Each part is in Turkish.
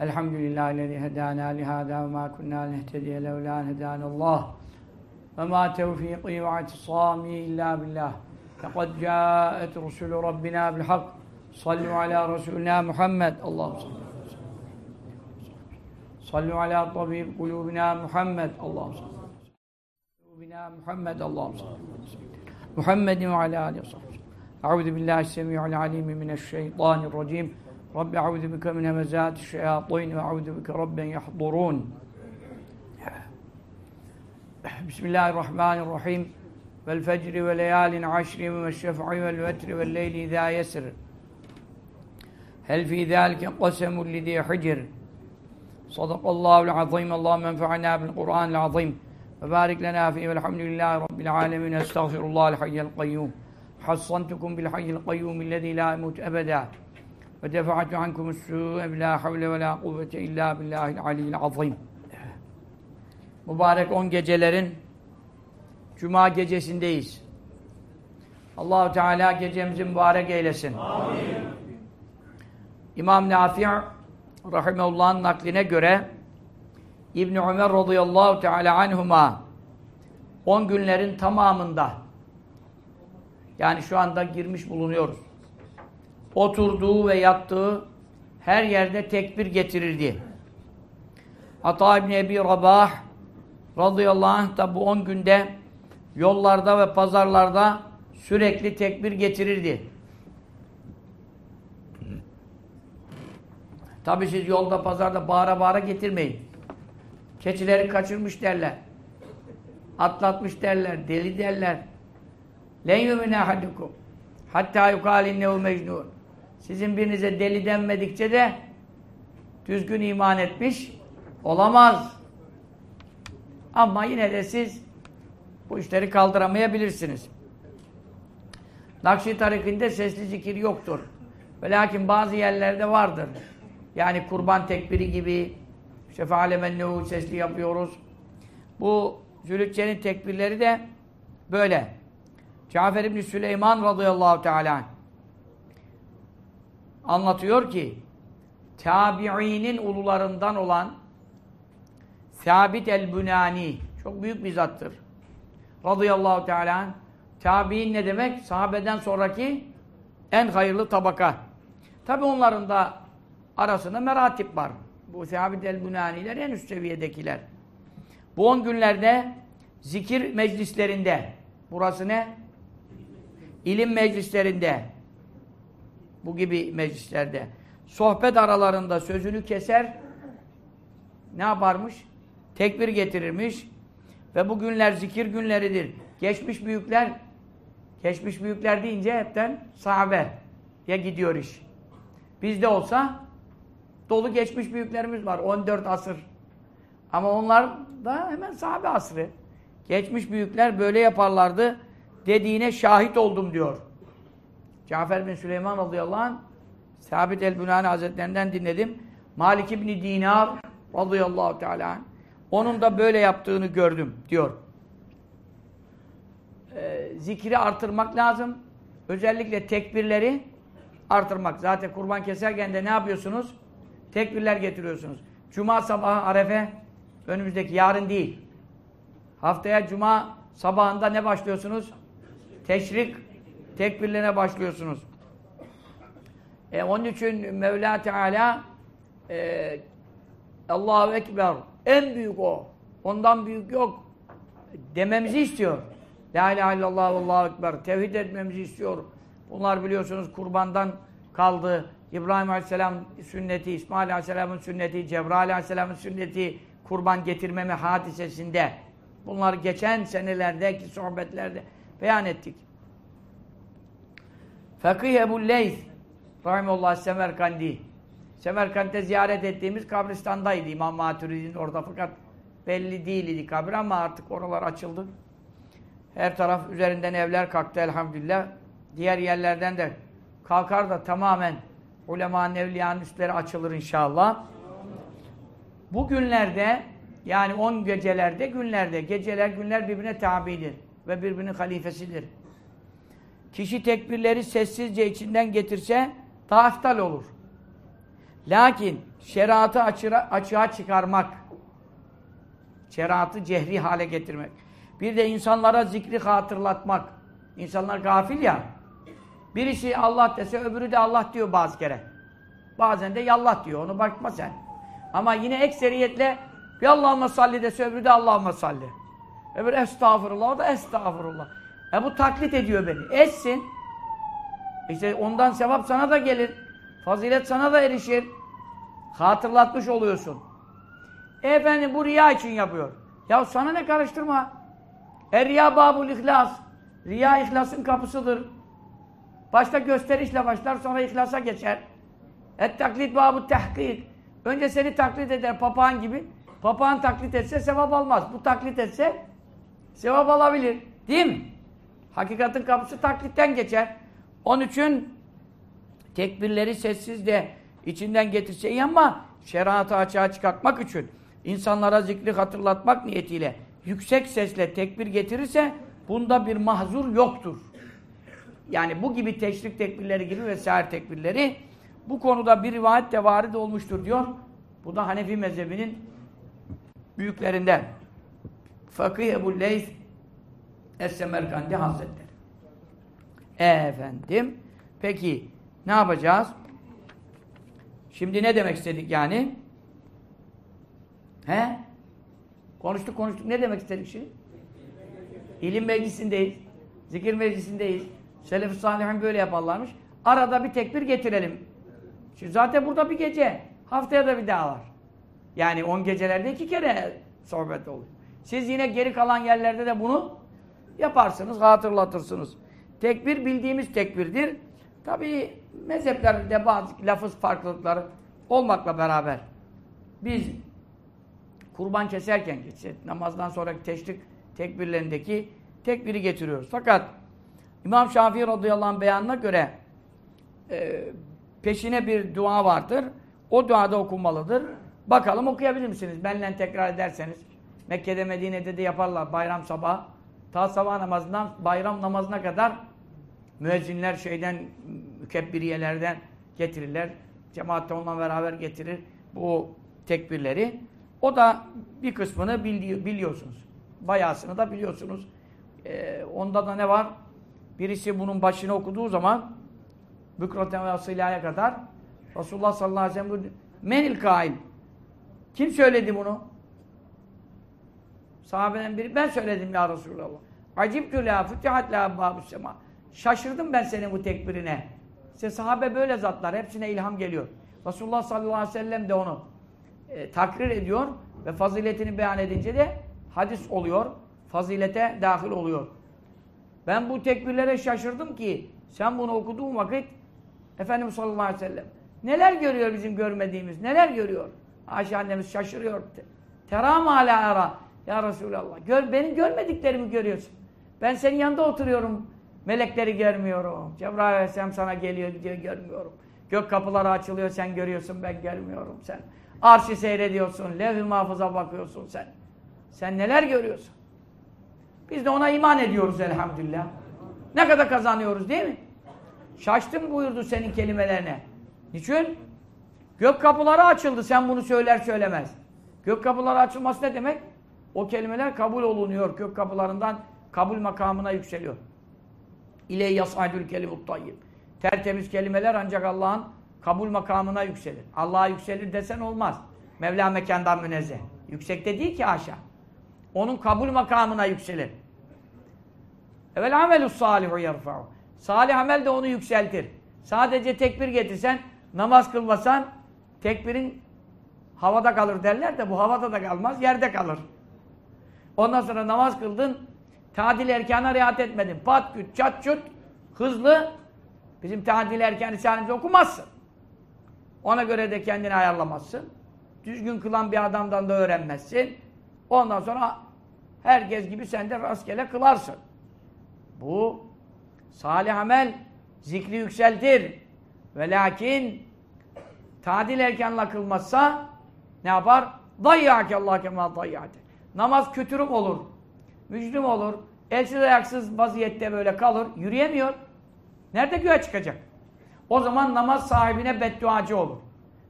الحمد لله الذي هدانا لهذا وما كنا نهتدي لولا أن هدانا الله وما توفيقي واعتصامي إلا بالله لقد جاءت رسل ربنا بالحق صلوا على رسولنا محمد اللهم صل صلوا على طبيب قلوبنا محمد اللهم صل قلوبنا محمد اللهم صل محمد وعلى آله وصحبه أعوذ بالله السميع العليم من الشيطان الرجيم رب أعوذ بك من همزات الشياطين وأعوذ بك رب يحضرون. بسم الله الرحمن الرحيم. والفجر وليال عشر والشفع والوتر والليل إذا يسر. هل في ذلك قسم لذي حجر؟ صدق الله العظيم. اللهم انفعنا بالقرآن العظيم. وبارك لنا فيه. والحمد لله رب العالمين. أستغفر الله الحي القيوم. حصنتكم بالحي القيوم الذي لا يموت أبدا. ve defa'tu ankumus su'e bi la havle ve la kuvvete illa billahil aliyyil azim. Mübarek on gecelerin cuma gecesindeyiz. Allahu Teala gecemizi mübarek eylesin. Amin. İmam Nafi' rahimehullah'ın nakline göre İbn Ömer radıyallahu teala anhuma 10 günlerin tamamında yani şu anda girmiş bulunuyoruz oturduğu ve yattığı her yerde tekbir getirirdi. Ata İbni Ebi Rabah radıyallahu anh da bu on günde yollarda ve pazarlarda sürekli tekbir getirirdi. Tabi siz yolda pazarda bağıra bağıra getirmeyin. Keçileri kaçırmış derler. Atlatmış derler, deli derler. Len yumine hadukum. Hatta yukalinnehu mecnun. Sizin birinize deli denmedikçe de düzgün iman etmiş olamaz. Ama yine de siz bu işleri kaldıramayabilirsiniz. Nakşi tarikinde sesli zikir yoktur. Ve lakin bazı yerlerde vardır. Yani kurban tekbiri gibi işte fealemennehu sesli yapıyoruz. Bu Zülütçe'nin tekbirleri de böyle. Cafer İbni Süleyman radıyallahu teala anlatıyor ki tabi'inin ulularından olan Sabit el-Bunani çok büyük bir zattır. Radıyallahu teala tabi'in ne demek? Sahabeden sonraki en hayırlı tabaka. Tabi onların da arasında meratip var. Bu Sabit el-Bunaniler en üst seviyedekiler. Bu on günlerde zikir meclislerinde burası ne? İlim meclislerinde bu gibi meclislerde sohbet aralarında sözünü keser ne yaparmış? Tekbir getirirmiş ve bu günler zikir günleridir. Geçmiş büyükler geçmiş büyükler deyince hepten sahabe ya gidiyor iş. Bizde olsa dolu geçmiş büyüklerimiz var. 14 asır. Ama onlar da hemen sahabe asrı. Geçmiş büyükler böyle yaparlardı dediğine şahit oldum diyor. Cafer bin Süleyman radıyallahu anh Sabit el-Bünani Hazretlerinden dinledim. Malik İbni Dinar radıyallahu teala. Onun da böyle yaptığını gördüm diyor. Ee, zikri artırmak lazım. Özellikle tekbirleri artırmak. Zaten kurban keserken de ne yapıyorsunuz? Tekbirler getiriyorsunuz. Cuma sabahı arefe önümüzdeki yarın değil. Haftaya cuma sabahında ne başlıyorsunuz? Teşrik tekbirlerine başlıyorsunuz. E, onun için Mevla Teala e, Allahu Ekber en büyük o. Ondan büyük yok. Dememizi istiyor. La ilahe illallah Allahu Ekber. Tevhid etmemizi istiyor. Bunlar biliyorsunuz kurbandan kaldı. İbrahim Aleyhisselam sünneti, İsmail Aleyhisselam'ın sünneti, Cebrail Aleyhisselam'ın sünneti kurban getirmeme hadisesinde bunlar geçen senelerdeki sohbetlerde beyan ettik. Fakih Ebu Leys Rahimullah Semerkandi Semerkant'te ziyaret ettiğimiz kabristandaydı İmam Maturidi'nin orada fakat belli değildi kabir ama artık oralar açıldı. Her taraf üzerinden evler kalktı elhamdülillah. Diğer yerlerden de kalkar da tamamen ulemanın, evliyanın üstleri açılır inşallah. Bu günlerde yani on gecelerde, günlerde, geceler, günler birbirine tabidir ve birbirinin halifesidir. Kişi tekbirleri sessizce içinden getirse daha olur. Lakin şeriatı açığa, açığa çıkarmak, şeriatı cehri hale getirmek, bir de insanlara zikri hatırlatmak. İnsanlar gafil ya. Birisi Allah dese öbürü de Allah diyor bazı kere. Bazen de yallah diyor. Onu bakma sen. Ama yine ekseriyetle bir Allahümme salli dese öbürü de Allahümme salli. Öbür estağfurullah o da estağfurullah. E bu taklit ediyor beni. Etsin. İşte ondan sevap sana da gelir. Fazilet sana da erişir. Hatırlatmış oluyorsun. E efendim bu riya için yapıyor. Ya sana ne karıştırma. Er riya babul ihlas. Riya ihlasın kapısıdır. Başta gösterişle başlar sonra ihlasa geçer. Et taklit babu tahkik. Önce seni taklit eder papağan gibi. Papağan taklit etse sevap almaz. Bu taklit etse sevap alabilir. Değil mi? Hakikatin kapısı taklitten geçer. Onun için tekbirleri sessiz de içinden getirse iyi ama şeriatı açığa çıkartmak için insanlara zikri hatırlatmak niyetiyle yüksek sesle tekbir getirirse bunda bir mahzur yoktur. Yani bu gibi teşrik tekbirleri gibi vesaire tekbirleri bu konuda bir rivayet de varid olmuştur diyor. Bu da Hanefi mezhebinin büyüklerinden. Fakih Ebu Leys Es-Semerkandi Hazretleri. E efendim. Peki ne yapacağız? Şimdi ne demek istedik yani? He? Konuştuk konuştuk. Ne demek istedik şimdi? İlim meclisindeyiz. Zikir meclisindeyiz. Selef-i Salihin böyle yaparlarmış. Arada bir tekbir getirelim. Şimdi zaten burada bir gece. Haftaya da bir daha var. Yani on gecelerde iki kere sohbet oluyor. Siz yine geri kalan yerlerde de bunu yaparsınız, hatırlatırsınız. Tekbir bildiğimiz tekbirdir. Tabi mezheplerde bazı lafız farklılıkları olmakla beraber biz kurban keserken geçse, namazdan sonraki teşrik tekbirlerindeki tekbiri getiriyoruz. Fakat İmam Şafii radıyallahu anh beyanına göre e, peşine bir dua vardır. O duada okunmalıdır. Bakalım okuyabilir misiniz? Benle tekrar ederseniz. Mekke'de, Medine'de de yaparlar bayram sabahı. Ta sabah namazından bayram namazına kadar müezzinler şeyden, mükebbiriyelerden getirirler. Cemaatle onunla beraber getirir bu tekbirleri. O da bir kısmını biliyorsunuz. Bayağısını da biliyorsunuz. Ee, onda da ne var? Birisi bunun başını okuduğu zaman Bükraten ve Asila'ya kadar Resulullah sallallahu aleyhi ve sellem menil kail kim söyledi bunu? Sahabeden biri ben söyledim ya Resulallah. Acibtü la fütihat la babus sema. Şaşırdım ben senin bu tekbirine. İşte sahabe böyle zatlar. Hepsine ilham geliyor. Resulullah sallallahu aleyhi ve sellem de onu e, takrir ediyor ve faziletini beyan edince de hadis oluyor. Fazilete dahil oluyor. Ben bu tekbirlere şaşırdım ki sen bunu okuduğun vakit Efendimiz sallallahu aleyhi ve sellem neler görüyor bizim görmediğimiz, neler görüyor? Ayşe annemiz şaşırıyor. Teram ala ara. Ya Resulallah. Gör, benim görmediklerimi görüyorsun. Ben senin yanında oturuyorum. Melekleri görmüyorum. Cebrail aleyhisselam sana geliyor gidiyor görmüyorum. Gök kapıları açılıyor sen görüyorsun ben görmüyorum sen. Arşı seyrediyorsun. Levh-i mahfuza bakıyorsun sen. Sen neler görüyorsun? Biz de ona iman ediyoruz elhamdülillah. Ne kadar kazanıyoruz değil mi? Şaştım buyurdu senin kelimelerine. Niçin? Gök kapıları açıldı sen bunu söyler söylemez. Gök kapıları açılması ne demek? O kelimeler kabul olunuyor. Gök kapılarından kabul makamına yükseliyor. İle yas'adül kelimut tayyib. Tertemiz kelimeler ancak Allah'ın kabul makamına yükselir. Allah'a yükselir desen olmaz. Mevla mekandan münezzeh. Yüksekte değil ki aşağı. Onun kabul makamına yükselir. Evel amelus salihu yerfa'u. Salih amel de onu yükseltir. Sadece tekbir getirsen, namaz kılmasan, tekbirin havada kalır derler de bu havada da kalmaz, yerde kalır. Ondan sonra namaz kıldın, tadil erkana riayet etmedin. Pat küt, çat çut, hızlı, bizim tadil erken risalemizi okumazsın. Ona göre de kendini ayarlamazsın. Düzgün kılan bir adamdan da öğrenmezsin. Ondan sonra herkes gibi sen de rastgele kılarsın. Bu salih amel zikri yükseltir. Ve lakin tadil erkenla kılmazsa ne yapar? Dayyâke Allah kemâ dayyâte. Namaz kötürüm olur. Mücrim olur. Elsiz ayaksız vaziyette böyle kalır. Yürüyemiyor. Nerede göğe çıkacak? O zaman namaz sahibine bedduacı olur.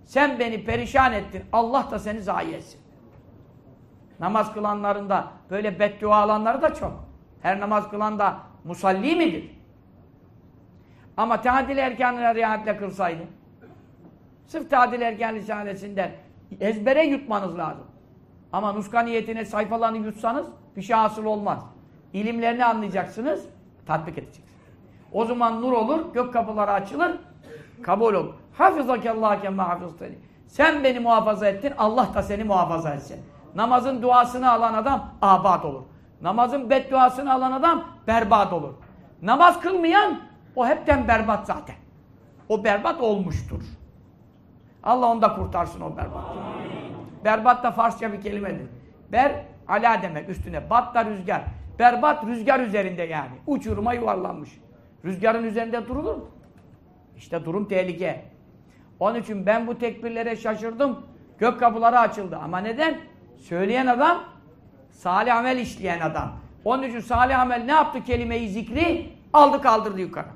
Sen beni perişan ettin. Allah da seni zayi etsin. Namaz kılanların da böyle beddua alanları da çok. Her namaz kılan da musalli midir? Ama tadil erkanına riayetle kılsaydı. Sırf tadil erkan risalesinden ezbere yutmanız lazım. Ama nuska niyetine sayfalarını yutsanız bir şey hasıl olmaz. İlimlerini anlayacaksınız, tatbik edeceksiniz. O zaman nur olur, gök kapıları açılır, kabul olur. Hafizakallah kemme hafızteni. Sen beni muhafaza ettin, Allah da seni muhafaza etsin. Namazın duasını alan adam abat olur. Namazın bedduasını alan adam berbat olur. Namaz kılmayan o hepten berbat zaten. O berbat olmuştur. Allah onu da kurtarsın o berbat. Berbat da Farsça bir kelimedir. Ber, ala demek üstüne. Bat da rüzgar. Berbat rüzgar üzerinde yani. Uçuruma yuvarlanmış. Rüzgarın üzerinde durulur mu? İşte durum tehlike. Onun için ben bu tekbirlere şaşırdım. Gök kapıları açıldı. Ama neden? Söyleyen adam, salih amel işleyen adam. Onun için salih amel ne yaptı kelimeyi zikri? Aldı kaldırdı yukarı.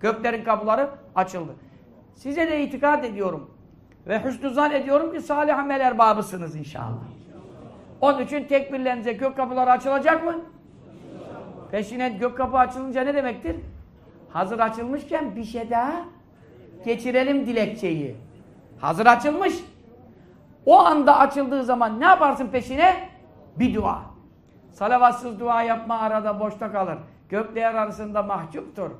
Göklerin kapıları açıldı. Size de itikad ediyorum. Ve hüsnü ediyorum ki salih amel erbabısınız inşallah. Onun için tekbirlerinize gök kapıları açılacak mı? Peşine gök kapı açılınca ne demektir? Hazır açılmışken bir şey daha geçirelim dilekçeyi. Hazır açılmış. O anda açıldığı zaman ne yaparsın peşine? Bir dua. Salavatsız dua yapma arada boşta kalır. Gökle yer arasında mahcuptur.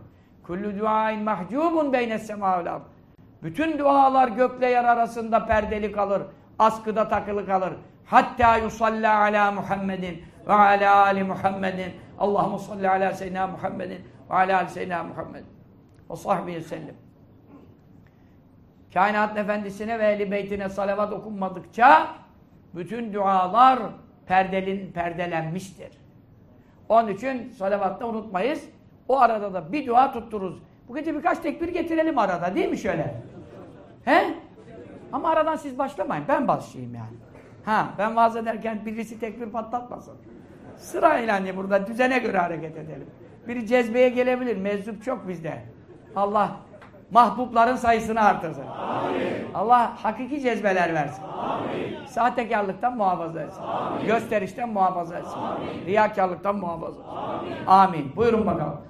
Kullu duain mahcubun beynes semâ vel Bütün dualar gökle yer arasında perdeli kalır. Askıda takılı kalır. Hatta yusalla ala Muhammedin ve ala ali Muhammedin. Allahumme salli ala seyyidina Muhammedin ve ala ali seyyidina Muhammed. Ve sahbihi sellem. Kainat efendisine ve ehli beytine salavat okunmadıkça bütün dualar perdelin perdelenmiştir. Onun için salavatta unutmayız. O arada da bir dua tuttururuz. Bu gece birkaç tekbir getirelim arada değil mi şöyle? He? Ama aradan siz başlamayın. Ben başlayayım yani. Ha, ben vaaz ederken birisi tekbir patlatmasın. Sırayla hani burada düzene göre hareket edelim. Biri cezbeye gelebilir. Meczup çok bizde. Allah mahbubların sayısını artırsın. Amin. Allah hakiki cezbeler versin. Amin. Sahtekarlıktan muhafaza etsin. Amin. Gösterişten muhafaza etsin. Amin. Riyakarlıktan muhafaza etsin. Amin. Amin. Buyurun bakalım.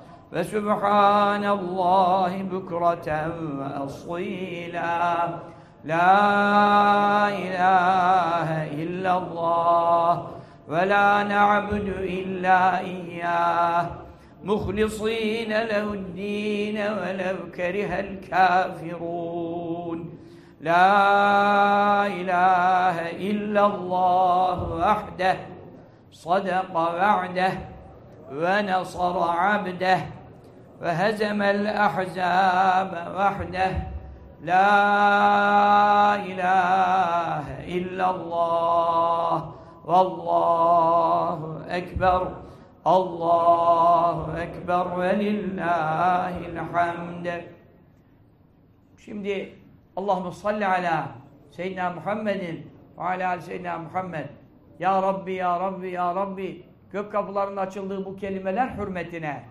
subhanallahi bukreten ve asila La ilahe illallah ve la na'budu illa iyyah muhlisîne lehu'd-dîne ve lev kerihel kâfirûn La ilahe illallah vahdeh sadaka va'deh ve nasara abdeh ve hezemel ahzâbe vahdeh La ilahe illallah Vallahu ekber Allahu ekber ve lillahil hamd Şimdi Allahümme salli ala Seyyidina Muhammedin ve ala Seyyidina Muhammed. Ya Rabbi, Ya Rabbi, Ya Rabbi. Gök kapılarının açıldığı bu kelimeler hürmetine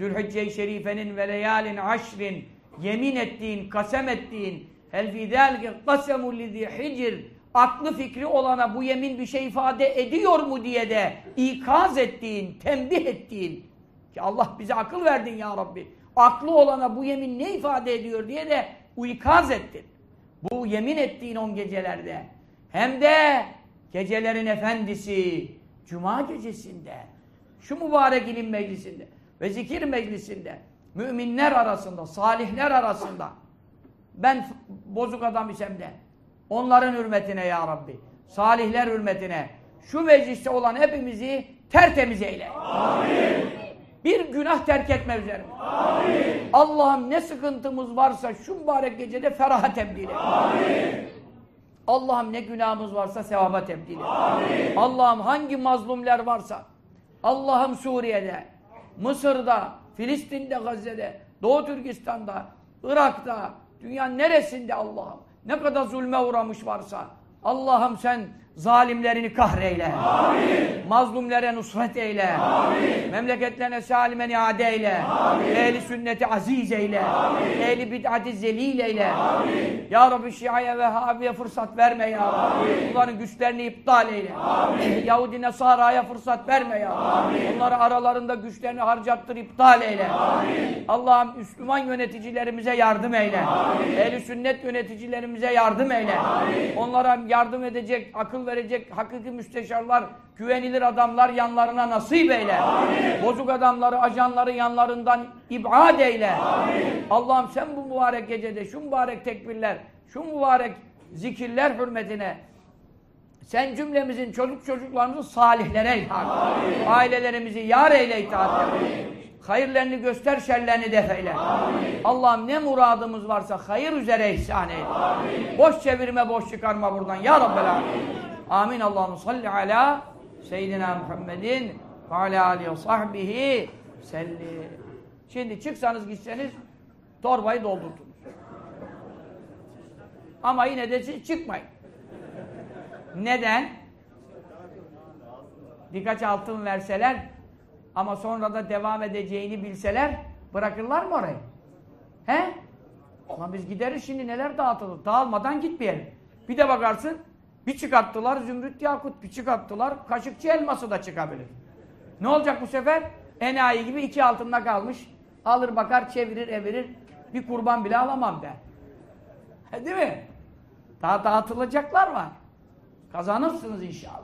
Zülhicce-i Şerife'nin ve leyalin aşrin yemin ettiğin, kasem ettiğin hel fî zâlike kasemul lizî hicr aklı fikri olana bu yemin bir şey ifade ediyor mu diye de ikaz ettiğin, tembih ettiğin ki Allah bize akıl verdin ya Rabbi. Aklı olana bu yemin ne ifade ediyor diye de ikaz ettin. Bu yemin ettiğin on gecelerde hem de gecelerin efendisi cuma gecesinde şu mübarek ilim meclisinde ve zikir meclisinde müminler arasında, salihler arasında ben bozuk adam isem de onların hürmetine ya Rabbi salihler hürmetine şu mecliste olan hepimizi tertemiz eyle. Amin. Bir günah terk etme üzerine. Allah'ım ne sıkıntımız varsa şu mübarek gecede feraha tebdil et. Allah'ım ne günahımız varsa sevaba tebdil et. Allah'ım hangi mazlumlar varsa Allah'ım Suriye'de, Mısır'da, Filistin'de, Gazze'de, Doğu Türkistan'da, Irak'ta, dünyanın neresinde Allah'ım? Ne kadar zulme uğramış varsa. Allah'ım sen zalimlerini kahreyle. Amin. Mazlumlere nusret eyle. Amin. Memleketlerine salimen iade eyle. Amin. Ehli sünneti aziz eyle. Amin. Ehli bid'ati zelil eyle. Amin. Ya Rabbi Şia'ya ve Habi'ye fırsat verme ya. Amin. Bunların güçlerini iptal eyle. Amin. Yahudi Nesara'ya fırsat verme ya. Amin. Onları aralarında güçlerini harcattır, iptal eyle. Allah'ım Müslüman yöneticilerimize yardım eyle. Amin. Ehli sünnet yöneticilerimize yardım eyle. Amin. Onlara yardım edecek, akıl verecek hakiki müsteşarlar, güvenilir adamlar yanlarına nasip eyle. Amin. Bozuk adamları, ajanları yanlarından ibad eyle. Allah'ım sen bu mübarek gecede şu mübarek tekbirler, şu mübarek zikirler hürmetine sen cümlemizin çocuk çocuklarımızı salihlere ilhak. Ailelerimizi yar eyle itaat Hayırlarını göster, şerlerini def eyle. Allah'ım ne muradımız varsa hayır üzere ihsan eyle. Amin. Boş çevirme, boş çıkarma buradan. Ya Rabbel Amin. Amin. Allah'ım salli ala seyyidina Muhammedin ve ala alihi ve sahbihi selli. Şimdi çıksanız gitseniz torbayı doldurdunuz. Ama yine de siz çıkmayın. Neden? Birkaç altın verseler ama sonra da devam edeceğini bilseler bırakırlar mı orayı? He? Ama biz gideriz şimdi neler dağıtılır. Dağılmadan gitmeyelim. Bir de bakarsın bir çıkarttılar zümrüt yakut, bir çıkarttılar kaşıkçı elması da çıkabilir. Ne olacak bu sefer? Enayi gibi iki altında kalmış. Alır bakar çevirir evirir. Bir kurban bile alamam der. He, değil mi? Daha dağıtılacaklar var. Kazanırsınız inşallah.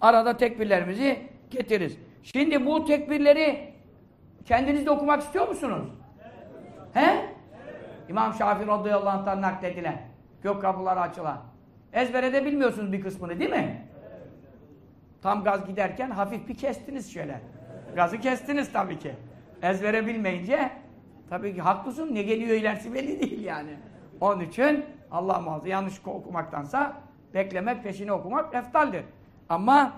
Arada tekbirlerimizi getiririz. Şimdi bu tekbirleri kendiniz de okumak istiyor musunuz? He? İmam Şafii radıyallahu anh'tan nakledilen. Gök kapıları açılan. Ezbere de bilmiyorsunuz bir kısmını değil mi? Tam gaz giderken hafif bir kestiniz şöyle. Gazı kestiniz tabii ki. Ezbere bilmeyince tabii ki haklısın ne geliyor ilerisi belli değil yani. Onun için Allah muhafaza yanlış okumaktansa beklemek peşini okumak eftaldir. Ama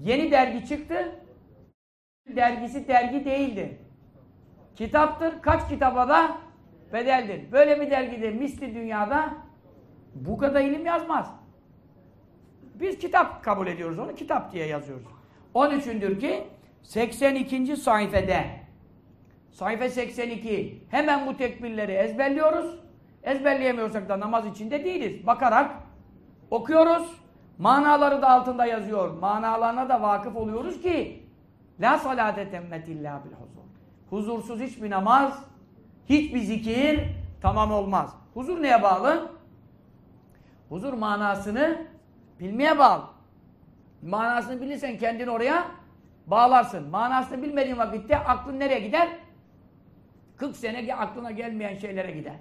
yeni dergi çıktı. Dergisi dergi değildi. Kitaptır. Kaç kitaba da bedeldir. Böyle bir dergide misli dünyada bu kadar ilim yazmaz. Biz kitap kabul ediyoruz onu. Kitap diye yazıyoruz. Onun içindir ki 82. sayfede sayfa 82 hemen bu tekbirleri ezberliyoruz. Ezberleyemiyorsak da namaz içinde değiliz. Bakarak okuyoruz. Manaları da altında yazıyor. Manalarına da vakıf oluyoruz ki La salate temmet illa bil huzur. Huzursuz hiçbir namaz, hiçbir zikir tamam olmaz. Huzur neye bağlı? Huzur manasını bilmeye bağlı. Manasını bilirsen kendini oraya bağlarsın. Manasını bilmediğin vakitte aklın nereye gider? 40 sene aklına gelmeyen şeylere gider.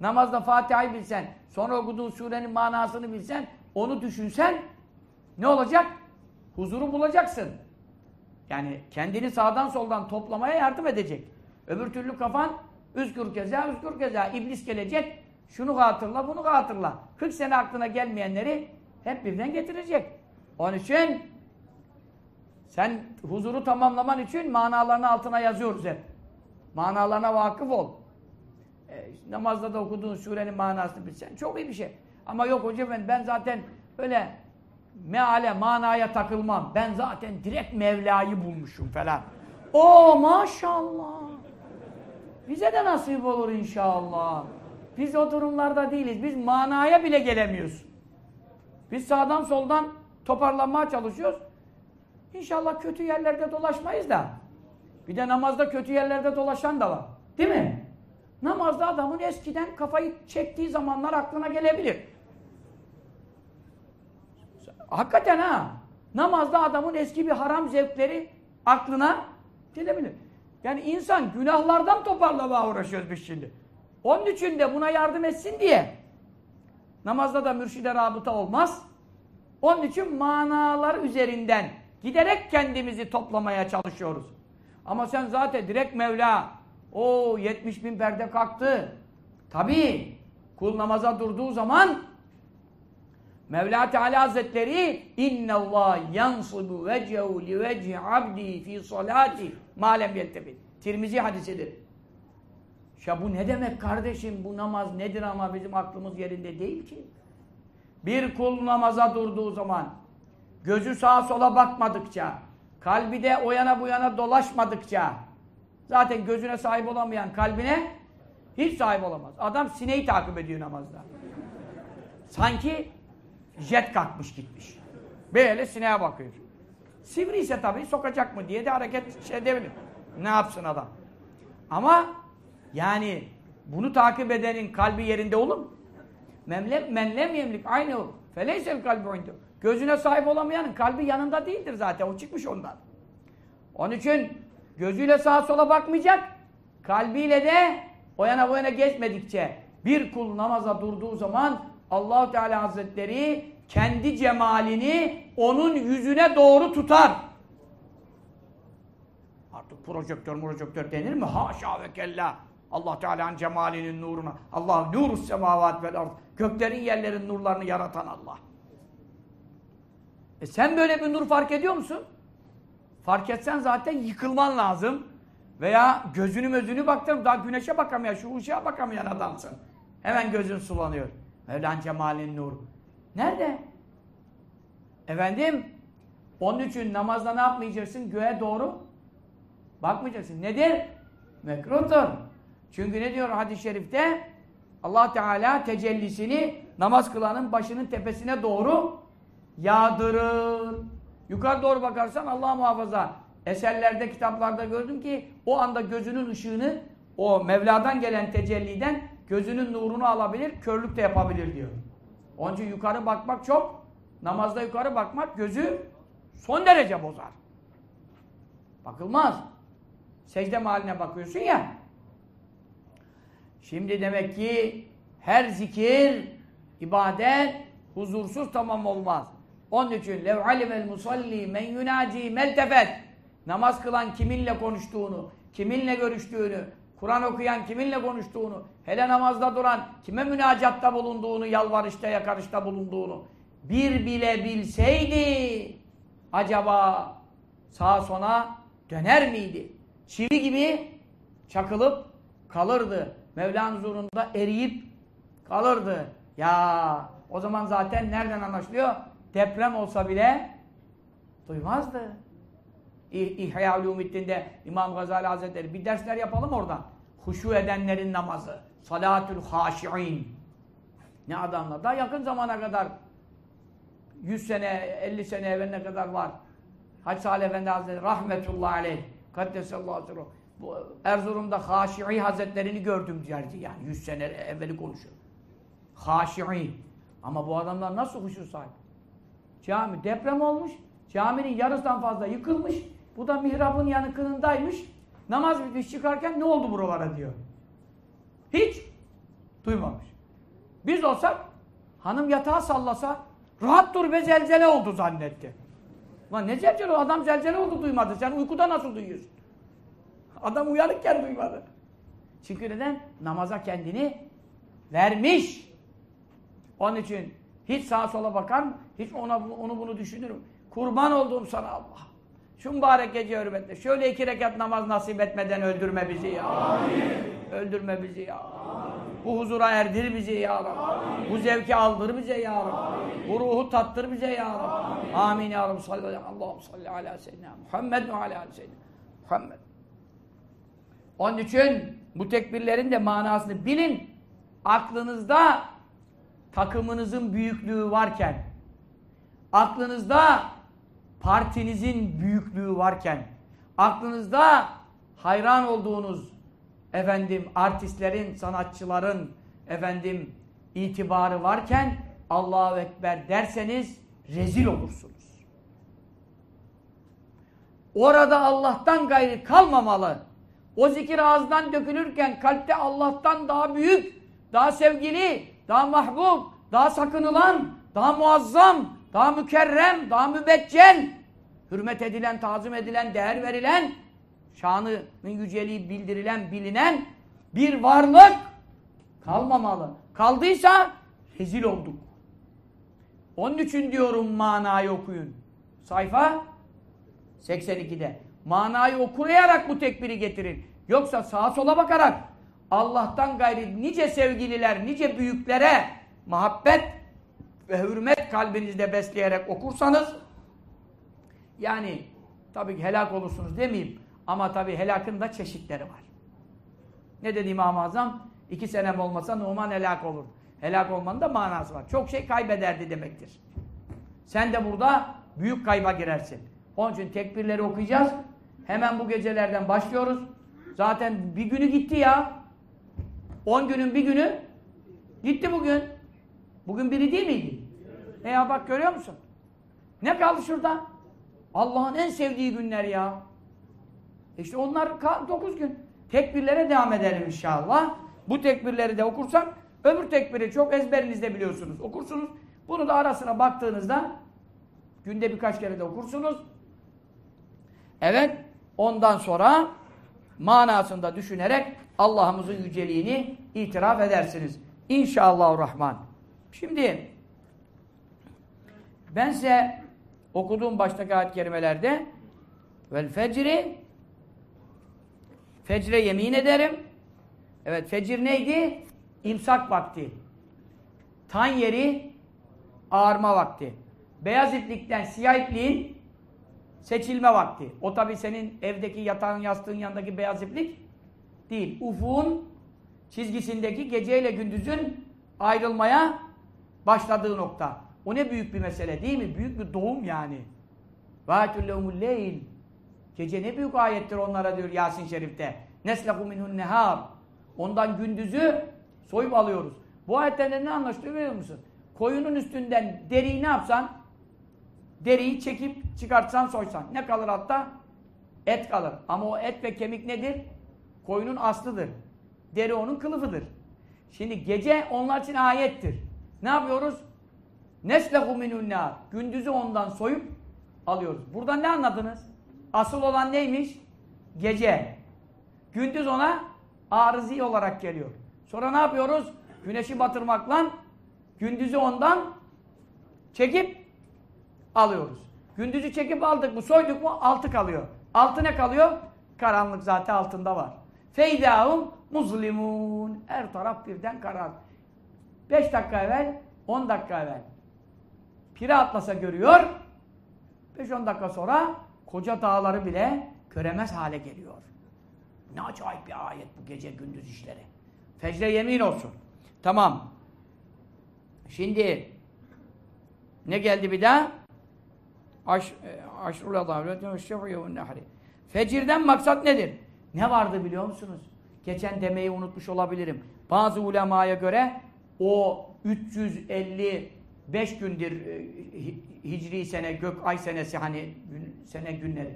Namazda Fatiha'yı bilsen, sonra okuduğun surenin manasını bilsen, onu düşünsen ne olacak? Huzuru bulacaksın. Yani kendini sağdan soldan toplamaya yardım edecek. Öbür türlü kafan üzgür keza, üzgür keza. İblis gelecek, şunu hatırla, bunu hatırla. 40 sene aklına gelmeyenleri hep birden getirecek. Onun için sen huzuru tamamlaman için manalarını altına yazıyoruz hep. Manalarına vakıf ol. E, namazda da okuduğun surenin manasını bilsen çok iyi bir şey. Ama yok hocam ben, ben zaten öyle meale, manaya takılmam. Ben zaten direkt Mevla'yı bulmuşum falan. O maşallah. Bize de nasip olur inşallah. Biz o durumlarda değiliz. Biz manaya bile gelemiyoruz. Biz sağdan soldan toparlanmaya çalışıyoruz. İnşallah kötü yerlerde dolaşmayız da. Bir de namazda kötü yerlerde dolaşan da var. Değil mi? Namazda adamın eskiden kafayı çektiği zamanlar aklına gelebilir. Hakikaten ha. Namazda adamın eski bir haram zevkleri aklına gelebilir. Yani insan günahlardan toparlamaya uğraşıyoruz biz şimdi. Onun için de buna yardım etsin diye namazda da mürşide rabıta olmaz. Onun için manalar üzerinden giderek kendimizi toplamaya çalışıyoruz. Ama sen zaten direkt Mevla o 70 bin perde kalktı. Tabii Kul namaza durduğu zaman Mevla Teala Hazretleri inna Allah yansubu vecehu li veci abdi fi salati ma lem yeltefit. Tirmizi hadisidir. Ya bu ne demek kardeşim? Bu namaz nedir ama bizim aklımız yerinde değil ki. Bir kul namaza durduğu zaman gözü sağa sola bakmadıkça, kalbi de o yana bu yana dolaşmadıkça zaten gözüne sahip olamayan kalbine hiç sahip olamaz. Adam sineği takip ediyor namazda. Sanki jet kalkmış gitmiş. Böyle sineğe bakıyor. Sivri ise tabii sokacak mı diye de hareket şey edebilir. Ne yapsın adam? Ama yani bunu takip edenin kalbi yerinde olur mu? Memlem, menlem yemlik aynı o. Feleysel kalbi oyundu. Gözüne sahip olamayanın kalbi yanında değildir zaten. O çıkmış ondan. Onun için gözüyle sağa sola bakmayacak. Kalbiyle de o yana bu yana geçmedikçe bir kul namaza durduğu zaman Allahu Teala Hazretleri kendi cemalini onun yüzüne doğru tutar. Artık projektör projektör denir mi? Haşa ve kella. Allah Teala'nın cemalinin nuruna. Allah nurus semavat vel ard. Göklerin yerlerin nurlarını yaratan Allah. E sen böyle bir nur fark ediyor musun? Fark etsen zaten yıkılman lazım. Veya gözünü mözünü baktım daha güneşe bakamayan, şu ışığa bakamayan adamsın. Hemen gözün sulanıyor. Mevlan cemalin nur. Nerede? Efendim? Onun için namazda ne yapmayacaksın? Göğe doğru bakmayacaksın. Nedir? Mekruhtur. Çünkü ne diyor hadis-i şerifte? Allah Teala tecellisini namaz kılanın başının tepesine doğru yağdırır. Yukarı doğru bakarsan Allah muhafaza. Eserlerde, kitaplarda gördüm ki o anda gözünün ışığını o Mevla'dan gelen tecelliden gözünün nurunu alabilir, körlük de yapabilir diyor. Onun için yukarı bakmak çok, namazda yukarı bakmak gözü son derece bozar. Bakılmaz. Secde mahalline bakıyorsun ya. Şimdi demek ki her zikir, ibadet huzursuz tamam olmaz. Onun için lev alimel musalli men yunaci meltefet namaz kılan kiminle konuştuğunu, kiminle görüştüğünü, Kur'an okuyan kiminle konuştuğunu, hele namazda duran kime münacatta bulunduğunu, yalvarışta, yakarışta bulunduğunu bir bile bilseydi acaba sağa sona döner miydi? Çivi gibi çakılıp kalırdı. Mevla'nın huzurunda eriyip kalırdı. Ya o zaman zaten nereden anlaşılıyor? Deprem olsa bile duymazdı. İhya Ulumiddin'de İmam Gazali Hazretleri bir dersler yapalım oradan. Huşu edenlerin namazı. Salatül haşi'in. Ne adamlar. Daha yakın zamana kadar 100 sene, 50 sene evveline kadar var. Hacı Salih Efendi Hazretleri rahmetullahi aleyh. Kaddesallahu aleyhi Erzurum'da Haşi'i Hazretlerini gördüm derdi yani. 100 sene evveli konuşuyor. Haşi'i. Ama bu adamlar nasıl huşu sahibi? Cami deprem olmuş. Caminin yarısından fazla yıkılmış. Bu da mihrabın yanıkınındaymış. Namaz bitmiş çıkarken ne oldu buralara diyor. Hiç duymamış. Biz olsak hanım yatağa sallasa rahat dur be zelzele oldu zannetti. Lan ne zelzele adam zelzele oldu duymadı. Sen uykuda nasıl duyuyorsun? Adam uyanıkken duymadı. Çünkü neden? Namaza kendini vermiş. Onun için hiç sağa sola bakar mı? Hiç ona onu bunu düşünürüm. Kurban olduğum sana Allah. Şu mübarek gece hürmetle. Şöyle iki rekat namaz nasip etmeden öldürme bizi ya. Amin. Öldürme bizi ya. Amin. Bu huzura erdir bizi ya Rabbi. Amin. Bu zevki aldır bize ya Rabbi. Amin. Bu ruhu tattır bize ya Rabbi. Amin, Amin ya Rabbi. Sallallahu Allah'ım salli ala seyyidina Muhammed ve ala seyyidina Muhammed. Onun için bu tekbirlerin de manasını bilin. Aklınızda takımınızın büyüklüğü varken, aklınızda partinizin büyüklüğü varken, aklınızda hayran olduğunuz efendim artistlerin, sanatçıların efendim itibarı varken Allahu Ekber derseniz rezil olursunuz. Orada Allah'tan gayri kalmamalı. O zikir ağızdan dökülürken kalpte Allah'tan daha büyük, daha sevgili, daha mahbub, daha sakınılan, daha muazzam, daha mükerrem, daha mübeccel, hürmet edilen, tazim edilen, değer verilen, şanının yüceliği bildirilen, bilinen bir varlık kalmamalı. Kaldıysa rezil olduk. Onun için diyorum manayı okuyun. Sayfa 82'de. Manayı okuyarak bu tekbiri getirin. Yoksa sağa sola bakarak Allah'tan gayri nice sevgililer, nice büyüklere muhabbet ve hürmet kalbinizde besleyerek okursanız yani tabii ki helak olursunuz demeyeyim ama tabii helakın da çeşitleri var. Ne dedi İmam-ı Azam? İki senem olmasa Numan helak olur. Helak olmanın da manası var. Çok şey kaybederdi demektir. Sen de burada büyük kayba girersin. Onun için tekbirleri okuyacağız. Hemen bu gecelerden başlıyoruz. Zaten bir günü gitti ya. On günün bir günü gitti bugün. Bugün biri değil miydi? E ya bak görüyor musun? Ne kaldı şurada? Allah'ın en sevdiği günler ya. İşte onlar dokuz gün. Tekbirlere devam edelim inşallah. Bu tekbirleri de okursak öbür tekbiri çok ezberinizde biliyorsunuz. Okursunuz. Bunu da arasına baktığınızda günde birkaç kere de okursunuz. Evet. Ondan sonra manasında düşünerek Allah'ımızın yüceliğini itiraf edersiniz. İnşallahurrahman. Şimdi ben size okuduğum baştaki ayet kerimelerde vel fecri fecre yemin ederim. Evet fecir neydi? İmsak vakti. Tan yeri ağarma vakti. Beyaz iplikten siyah ipliğin seçilme vakti. O tabi senin evdeki yatağın yastığın yanındaki beyaz iplik değil. Ufuğun çizgisindeki geceyle gündüzün ayrılmaya başladığı nokta. O ne büyük bir mesele değil mi? Büyük bir doğum yani. وَاَتُلَّهُمُ leyl. Gece ne büyük ayettir onlara diyor Yasin Şerif'te. نَسْلَقُ مِنْهُ nehar. Ondan gündüzü soyup alıyoruz. Bu ayetten ne anlaşılıyor biliyor musun? Koyunun üstünden deriyi ne yapsan? Deriyi çekip çıkartsan soysan. Ne kalır hatta? Et kalır. Ama o et ve kemik nedir? Koyunun aslıdır. Deri onun kılıfıdır. Şimdi gece onlar için ayettir. Ne yapıyoruz? Neslehu minun. Gündüzü ondan soyup alıyoruz. Burada ne anladınız? Asıl olan neymiş? Gece. Gündüz ona arızi olarak geliyor. Sonra ne yapıyoruz? Güneşi batırmakla gündüzü ondan çekip alıyoruz. Gündüzü çekip aldık mı, soyduk mu altı kalıyor. Altı ne kalıyor? Karanlık zaten altında var. Feydâhum muzlimun. Her taraf birden karar. Beş dakika evvel, on dakika evvel. Pire atlasa görüyor. Beş on dakika sonra koca dağları bile göremez hale geliyor. Ne acayip bir ayet bu gece gündüz işleri. Fecre yemin olsun. Tamam. Şimdi ne geldi bir daha? Aş, e, aşrul adavlet Fecirden maksat nedir? Ne vardı biliyor musunuz? Geçen demeyi unutmuş olabilirim. Bazı ulemaya göre o 355 gündür e, hicri sene, gök ay senesi hani gün, sene günleri.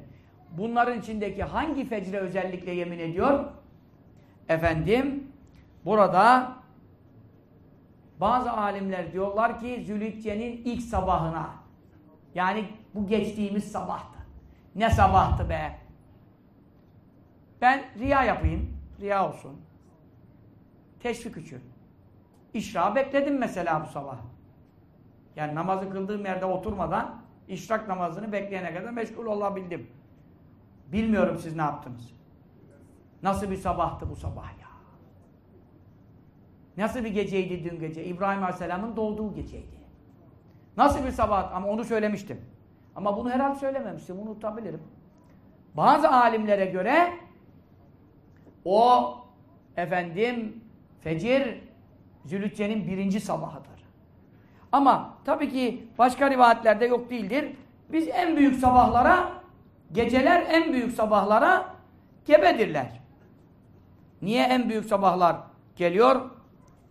Bunların içindeki hangi fecre özellikle yemin ediyor? Efendim, burada bazı alimler diyorlar ki Zülhicce'nin ilk sabahına yani bu geçtiğimiz sabahtı. Ne sabahtı be? Ben riya yapayım. Riya olsun. Teşvik için. İşra bekledim mesela bu sabah. Yani namazı kıldığım yerde oturmadan işrak namazını bekleyene kadar meşgul olabildim. Bilmiyorum siz ne yaptınız. Nasıl bir sabahtı bu sabah ya. Nasıl bir geceydi dün gece? İbrahim Aleyhisselam'ın doğduğu geceydi. Nasıl bir sabah? Ama onu söylemiştim. Ama bunu herhalde söylememiştim. Unutabilirim. Bazı alimlere göre o efendim fecir Zülücce'nin birinci sabahıdır. Ama tabii ki başka rivayetlerde yok değildir. Biz en büyük sabahlara, geceler en büyük sabahlara gebedirler. Niye en büyük sabahlar geliyor?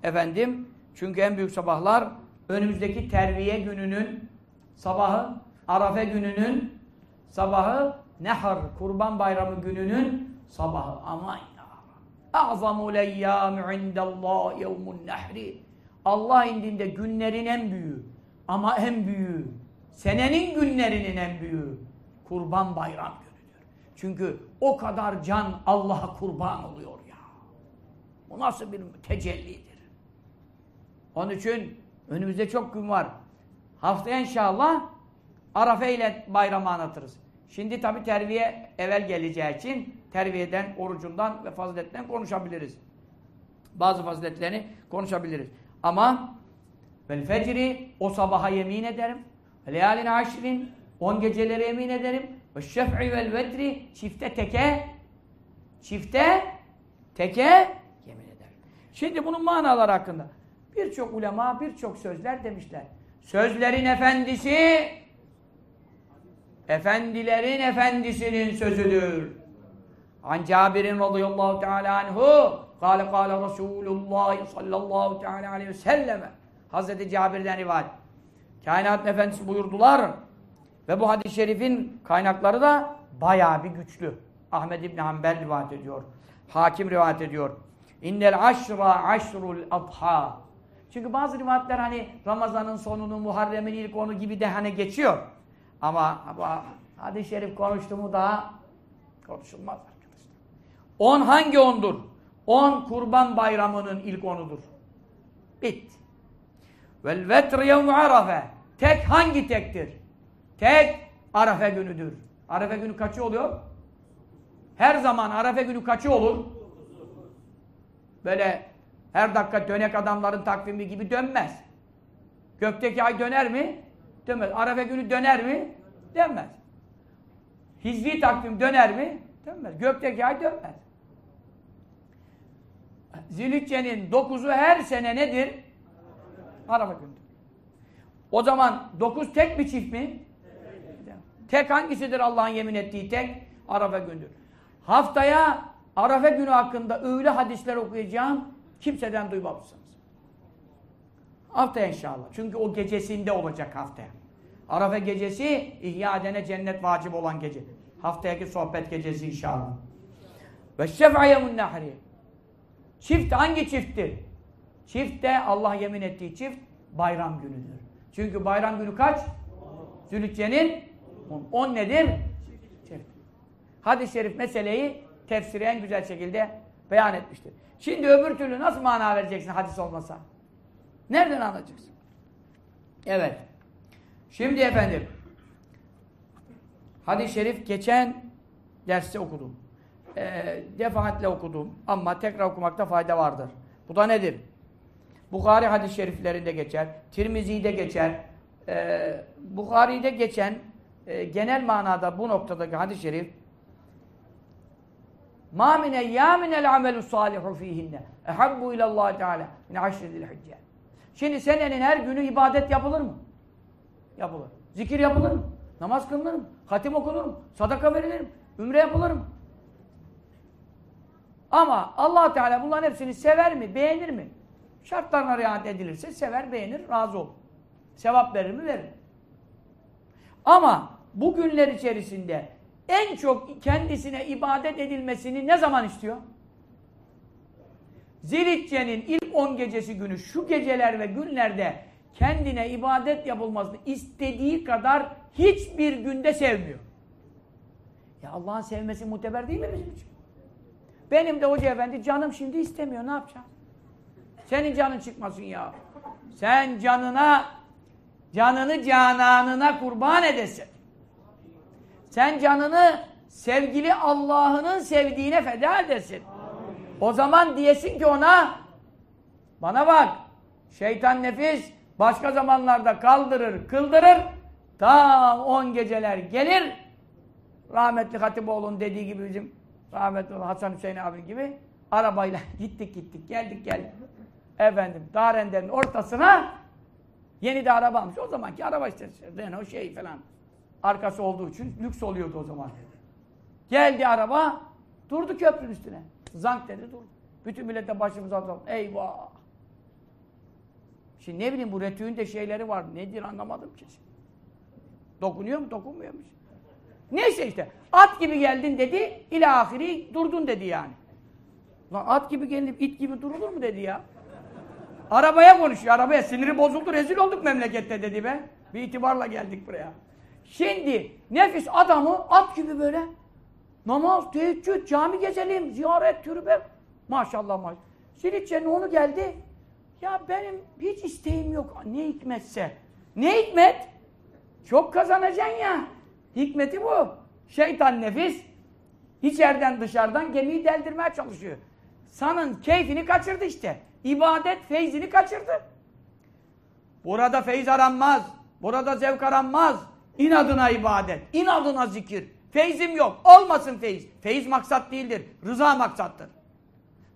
Efendim, çünkü en büyük sabahlar önümüzdeki terviye gününün sabahı, Arafe gününün sabahı, Nehr, Kurban Bayramı gününün sabahı. Aman ya. A'zamu leyyâmi indellâh yevmun nehri. Allah indinde günlerin en büyüğü. Ama en büyüğü. Senenin günlerinin en büyüğü. Kurban Bayram günüdür. Çünkü o kadar can Allah'a kurban oluyor ya. Bu nasıl bir tecellidir? Onun için önümüzde çok gün var. Haftaya inşallah Arafe ile bayramı anlatırız. Şimdi tabi terviye evvel geleceği için terviyeden, orucundan ve faziletten konuşabiliriz. Bazı faziletlerini konuşabiliriz. Ama vel fecri o sabaha yemin ederim. Leyalin aşrin on gecelere yemin ederim. Ve şef'i vel vetri çifte teke çifte teke yemin ederim. Şimdi bunun manaları hakkında birçok ulema birçok sözler demişler. Sözlerin efendisi efendilerin efendisinin sözüdür. An Cabir'in radıyallahu teala anhu kâle kâle Resulullah sallallahu teala aleyhi ve selleme Hazreti Cabir'den rivayet. Kainat efendisi buyurdular ve bu hadis-i şerifin kaynakları da bayağı bir güçlü. Ahmed İbni Hanbel rivayet ediyor. Hakim rivayet ediyor. İnnel aşra aşrul adha. Çünkü bazı rivayetler hani Ramazan'ın sonunu, Muharrem'in ilk onu gibi de hani geçiyor. Ama bu hadis-i şerif konuştu mu daha konuşulmaz arkadaşlar. On hangi ondur? On kurban bayramının ilk onudur. Bit. Vel vetr yevmu arafe. Tek hangi tektir? Tek Arafe günüdür. Arafe günü kaçı oluyor? Her zaman Arafe günü kaçı olur? Böyle her dakika dönek adamların takvimi gibi dönmez. Gökteki ay döner mi? Dönmez. Arafe günü döner mi? Dönmez. Hizvi takvim döner mi? Dönmez. Gökteki ay dönmez. Zilhicce'nin dokuzu her sene nedir? Arafa gündür. O zaman dokuz tek bir çift mi? Tek hangisidir Allah'ın yemin ettiği tek? Arafa gündür. Haftaya Arafa günü hakkında öyle hadisler okuyacağım kimseden duymamışsınız. Haftaya inşallah. Çünkü o gecesinde olacak haftaya. Arafa gecesi ihya edene cennet vacip olan gece. Haftayaki sohbet gecesi inşallah. Ve şef'ayemun nahri. Çift hangi çifttir? Çift de Allah yemin ettiği çift bayram günüdür. Çünkü bayram günü kaç? Zülhicce'nin 10 on nedir? Çift. Hadis-i şerif meseleyi tefsiri en güzel şekilde beyan etmiştir. Şimdi öbür türlü nasıl mana vereceksin hadis olmasa? Nereden anlayacaksın? Evet. Şimdi efendim hadis-i şerif geçen derste okudum. E, defaatle okudum ama tekrar okumakta fayda vardır. Bu da nedir? Bukhari hadis-i şeriflerinde geçer, Tirmizi'de geçer. E, Bukhari'de geçen e, genel manada bu noktadaki hadis-i şerif مَا مِنَ اَيَّامِنَ الْعَمَلُ الصَّالِحُ ف۪يهِنَّ اَحَبُّ اِلَى اللّٰهِ تَعَالَى مِنْ عَشْرِ ذِي Şimdi senenin her günü ibadet yapılır mı? Yapılır. Zikir yapılır mı? Namaz kılınır mı? Hatim okunur mu? Sadaka verilir mi? Ümre yapılır mı? Ama allah Teala bunların hepsini sever mi? Beğenir mi? Şartlarına riayet edilirse sever, beğenir, razı olur. Sevap verir mi? Verir. Ama bu günler içerisinde en çok kendisine ibadet edilmesini ne zaman istiyor? Zilhicce'nin ilk 10 gecesi günü şu geceler ve günlerde kendine ibadet yapılmasını istediği kadar hiçbir günde sevmiyor. Ya Allah'ın sevmesi muteber değil mi bizim için? Benim de hoca efendi canım şimdi istemiyor. Ne yapacağım? Senin canın çıkmasın ya. Sen canına canını cananına kurban edesin. Sen canını sevgili Allah'ının sevdiğine feda edesin. O zaman diyesin ki ona bana bak şeytan nefis başka zamanlarda kaldırır, kıldırır ta on geceler gelir rahmetli Hatipoğlu'nun dediği gibi bizim rahmetli Hasan Hüseyin abi gibi arabayla gittik gittik geldik geldik efendim Darender'in ortasına yeni de araba almış. O zamanki araba işte Renault şey falan arkası olduğu için lüks oluyordu o zaman. Geldi araba durdu köprünün üstüne. Zank dedi durdu. Bütün millet de başımıza atalım. Eyvah! Şimdi ne bileyim bu retüğün de şeyleri var. Nedir anlamadım ki. Dokunuyor mu? Dokunmuyormuş. Neyse işte. At gibi geldin dedi. İlahiri durdun dedi yani. Lan at gibi gelip it gibi durulur mu dedi ya. Arabaya konuşuyor. Arabaya siniri bozuldu. Rezil olduk memlekette dedi be. Bir itibarla geldik buraya. Şimdi nefis adamı at gibi böyle namaz, teheccüd, cami gezelim, ziyaret, türbe. Maşallah maşallah. Silitçe'nin onu geldi. Ya benim hiç isteğim yok. Ne hikmetse. Ne hikmet? Çok kazanacaksın ya. Hikmeti bu. Şeytan nefis içeriden dışarıdan gemiyi deldirmeye çalışıyor. Sanın keyfini kaçırdı işte. İbadet feyzini kaçırdı. Burada feyz aranmaz. Burada zevk aranmaz. İnadına ibadet. inadına zikir. Feyzim yok. Olmasın feyz. Feyz maksat değildir. Rıza maksattır.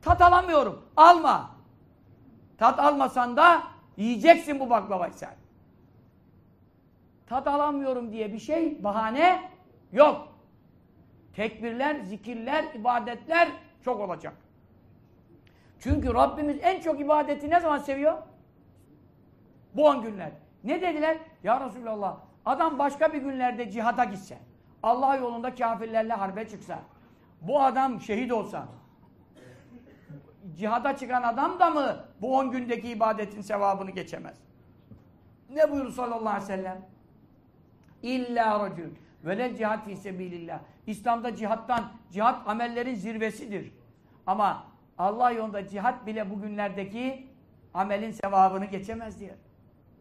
Tat alamıyorum. Alma. Tat almasan da yiyeceksin bu baklavayı sen. Tat alamıyorum diye bir şey, bahane yok. Tekbirler, zikirler, ibadetler çok olacak. Çünkü Rabbimiz en çok ibadeti ne zaman seviyor? Bu on günler. Ne dediler? Ya Resulallah adam başka bir günlerde cihada gitse, Allah yolunda kafirlerle harbe çıksa, bu adam şehit olsa, cihada çıkan adam da mı bu on gündeki ibadetin sevabını geçemez? Ne buyurdu sallallahu aleyhi ve sellem? İlla racül velel cihat fi sebilillah. İslam'da cihattan, cihat amellerin zirvesidir. Ama Allah yolunda cihat bile bugünlerdeki amelin sevabını geçemez diyor.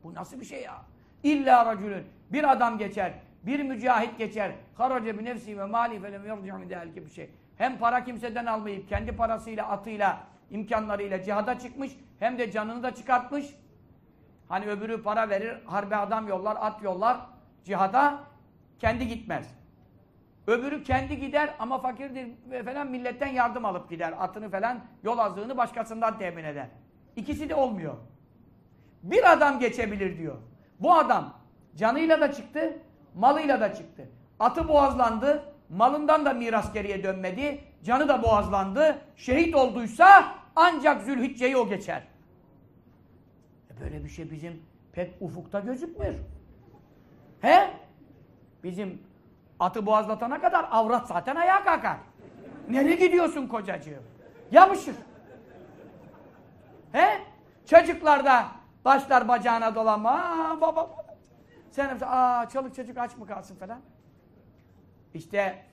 Bu nasıl bir şey ya? İlla racülün. Bir adam geçer, bir mücahit geçer. Harace bi nefsi ve mali felem yerci'u min bir şey. Hem para kimseden almayıp kendi parasıyla, atıyla, imkanlarıyla cihada çıkmış, hem de canını da çıkartmış. Hani öbürü para verir, harbe adam yollar, at yollar cihada kendi gitmez. Öbürü kendi gider ama fakirdir falan milletten yardım alıp gider. Atını falan yol azığını başkasından temin eder. İkisi de olmuyor. Bir adam geçebilir diyor. Bu adam canıyla da çıktı, malıyla da çıktı. Atı boğazlandı, malından da miras geriye dönmedi, canı da boğazlandı. Şehit olduysa ancak Zülhicce'yi o geçer. E böyle bir şey bizim pek ufukta gözükmüyor. He? Bizim atı boğazlatana kadar avrat zaten ayağa kalkar. Nereye gidiyorsun kocacığım? Yapışır. He? Çocuklar da başlar bacağına dolanma. Aa baba baba. Sen hepsi aa çoluk çocuk aç mı kalsın falan. İşte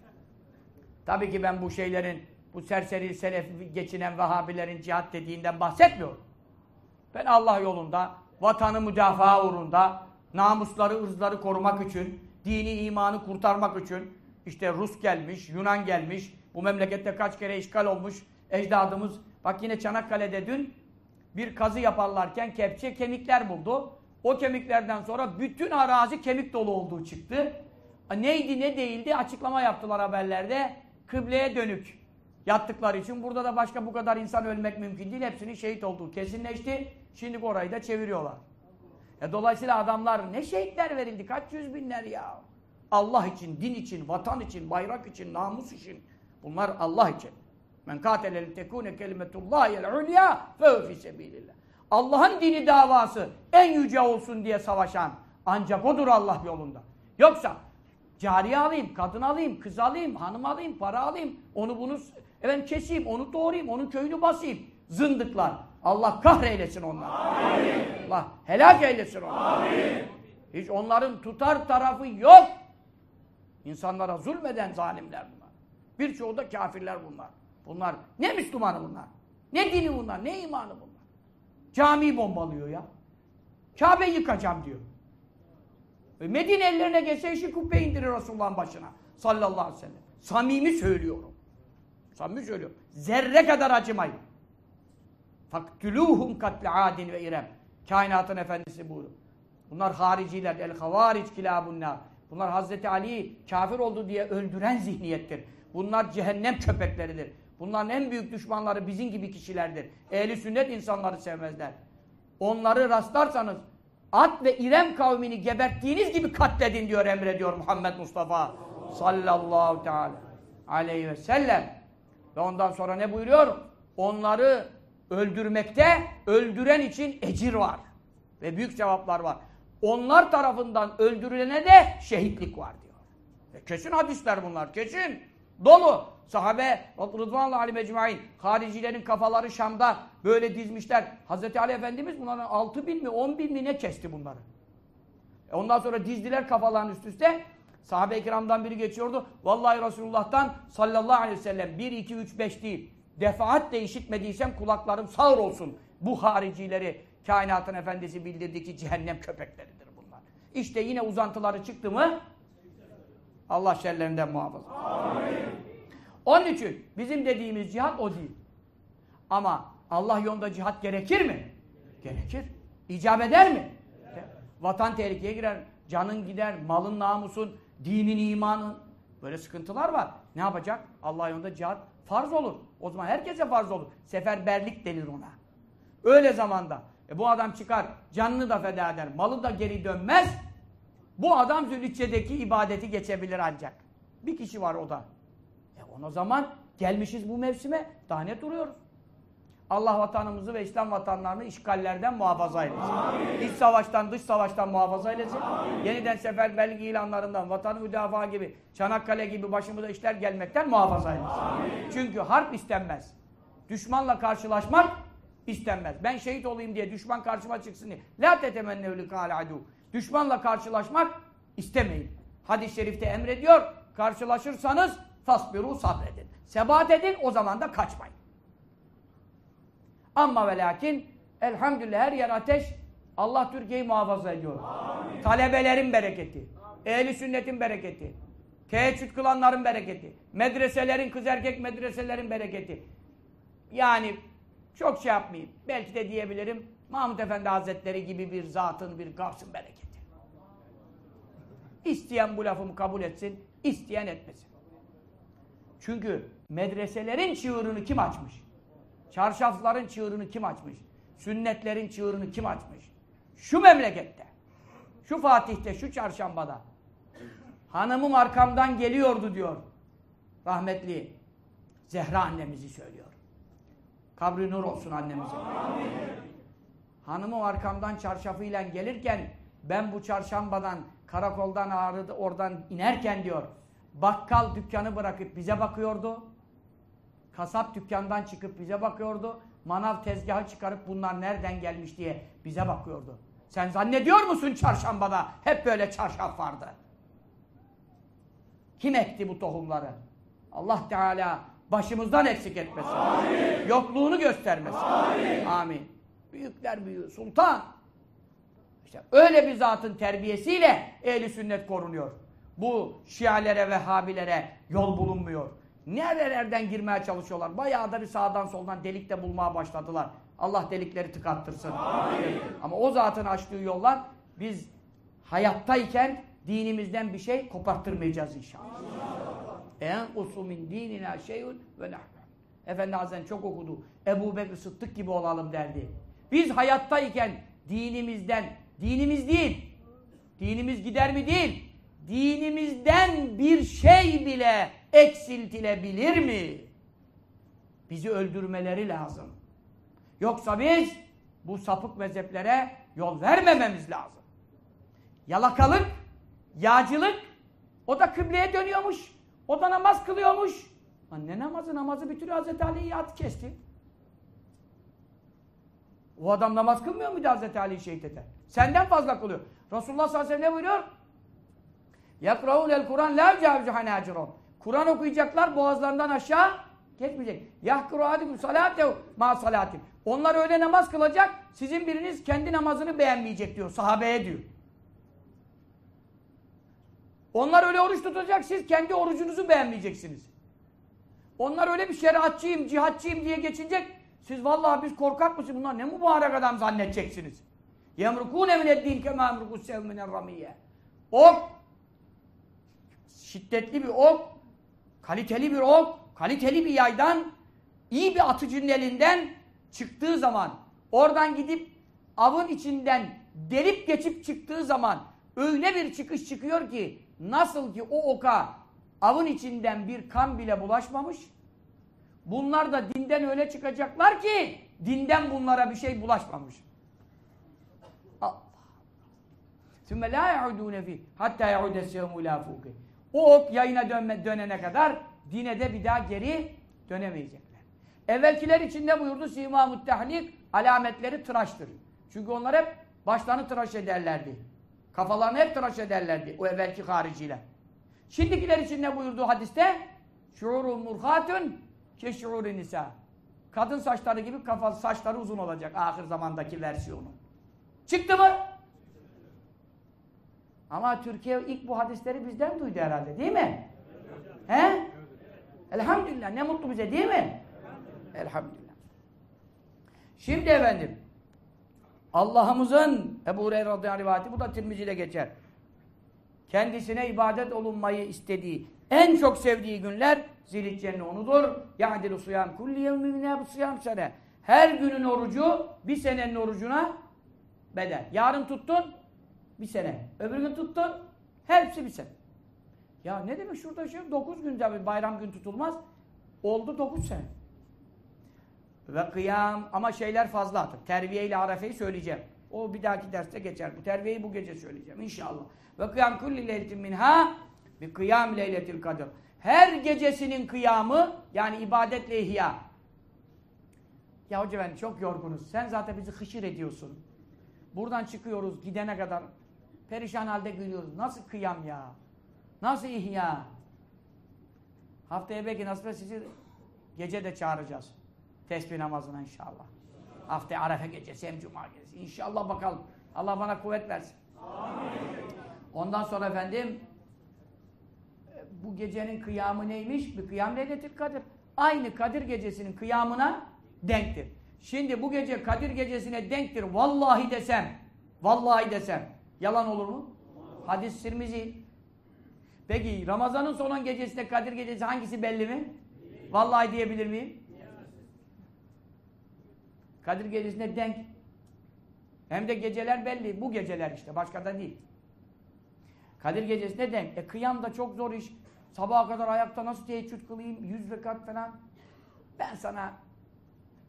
tabii ki ben bu şeylerin bu serseri selef geçinen Vahabilerin cihat dediğinden bahsetmiyorum. Ben Allah yolunda, vatanı müdafaa uğrunda, namusları, ırzları korumak için, dini imanı kurtarmak için işte Rus gelmiş, Yunan gelmiş, bu memlekette kaç kere işgal olmuş ecdadımız. Bak yine Çanakkale'de dün bir kazı yaparlarken kepçe kemikler buldu. O kemiklerden sonra bütün arazi kemik dolu olduğu çıktı. Neydi ne değildi açıklama yaptılar haberlerde. Kıbleye dönük yattıkları için. Burada da başka bu kadar insan ölmek mümkün değil. Hepsinin şehit olduğu kesinleşti. Şimdi orayı da çeviriyorlar. E dolayısıyla adamlar ne şehitler verildi? Kaç yüz binler ya. Allah için, din için, vatan için, bayrak için, namus için. Bunlar Allah için. Men katele tekune kelimetullahiyel ulya fe fi sebilillah. Allah'ın dini davası en yüce olsun diye savaşan ancak odur Allah yolunda. Yoksa cariye alayım, kadın alayım, kız alayım, hanım alayım, para alayım, onu bunu efendim keseyim, onu doğrayayım, onun köyünü basayım. Zındıklar. Allah kahreylesin onları. Amin. Allah helak eylesin onları. Amin. Hiç onların tutar tarafı yok. İnsanlara zulmeden zalimler bunlar. Birçoğu da kafirler bunlar. Bunlar ne Müslümanı bunlar? Ne dini bunlar? Ne imanı bunlar? Camiyi bombalıyor ya. Kabe yıkacağım diyor. E Medine ellerine geçse işi kubbe indirir Resulullah'ın başına. Sallallahu aleyhi ve sellem. Samimi söylüyorum. Samimi söylüyorum. Zerre kadar acımayın. Faktuluhum katle adin ve irem. Kainatın efendisi buyuruyor. Bunlar hariciler. El havaric kilabunnar. Bunlar Hazreti Ali'yi kafir oldu diye öldüren zihniyettir. Bunlar cehennem köpekleridir. Bunların en büyük düşmanları bizim gibi kişilerdir. Ehli sünnet insanları sevmezler. Onları rastlarsanız at ve İrem kavmini geberttiğiniz gibi katledin diyor emrediyor Muhammed Mustafa sallallahu teala aleyhi ve sellem. Ve ondan sonra ne buyuruyor? Onları öldürmekte öldüren için ecir var. Ve büyük cevaplar var. Onlar tarafından öldürülene de şehitlik var diyor. E kesin hadisler bunlar, kesin. Dolu. Sahabe Rıdvanlı Ali Mecmuain haricilerin kafaları Şam'da böyle dizmişler. Hazreti Ali Efendimiz bunların 6 bin mi 10 bin mi ne kesti bunları. E ondan sonra dizdiler kafalarını üst üste. Sahabe-i kiramdan biri geçiyordu. Vallahi Resulullah'tan sallallahu aleyhi ve sellem 1, 2, 3, 5 değil. Defaatle işitmediysem kulaklarım sağır olsun. Bu haricileri kainatın efendisi bildirdi ki cehennem köpekleridir bunlar. İşte yine uzantıları çıktı mı Allah şerlerinden muhafaza. Amin. Onun için bizim dediğimiz cihat o değil. Ama Allah yolunda cihat gerekir mi? Gerekir. İcap eder mi? Vatan tehlikeye girer, canın gider, malın namusun, dinin imanın. Böyle sıkıntılar var. Ne yapacak? Allah yolunda cihat farz olur. O zaman herkese farz olur. Seferberlik denir ona. Öyle zamanda e bu adam çıkar, canını da feda eder, malı da geri dönmez. Bu adam Zülhicce'deki ibadeti geçebilir ancak. Bir kişi var o da. Ona zaman gelmişiz bu mevsime, daha ne duruyoruz? Allah vatanımızı ve İslam vatanlarını işgallerden muhafaza eylesin. Amin. İç savaştan, dış savaştan muhafaza eylesin. Amin. Yeniden seferberlik ilanlarından, vatanı müdafaa gibi, Çanakkale gibi başımıza işler gelmekten muhafaza eylesin. Amin. Çünkü harp istenmez. Düşmanla karşılaşmak istenmez. Ben şehit olayım diye düşman karşıma çıksın diye. La tetemennev likâl adu. Düşmanla karşılaşmak istemeyin. Hadis-i şerifte emrediyor. Karşılaşırsanız tasbiru sabredin. Sebat edin o zaman da kaçmayın. Ama ve lakin elhamdülillah her yer ateş. Allah Türkiye'yi muhafaza ediyor. Amin. Talebelerin bereketi. Ehli sünnetin bereketi. Teheccüd kılanların bereketi. Medreselerin, kız erkek medreselerin bereketi. Yani çok şey yapmayayım. Belki de diyebilirim Mahmud Efendi Hazretleri gibi bir zatın, bir gavsın bereketi. İsteyen bu lafımı kabul etsin, isteyen etmesin. Çünkü medreselerin çığırını kim açmış? Çarşafların çığırını kim açmış? Sünnetlerin çığırını kim açmış? Şu memlekette, şu Fatih'te, şu çarşambada hanımım arkamdan geliyordu diyor. Rahmetli Zehra annemizi söylüyor. Kabri nur olsun annemize. Amin. Hanımım arkamdan çarşafıyla gelirken ben bu çarşambadan karakoldan ağrıdı oradan inerken diyor bakkal dükkanı bırakıp bize bakıyordu. Kasap dükkandan çıkıp bize bakıyordu. Manav tezgahı çıkarıp bunlar nereden gelmiş diye bize bakıyordu. Sen zannediyor musun çarşambada hep böyle çarşaf vardı? Kim ekti bu tohumları? Allah Teala başımızdan eksik etmesin. Amin. Yokluğunu göstermesin. Amin. Amin. Büyükler büyüğü, sultan. İşte öyle bir zatın terbiyesiyle ehli sünnet korunuyor. Bu şialere, vehhabilere yol bulunmuyor. Nerelerden girmeye çalışıyorlar? Bayağı da bir sağdan soldan delik de bulmaya başladılar. Allah delikleri tıkattırsın. Amin. Ama o zatın açtığı yollar biz hayattayken dinimizden bir şey koparttırmayacağız inşallah. En usumin dinina şeyun ve nahnu. Efendi Hazretleri çok okudu. Ebu Bekir Sıddık gibi olalım derdi. Biz hayattayken dinimizden, dinimiz değil, dinimiz gider mi değil, dinimizden bir şey bile eksiltilebilir mi? Bizi öldürmeleri lazım. Yoksa biz bu sapık mezheplere yol vermememiz lazım. Yalakalık, yağcılık, o da kıbleye dönüyormuş. O da namaz kılıyormuş. Lan ne namazı? Namazı bitiriyor Hazreti Ali'yi yat kesti. O adam namaz kılmıyor muydu Hazreti Ali'yi şehit eder? Senden fazla kılıyor. Resulullah sallallahu aleyhi ve sellem ne buyuruyor? Yakraun el Kur'an la cavizu hanacirun. Kur'an okuyacaklar boğazlarından aşağı geçmeyecek. Yahkuru adikum salatehu ma salatim. Onlar öyle namaz kılacak, sizin biriniz kendi namazını beğenmeyecek diyor, sahabeye diyor. Onlar öyle oruç tutacak, siz kendi orucunuzu beğenmeyeceksiniz. Onlar öyle bir şeriatçıyım, cihatçıyım diye geçinecek, siz vallahi biz korkak mısın? Bunlar ne mübarek adam zannedeceksiniz. Yemrukûne mineddîn kemâ emrukus sevminen ramiyye. Ok, şiddetli bir ok, kaliteli bir ok, kaliteli bir yaydan, iyi bir atıcının elinden çıktığı zaman, oradan gidip avın içinden delip geçip çıktığı zaman öyle bir çıkış çıkıyor ki nasıl ki o oka avın içinden bir kan bile bulaşmamış bunlar da dinden öyle çıkacaklar ki dinden bunlara bir şey bulaşmamış. Allah. Sümme la yaudune fi hatta yaude sehmu la fuki. O ok yayına dönme, dönene kadar dine de bir daha geri dönemeyecekler. Evvelkiler içinde buyurdu simamut tahlik alametleri tıraştır. Çünkü onlar hep başlarını tıraş ederlerdi. Kafalarını hep tıraş ederlerdi o evvelki hariciler. Şimdikiler için ne buyurdu hadiste? Şuurul murhatun ke şuuri nisa. Kadın saçları gibi kafası saçları uzun olacak ahir zamandaki versiyonu. Çıktı mı? Ama Türkiye ilk bu hadisleri bizden duydu herhalde değil mi? He? Elhamdülillah ne mutlu bize değil mi? Elhamdülillah. Şimdi efendim Allah'ımızın Ebu Hureyre radıyallahu rivayeti bu da Tirmizi'de geçer. Kendisine ibadet olunmayı istediği, en çok sevdiği günler Zilhicce'nin onudur. Ya'dilu suyam kulli yevmi min suyam sene. Her günün orucu bir senenin orucuna bedel. Yarın tuttun bir sene. Öbür gün tuttun hepsi bir sene. Ya ne demek şurada şey? Dokuz gün tabi bayram gün tutulmaz. Oldu dokuz sene. Ve kıyam ama şeyler fazla artık. Terbiye ile arefeyi söyleyeceğim. O bir dahaki derste geçer. Bu terbiyeyi bu gece söyleyeceğim inşallah. Ve kıyam kulli leyletin minha bir kıyam leyletil kadir. Her gecesinin kıyamı yani ibadetle ihya. Ya hoca ben çok yorgunuz. Sen zaten bizi hışır ediyorsun. Buradan çıkıyoruz gidene kadar perişan halde gülüyoruz. Nasıl kıyam ya? Nasıl ihya? Haftaya belki nasıl sizi gece de çağıracağız. Tesbih namazına inşallah. Haftaya Arefe gecesi hem Cuma gecesi. İnşallah bakalım. Allah bana kuvvet versin. Amin. Ondan sonra efendim bu gecenin kıyamı neymiş? Bir kıyam leyletil kadir. Aynı Kadir gecesinin kıyamına denktir. Şimdi bu gece Kadir gecesine denktir. Vallahi desem, vallahi desem yalan olur mu? Hadis Sirmizi. Peki Ramazan'ın son gecesinde Kadir gecesi hangisi belli mi? Vallahi diyebilir miyim? Kadir gecesine denk. Hem de geceler belli. Bu geceler işte. Başka da değil. Kadir gecesine denk. E kıyam da çok zor iş. Sabaha kadar ayakta nasıl teheccüd kılayım? Yüz rekat falan. Ben sana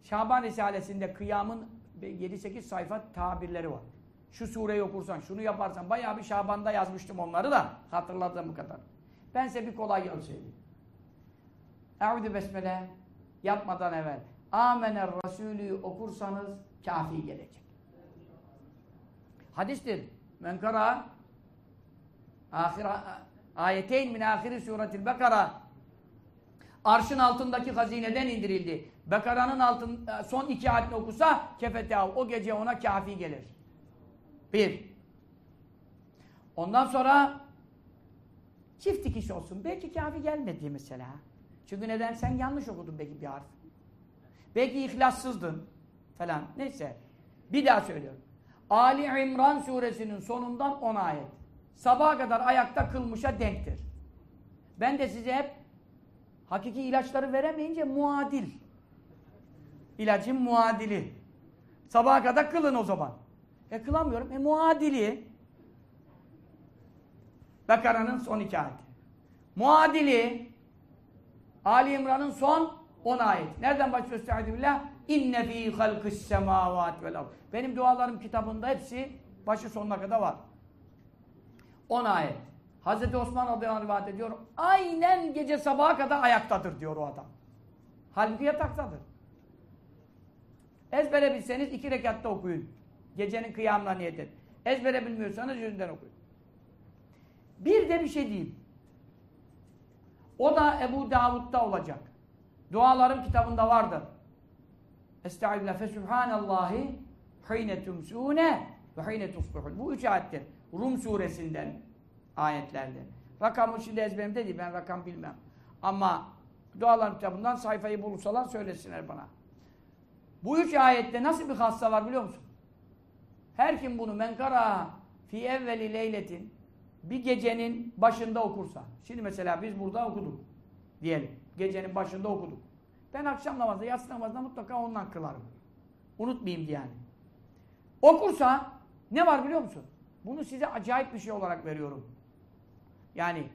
Şaban Risalesi'nde kıyamın 7-8 sayfa tabirleri var. Şu sureyi okursan, şunu yaparsan. Bayağı bir Şaban'da yazmıştım onları da. Hatırladığım kadar. Ben size bir kolay yol söyleyeyim. Eûzü besmele yapmadan evvel. Amener Resulü okursanız kafi gelecek. Hadistir. Men kara ahir ayeteyn min ahiri suretil Bekara arşın altındaki hazineden indirildi. Bekara'nın altın son iki ayetini okusa kefete o gece ona kafi gelir. Bir. Ondan sonra çift dikiş olsun. Belki kafi gelmedi mesela. Çünkü neden? Sen yanlış okudun belki bir harf. Belki ihlassızdın falan. Neyse. Bir daha söylüyorum. Ali İmran suresinin sonundan 10 ayet. Sabaha kadar ayakta kılmışa denktir. Ben de size hep hakiki ilaçları veremeyince muadil. İlacın muadili. Sabaha kadar kılın o zaman. E kılamıyorum. E muadili. Bekara'nın son iki ayeti. Muadili Ali İmran'ın son 10 ayet. Nereden başlıyor Estaizu? İnne fî halkıs semâvât vel Benim dualarım kitabında hepsi başı sonuna kadar var. 10 ayet. Hazreti Osman radıyallahu anh rivayet ediyor. Aynen gece sabaha kadar ayaktadır diyor o adam. Halbuki yataktadır. Ezbere bilseniz iki rekatta okuyun. Gecenin kıyamına niyet edin. Ezbere bilmiyorsanız yüzünden okuyun. Bir de bir şey diyeyim. O da Ebu Davud'da olacak. Dualarım kitabında vardır. Estağfirullah fe subhanallahi hine tumsune ve hine tusbihun. Bu üç ayettir. Rum suresinden ayetlerde. Rakamı şimdi ezberimde değil. Ben rakam bilmem. Ama dualarım kitabından sayfayı bulursalar söylesinler bana. Bu üç ayette nasıl bir hassa var biliyor musun? Her kim bunu menkara fi evveli leyletin bir gecenin başında okursa. Şimdi mesela biz burada okuduk diyelim. Gecenin başında okuduk. Ben akşam namazında, yatsı namazında mutlaka ondan kılarım. Unutmayayım diye yani. Okursa ne var biliyor musun? Bunu size acayip bir şey olarak veriyorum. Yani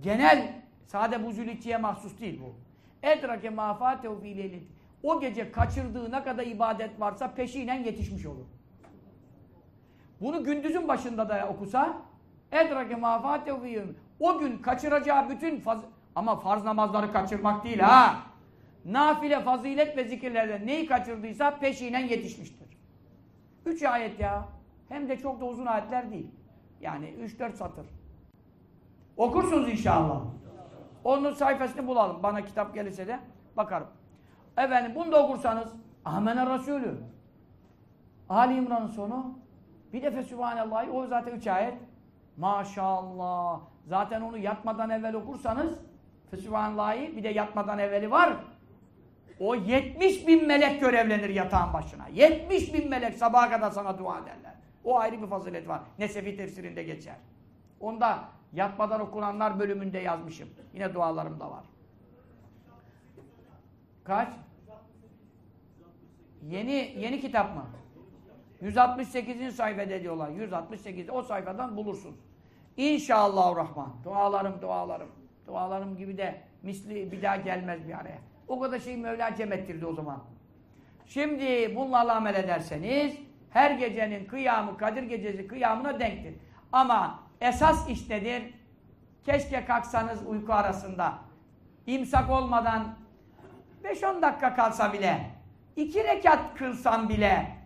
genel sade bu zülitçiye mahsus değil bu. Edrake mafatehu fi leylit. O gece kaçırdığı ne kadar ibadet varsa peşinen yetişmiş olur. Bunu gündüzün başında da okusa edrake mafatehu fi O gün kaçıracağı bütün faz ama farz namazları kaçırmak değil ha. Nafile, fazilet ve zikirlerden neyi kaçırdıysa peşinen yetişmiştir. Üç ayet ya. Hem de çok da uzun ayetler değil. Yani üç dört satır. Okursunuz inşallah. Onun sayfasını bulalım. Bana kitap gelirse de bakarım. Efendim bunu da okursanız Amene Resulü. Ali İmran'ın sonu. Bir de Fesubhanallah'ı o zaten üç ayet. Maşallah. Zaten onu yatmadan evvel okursanız Fesubhanallah'ı bir de yatmadan evveli var. O 70 bin melek görevlenir yatağın başına. 70 bin melek sabaha kadar sana dua ederler. O ayrı bir fazilet var. Nesefi tefsirinde geçer. Onda yatmadan okunanlar bölümünde yazmışım. Yine dualarım da var. Kaç? Yeni yeni kitap mı? 168. sayfada diyorlar. 168. O sayfadan bulursun. İnşallah Rahman. Dualarım, dualarım. Dualarım gibi de misli bir daha gelmez bir araya. O kadar şey Mevla cem ettirdi o zaman. Şimdi bunlarla amel ederseniz her gecenin kıyamı, Kadir gecesi kıyamına denktir. Ama esas iş nedir? Keşke kalksanız uyku arasında. imsak olmadan 5-10 dakika kalsa bile, iki rekat kılsan bile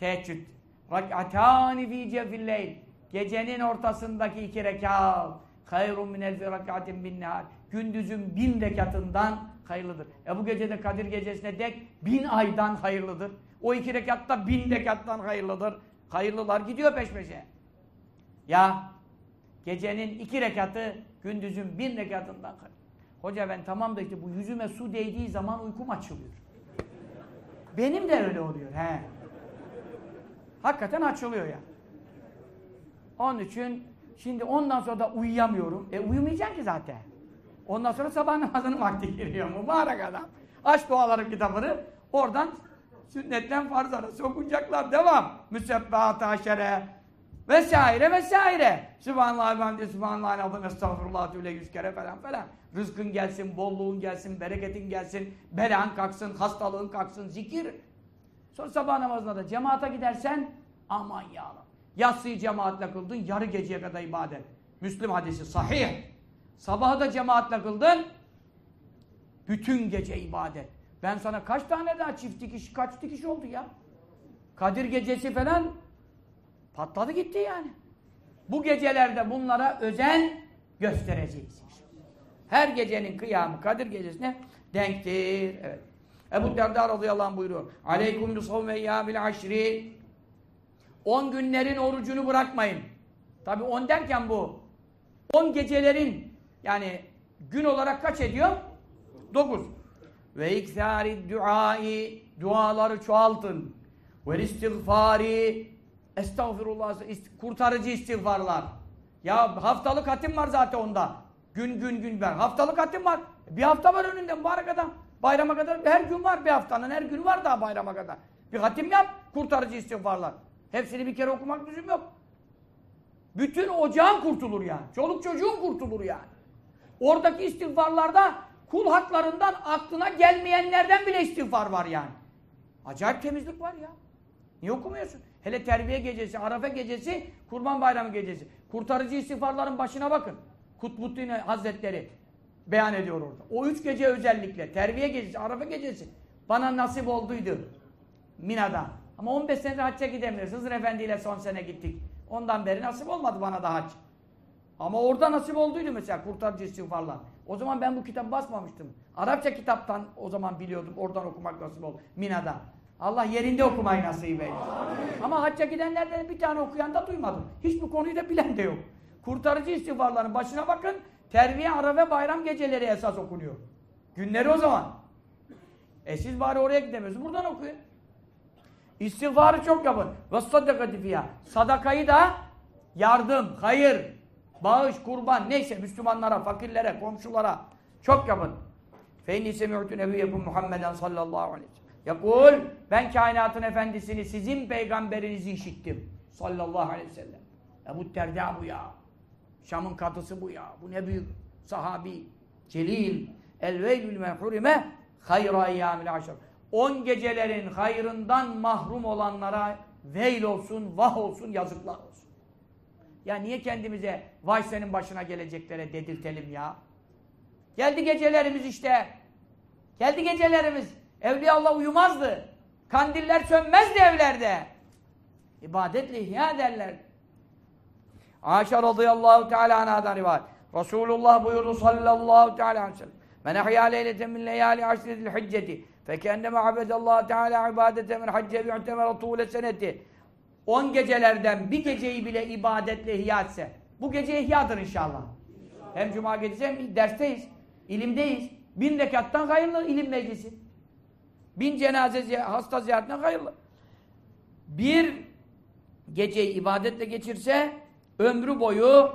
teheccüd. Rak'atani fi cefilleyl. Gecenin ortasındaki iki rekat. Hayrun min elfi rakatin bin nehar. Gündüzün bin rekatından hayırlıdır. E bu gecede Kadir gecesine dek bin aydan hayırlıdır. O iki rekatta bin rekattan hayırlıdır. Hayırlılar gidiyor peş peşe. Ya gecenin iki rekatı gündüzün bin rekatından hayırlı. Hoca ben tamam da işte bu yüzüme su değdiği zaman uykum açılıyor. Benim de öyle oluyor. He. Hakikaten açılıyor ya. Onun için şimdi ondan sonra da uyuyamıyorum. E uyumayacaksın ki zaten. Ondan sonra sabah namazının vakti giriyor mübarek adam. Aç dualarım kitabını. Oradan sünnetten farz arası okunacaklar. Devam. Müsebbahat aşere vesaire vesaire. Sübhanallah, hamdi, Sübhanallah, azim, estağfurullah, tüle yüz kere falan falan. Rızkın gelsin, bolluğun gelsin, bereketin gelsin, belan kalksın, hastalığın kalksın, zikir. Sonra sabah namazına da cemaate gidersen aman ya Allah. Yatsıyı cemaatle kıldın, yarı geceye kadar ibadet. Müslüm hadisi sahih. Sabahı da cemaatle kıldın, bütün gece ibadet. Ben sana kaç tane daha çift dikiş, kaç dikiş oldu ya? Kadir gecesi falan patladı gitti yani. Bu gecelerde bunlara özen göstereceğiz. Her gecenin kıyamı Kadir gecesine denktir. Evet. Ebu Derda radıyallahu anh buyuruyor. Aleyküm bisavme eyyâmil aşri. On günlerin orucunu bırakmayın. Tabi on derken bu. On gecelerin yani gün olarak kaç ediyor? Dokuz. Ve iksari duai duaları çoğaltın. Ve istiğfari estağfirullah kurtarıcı istiğfarlar. Ya haftalık hatim var zaten onda. Gün gün gün ben. Haftalık hatim var. Bir hafta var önünde mübarek adam. Bayrama kadar her gün var bir haftanın her gün var daha bayrama kadar. Bir hatim yap kurtarıcı istiğfarlar. Hepsini bir kere okumak lüzum yok. Bütün ocağın kurtulur yani. Çoluk çocuğun kurtulur yani. Oradaki istiğfarlarda kul haklarından aklına gelmeyenlerden bile istiğfar var yani. Acayip temizlik var ya. Niye okumuyorsun? Hele terbiye gecesi, Arafa gecesi, Kurban Bayramı gecesi. Kurtarıcı istiğfarların başına bakın. Kutbuddin Hazretleri beyan ediyor orada. O üç gece özellikle, terbiye gecesi, Arafa gecesi bana nasip olduydu Mina'da. Ama 15 senedir hacca gidemiyoruz. Hızır Efendi ile son sene gittik. Ondan beri nasip olmadı bana da hac. Ama orada nasip olduydu mesela kurtarıcı istiğfarlar. O zaman ben bu kitap basmamıştım. Arapça kitaptan o zaman biliyordum. Oradan okumak nasip oldu. Mina'da. Allah yerinde okumayı nasip eylesin. Ama hacca gidenlerden bir tane okuyan da duymadım. Hiç bu konuyu da bilen de yok. Kurtarıcı istiğfarların başına bakın. Terbiye, ara ve bayram geceleri esas okunuyor. Günleri o zaman. E siz bari oraya gidemiyorsunuz. Buradan okuyun. İstiğfarı çok yapın. Ve sadakati fiyâ. Sadakayı da yardım, hayır, bağış, kurban neyse Müslümanlara, fakirlere, komşulara çok yapın. Feyni semi'tu nebiyyekum Muhammeden sallallahu aleyhi ve sellem. Yakul ben kainatın efendisini sizin peygamberinizi işittim. Sallallahu aleyhi ve sellem. Ebu Derda bu ya. Şam'ın kadısı bu ya. Bu ne büyük sahabi. Celil. El veylül men hurime hayra eyyamil aşır. On gecelerin hayrından mahrum olanlara veil olsun, vah olsun, yazıklar olsun. Ya niye kendimize vay senin başına geleceklere dedirtelim ya? Geldi gecelerimiz işte. Geldi gecelerimiz. Evliya Allah uyumazdı. Kandiller sönmezdi evlerde. İbadetle ihya ederler. Ayşe radıyallahu teala anhadan rivayet. Resulullah buyurdu sallallahu teala aleyhi ve sellem. Men ahya leyleten min leyali aşretil hicceti fekenneme abedallahu teala ibadete min hacce bi'temere tuğle seneti 10 gecelerden bir geceyi bile ibadetle ihya etse bu gece ihyadır inşallah. Hem cuma gecesi hem dersteyiz, ilimdeyiz. Bin rekattan hayırlı ilim meclisi. Bin cenaze hasta ziyaretinden hayırlı. Bir geceyi ibadetle geçirse ömrü boyu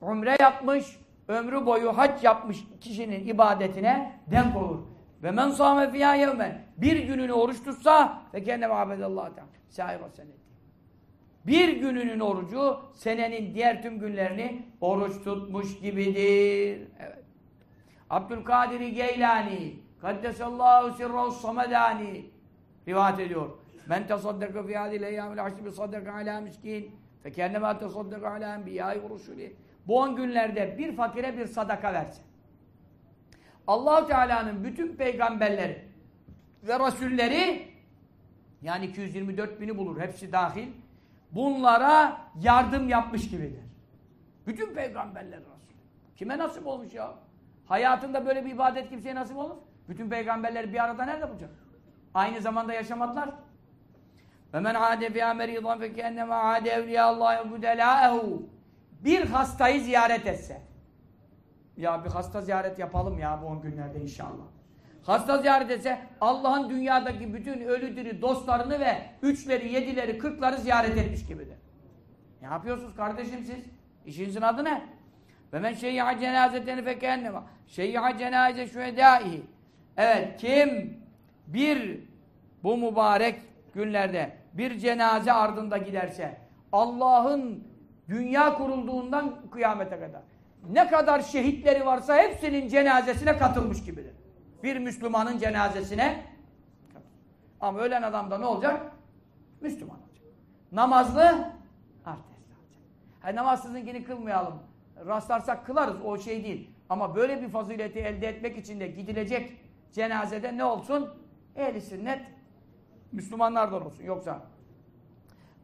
umre yapmış, ömrü boyu hac yapmış kişinin ibadetine denk olur. Ve men sâme fiyâ yevmen bir gününü oruç tutsa ve kenne ma'abedallâhu teâlâ sâira seneti. Bir gününün orucu senenin diğer tüm günlerini oruç tutmuş gibidir. Evet. Abdülkadir Geylani Kaddesallahu sirrahu samedani rivayet ediyor. Men tasaddaka fi hadil eyyamil aşri bi sadaka ala miskin fekennema tasaddaka ala enbiyâi ve Bu on günlerde bir fakire bir sadaka verse. Allahu Teala'nın bütün peygamberleri ve rasulleri yani 224 bini bulur hepsi dahil bunlara yardım yapmış gibidir. Bütün peygamberler Resul. Kime nasip olmuş ya? Hayatında böyle bir ibadet kimseye nasip olur? Bütün peygamberleri bir arada nerede bulacak? Aynı zamanda yaşamadılar. Ve men ade fiha meridan fe kennema ade evliyallahu budelâehu. Bir hastayı ziyaret etse. Ya bir hasta ziyaret yapalım ya bu on günlerde inşallah. Hasta ziyaret etse Allah'ın dünyadaki bütün ölü diri dostlarını ve üçleri, yedileri, kırkları ziyaret etmiş gibidir. Ne yapıyorsunuz kardeşim siz? İşinizin adı ne? Ve men şeyya cenazeteni fekennema. Şeyya cenaze şühedâihi. Evet kim bir bu mübarek günlerde bir cenaze ardında giderse Allah'ın dünya kurulduğundan kıyamete kadar ne kadar şehitleri varsa hepsinin cenazesine katılmış gibidir. Bir Müslümanın cenazesine ama ölen adamda ne olacak? Müslüman olacak. Namazlı abdestli olacak. Hani namazsızınkini kılmayalım. Rastlarsak kılarız o şey değil. Ama böyle bir fazileti elde etmek için de gidilecek cenazede ne olsun? Ehli sünnet Müslümanlardan olsun. Yoksa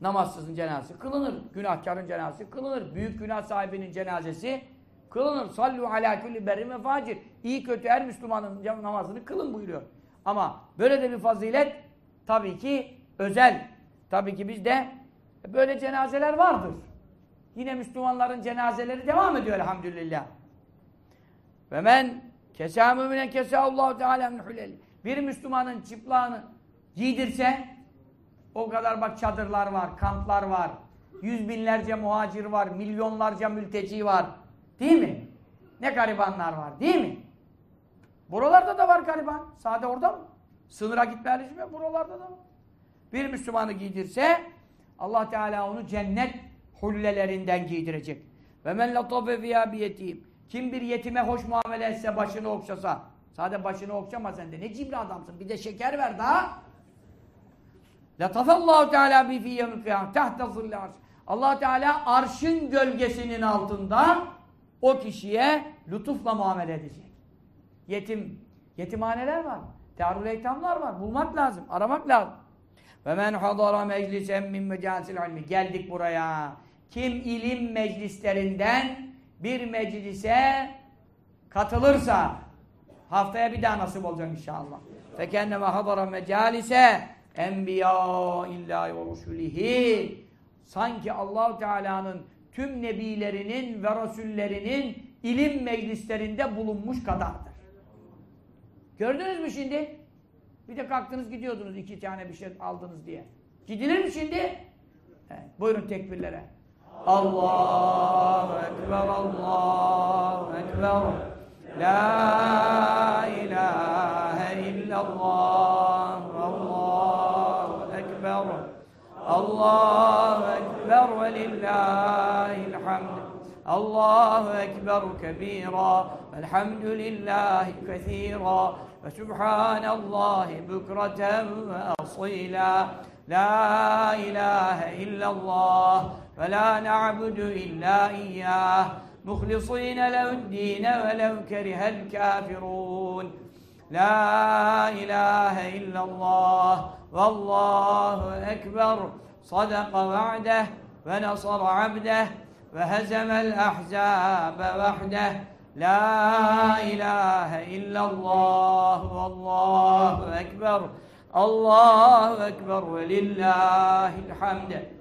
namazsızın cenazesi kılınır. Günahkarın cenazesi kılınır. Büyük günah sahibinin cenazesi kılınır. Sallu ala kulli berrin ve facir. İyi kötü her Müslümanın namazını kılın buyuruyor. Ama böyle de bir fazilet tabii ki özel. Tabii ki bizde böyle cenazeler vardır. Yine Müslümanların cenazeleri devam ediyor elhamdülillah. Ve men kesâ müminen kesâ Allah Teala min. Bir Müslümanın çıplağını giydirse o kadar bak çadırlar var, kamplar var. Yüz binlerce muhacir var, milyonlarca mülteci var. Değil mi? Ne garibanlar var, değil mi? Buralarda da var gariban. Sade orada mı? Sınıra gitme mi? Buralarda da var. Bir Müslümanı giydirse Allah Teala onu cennet hullelerinden giydirecek. Ve men latafe fiyâ biyetim. Kim bir yetime hoş muamele etse, başını okşasa. Sadece başını okşama sen de. Ne cimri adamsın. Bir de şeker ver daha. Latafallahu Teala bi fi kıyam. Tahta zilli arş. Allah Teala arşın gölgesinin altında o kişiye lütufla muamele edecek. Yetim, yetimhaneler var. Tearrül eytamlar var. Bulmak lazım, aramak lazım. Ve men hadara meclisen min mecasil ilmi. Geldik buraya. Kim ilim meclislerinden bir meclise katılırsa haftaya bir daha nasip olacak inşallah. Fekenneme hadara mecalise enbiya illahi ve sanki allah Teala'nın tüm nebilerinin ve rasullerinin ilim meclislerinde bulunmuş kadardır. Gördünüz mü şimdi? Bir de kalktınız gidiyordunuz iki tane bir şey aldınız diye. Gidilir mi şimdi? Evet, buyurun tekbirlere. Allahu Ekber, Allahu Ekber. La ilahe illallah, Allahu Allahu Ekber ve lillahil hamd. الله أكبر كبيرا. الحمد لله كثيرا. وسبحان الله بكرة وأصيلا. لا إله إلا الله. فلا نعبد إلا إياه. مخلصين له الدين ولو كره الكافرون. لا إله إلا الله. Vallahu ekber. Sadaka va'deh ve nasar abdeh ve hezemel ahzabe vahdeh. La ilahe illallah vallahu ekber. Allahu ekber ve lillahil hamde.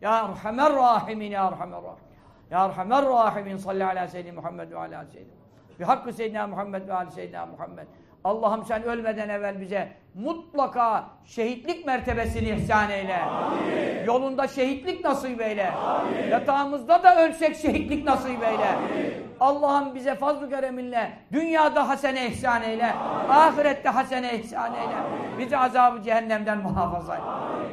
Ya Erhamer Rahimin Ya Erhamer Rahimin. Ya Erhamer Rahimin salli ala seyyidina Muhammed ve ala seyyidina. Bi hakkı seyyidina Muhammed ve ala seyyidina Muhammed. Allah'ım sen ölmeden evvel bize mutlaka şehitlik mertebesini ihsan eyle. Amin. Yolunda şehitlik nasip eyle. Amin. Yatağımızda da ölsek şehitlik nasip eyle. Allah'ım bize fazl-ı kereminle dünyada hasene ihsan eyle. Amin. Ahirette hasene ihsan eyle. Amin. Bizi azabı cehennemden muhafaza eyle.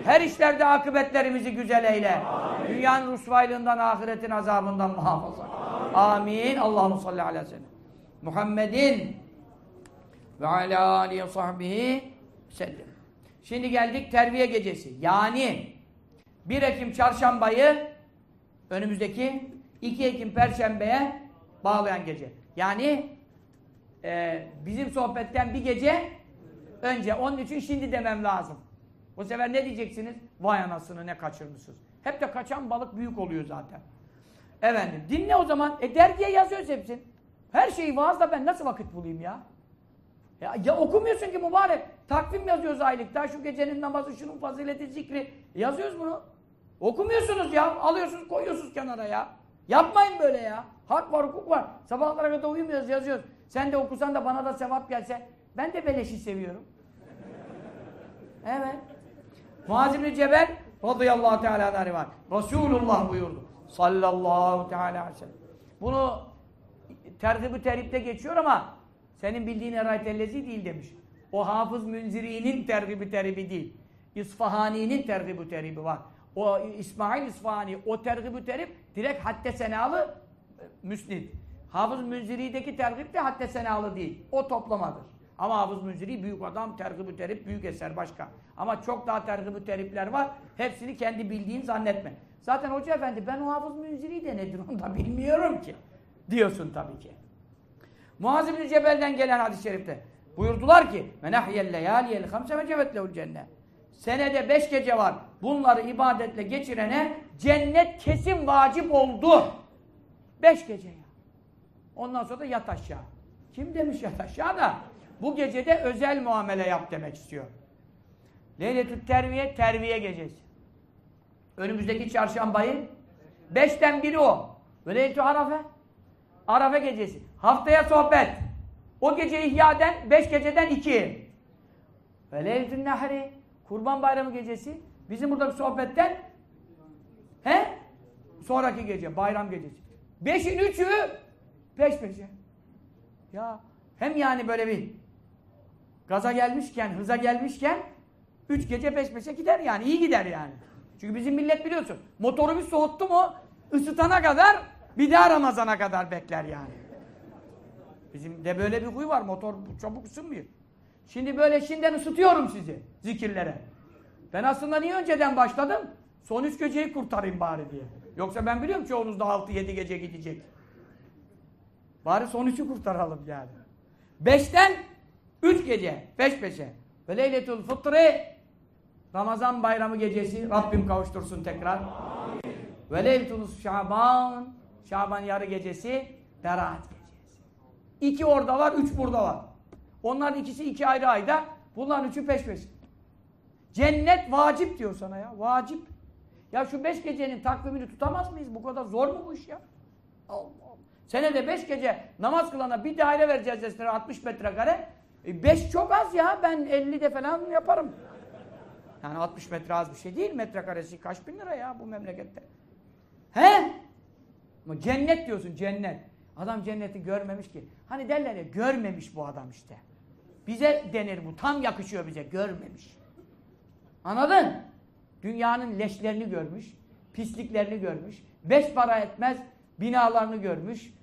Her işlerde akıbetlerimizi güzel eyle. Amin. Dünyanın rusvaylığından, ahiretin azabından muhafaza eyle. Amin. Allahu salli ala sellem. Muhammedin ve ala alihi sahbihi sellem. Şimdi geldik terbiye gecesi. Yani 1 Ekim çarşambayı önümüzdeki 2 Ekim perşembeye bağlayan gece. Yani e, bizim sohbetten bir gece önce. Onun için şimdi demem lazım. Bu sefer ne diyeceksiniz? Vay anasını ne kaçırmışsınız. Hep de kaçan balık büyük oluyor zaten. Efendim dinle o zaman. E dergiye yazıyoruz hepsini. Her şeyi vaazda ben nasıl vakit bulayım ya? Ya, ya okumuyorsun ki mübarek. Takvim yazıyoruz aylıkta. Şu gecenin namazı, şunun fazileti, zikri. Yazıyoruz bunu. Okumuyorsunuz ya. Alıyorsunuz, koyuyorsunuz kenara ya. Yapmayın böyle ya. Hak var, hukuk var. Sabahlara kadar uyumuyoruz, yazıyoruz. Sen de okusan da bana da sevap gelse. Ben de beleşi seviyorum. Evet. Muaz İbni Cebel radıyallahu teala var. Resulullah buyurdu. Sallallahu teala aleyhi ve sellem. Bunu tergib-i teripte geçiyor ama senin bildiğin eraytellezi değil demiş. O Hafız Münziri'nin tergib-i teribi değil. İsfahani'nin tergib-i teribi var. O İsmail İsfahani, o tergib-i terip direkt hadde senalı e, müsnid. Hafız Münziri'deki tergib de hadde senalı değil. O toplamadır. Ama Hafız Münziri büyük adam, tergib-i terip büyük eser başka. Ama çok daha tergib-i teripler var. Hepsini kendi bildiğin zannetme. Zaten Hoca Efendi ben o Hafız Münziri de nedir onu da bilmiyorum ki. Diyorsun tabii ki. Muaz İbni Cebel'den gelen hadis-i şerifte buyurdular ki menahyel leyaliyel hamse ve cebetlehul cennet. Senede beş gece var. Bunları ibadetle geçirene cennet kesin vacip oldu. Beş gece ya. Ondan sonra da yat aşağı. Kim demiş yat aşağı da? Bu gecede özel muamele yap demek istiyor. Leyletü terviye, terviye gecesi. Önümüzdeki çarşambayı beşten biri o. Ve leyletü arafe. Arafe gecesi. Haftaya sohbet. O gece ihyaden, beş geceden iki. Ve leyletün nehri. Kurban bayramı gecesi. Bizim buradaki sohbetten he? Sonraki gece, bayram gecesi. Beşin üçü peş peşe. Ya hem yani böyle bir gaza gelmişken, hıza gelmişken üç gece peş peşe gider yani. iyi gider yani. Çünkü bizim millet biliyorsun motoru bir soğuttu mu ısıtana kadar bir daha Ramazan'a kadar bekler yani. Bizim de böyle bir huy var. Motor çabuk ısınmıyor. Şimdi böyle şimdiden ısıtıyorum sizi zikirlere. Ben aslında niye önceden başladım? Son üç geceyi kurtarayım bari diye. Yoksa ben biliyorum çoğunuz da altı yedi gece gidecek. Bari son üçü kurtaralım yani. Beşten üç gece, beş beşe. Ve leyletul fıtrı Ramazan bayramı gecesi Rabbim kavuştursun tekrar. Ve leyletul şaban Şaban yarı gecesi Berat gecesi. İki orada var, üç burada var. Onların ikisi iki ayrı ayda. Bunların üçü peş peşe. Cennet vacip diyor sana ya. Vacip. Ya şu beş gecenin takvimini tutamaz mıyız? Bu kadar zor mu bu iş ya? Allah Allah. Senede beş gece namaz kılana bir daire vereceğiz esnere 60 metrekare. E beş çok az ya. Ben 50 de falan yaparım. Yani 60 metre az bir şey değil. Metrekaresi kaç bin lira ya bu memlekette. He? Ama cennet diyorsun cennet. Adam cenneti görmemiş ki. Hani derler ya görmemiş bu adam işte. Bize denir bu. Tam yakışıyor bize. Görmemiş. Anladın? Dünyanın leşlerini görmüş. Pisliklerini görmüş. Beş para etmez binalarını görmüş.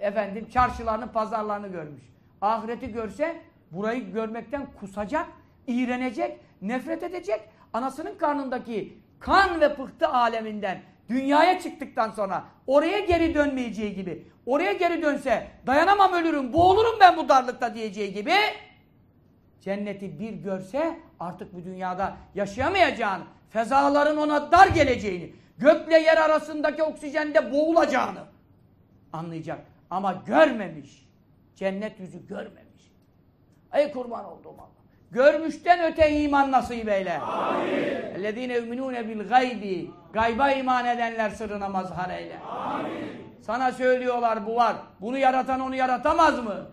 Efendim çarşılarını, pazarlarını görmüş. Ahireti görse burayı görmekten kusacak, iğrenecek, nefret edecek. Anasının karnındaki kan ve pıhtı aleminden dünyaya çıktıktan sonra oraya geri dönmeyeceği gibi, oraya geri dönse dayanamam ölürüm, boğulurum ben bu darlıkta diyeceği gibi cenneti bir görse artık bu dünyada yaşayamayacağını, fezaların ona dar geleceğini, gökle yer arasındaki oksijende boğulacağını anlayacak. Ama görmemiş. Cennet yüzü görmemiş. Ey kurban olduğum Allah. Görmüşten öte iman nasip eyle. Ellezine yu'minune bil gaybi. Gayba iman edenler sırrına mazhar eyle. Amin. Sana söylüyorlar bu var. Bunu yaratan onu yaratamaz mı?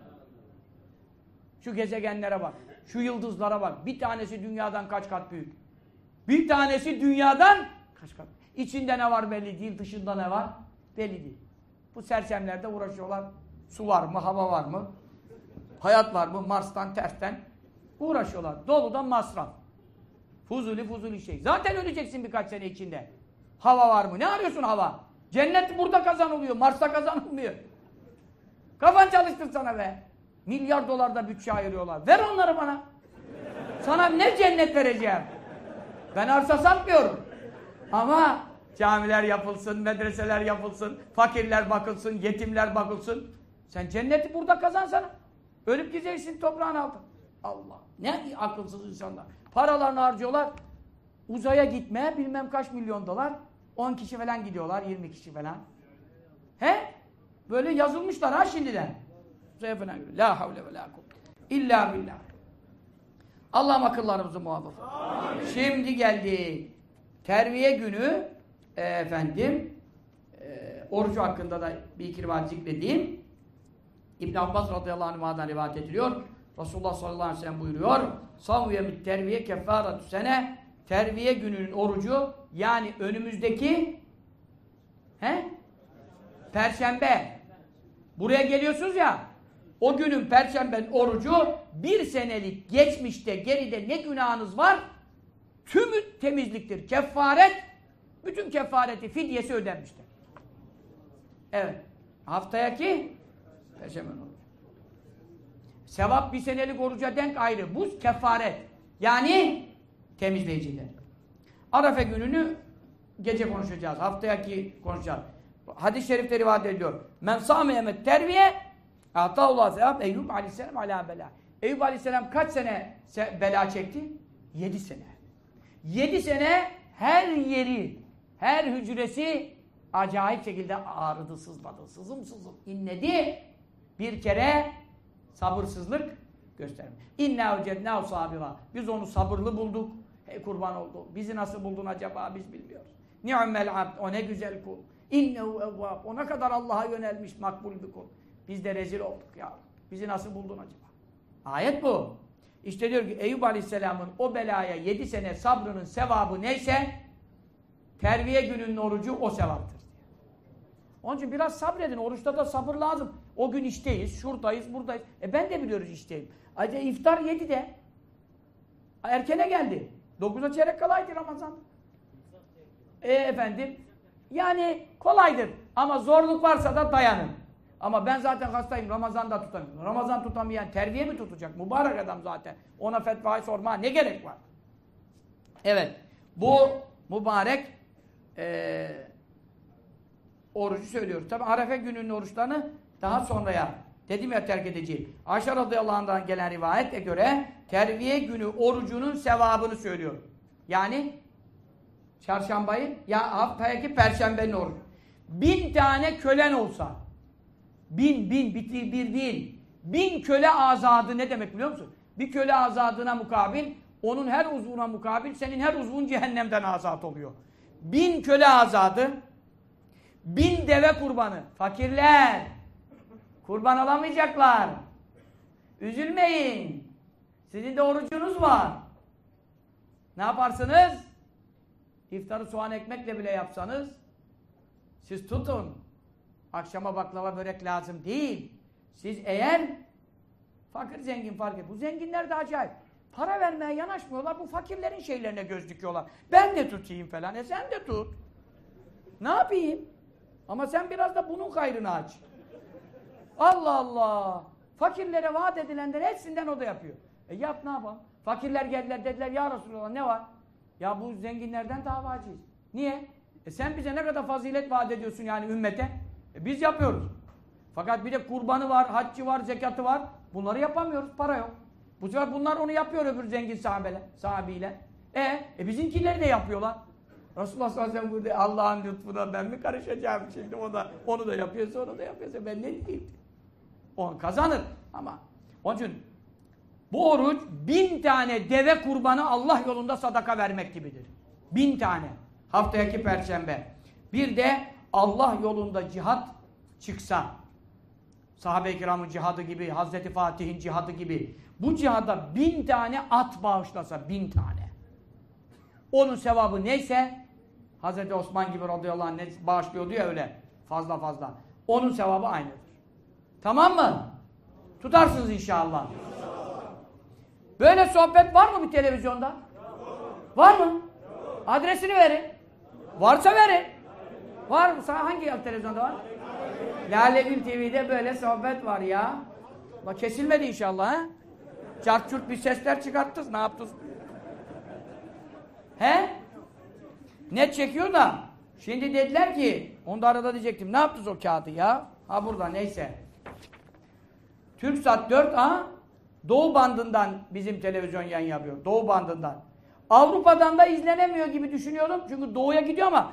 Şu gezegenlere bak. Şu yıldızlara bak. Bir tanesi dünyadan kaç kat büyük. Bir tanesi dünyadan kaç kat. İçinde ne var belli değil. Dışında ne var belli değil. Bu sersemlerde uğraşıyorlar. Su var mı? Hava var mı? Hayat var mı? Mars'tan tersten uğraşıyorlar. Doludan masraf. Fuzuli fuzuli şey. Zaten öleceksin birkaç sene içinde. Hava var mı? Ne arıyorsun hava? Cennet burada kazanılıyor. Mars'ta kazanılmıyor. Kafan çalıştır sana be. Milyar dolar da bütçe ayırıyorlar. Ver onları bana. Sana ne cennet vereceğim? Ben arsa satmıyorum. Ama camiler yapılsın, medreseler yapılsın, fakirler bakılsın, yetimler bakılsın. Sen cenneti burada kazansana. Ölüp gideceksin toprağın altına. Allah. Ne akılsız insanlar. Paralarını harcıyorlar. Uzaya gitmeye bilmem kaç milyon dolar. 10 kişi falan gidiyorlar, 20 kişi falan. He? Böyle yazılmışlar ha şimdiden. Uzaya falan gidiyor. La havle ve la kuvvete. İlla billah. Allah'ım akıllarımızı muhafaza. Amin. Şimdi geldi. Terviye günü e, efendim e, orucu hakkında da bir iki rivayet zikredeyim. İbn Abbas radıyallahu anh'dan rivayet ediliyor. Resulullah sallallahu aleyhi ve sellem buyuruyor. Savuyemit terviye kefaratü sene terviye gününün orucu yani önümüzdeki he? Perşembe. Buraya geliyorsunuz ya o günün perşembenin orucu bir senelik geçmişte geride ne günahınız var? Tümü temizliktir. Kefaret bütün kefareti fidyesi ödenmiştir. Evet. Haftayaki perşembe orucu. Sevap bir senelik oruca denk ayrı. Bu kefaret. Yani temizleyiciler. Arafe gününü gece konuşacağız. Haftayaki konuşacağız. Hadis-i şerifte rivayet ediyor. Men sâme yemet terviye Atâullah sevap Eyüp aleyhisselam alâ bela. Eyüp aleyhisselam kaç sene bela çekti? Yedi sene. Yedi sene her yeri, her hücresi acayip şekilde ağrıdı, sızladı. Sızım sızım inledi. Bir kere sabırsızlık gösterme. İnna ucednâhu sabira. Biz onu sabırlı bulduk. Hey kurban oldu. Bizi nasıl buldun acaba biz bilmiyoruz. Ni'mel abd. O ne güzel kul. İnnehu evvab. O ne kadar Allah'a yönelmiş makbul bir kul. Biz de rezil olduk ya. Bizi nasıl buldun acaba? Ayet bu. İşte diyor ki Eyüp Aleyhisselam'ın o belaya yedi sene sabrının sevabı neyse terviye gününün orucu o sevaptır. Onun için biraz sabredin. Oruçta da sabır lazım. O gün işteyiz, şuradayız, buradayız. E ben de biliyoruz işteyim. Ayrıca iftar yedi de erkene geldi. Dokuza çeyrek kalaydı Ramazan. E efendim yani kolaydır. Ama zorluk varsa da dayanın. Ama ben zaten hastayım. Ramazan'da tutamıyorum. Ramazan tutamayan terbiye mi tutacak? Mübarek adam zaten. Ona fetvayı sorma ne gerek var? Evet. Bu mübarek e, orucu söylüyoruz. Tabi Arefe gününün oruçlarını daha sonraya dedim ya terk edeceğim. Ayşe radıyallahu anh'dan gelen rivayete göre terviye günü orucunun sevabını söylüyor. Yani çarşambayı ya haftayaki perşembenin orucu. Bin tane kölen olsa bin bin bitir bir değil. Bin köle azadı ne demek biliyor musun? Bir köle azadına mukabil onun her uzvuna mukabil senin her uzvun cehennemden azat oluyor. Bin köle azadı bin deve kurbanı. Fakirler kurban alamayacaklar. Üzülmeyin. Sizin de orucunuz var. Ne yaparsınız? İftarı soğan ekmekle bile yapsanız siz tutun. Akşama baklava börek lazım değil. Siz eğer fakir zengin fark et. Bu zenginler de acayip. Para vermeye yanaşmıyorlar. Bu fakirlerin şeylerine göz dikiyorlar. Ben de tutayım falan. E sen de tut. Ne yapayım? Ama sen biraz da bunun hayrını aç. Allah Allah. Fakirlere vaat edilenleri hepsinden o da yapıyor. E yap ne yapalım? Fakirler geldiler dediler ya Resulallah ne var? Ya bu zenginlerden davacıyız. Niye? E sen bize ne kadar fazilet vaat ediyorsun yani ümmete? E biz yapıyoruz. Fakat bir de kurbanı var, haccı var, zekatı var. Bunları yapamıyoruz, para yok. Bu sefer bunlar onu yapıyor öbür zengin sahabeyle, sahabiyle. E, e bizimkileri de yapıyorlar. Resulullah sallallahu aleyhi ve sellem buyurdu Allah'ın lütfuna ben mi karışacağım şimdi o da onu da yapıyorsa onu da yapıyorsa ben ne diyeyim? O kazanır ama onun için bu oruç bin tane deve kurbanı Allah yolunda sadaka vermek gibidir. Bin tane. Haftaki perşembe. Bir de Allah yolunda cihat çıksa sahabe-i kiramın cihadı gibi, Hazreti Fatih'in cihadı gibi bu cihada bin tane at bağışlasa bin tane. Onun sevabı neyse Hazreti Osman gibi radıyallahu anh bağışlıyordu ya öyle fazla fazla. Onun sevabı aynıdır. Tamam mı? Tutarsınız inşallah. Böyle sohbet var mı bir televizyonda? Var mı? Adresini verin. Varsa verin. Var mı? Sana hangi televizyonda var? Lale Gül TV'de böyle sohbet var ya. Bak kesilmedi inşallah ha. Çarçurt bir sesler çıkarttınız. Ne yaptınız? He? Net çekiyor da. Şimdi dediler ki, onu da arada diyecektim. Ne yaptınız o kağıdı ya? Ha burada neyse. TürkSat 4A Doğu bandından bizim televizyon yayın yapıyor. Doğu bandından. Avrupa'dan da izlenemiyor gibi düşünüyorum. Çünkü doğuya gidiyor ama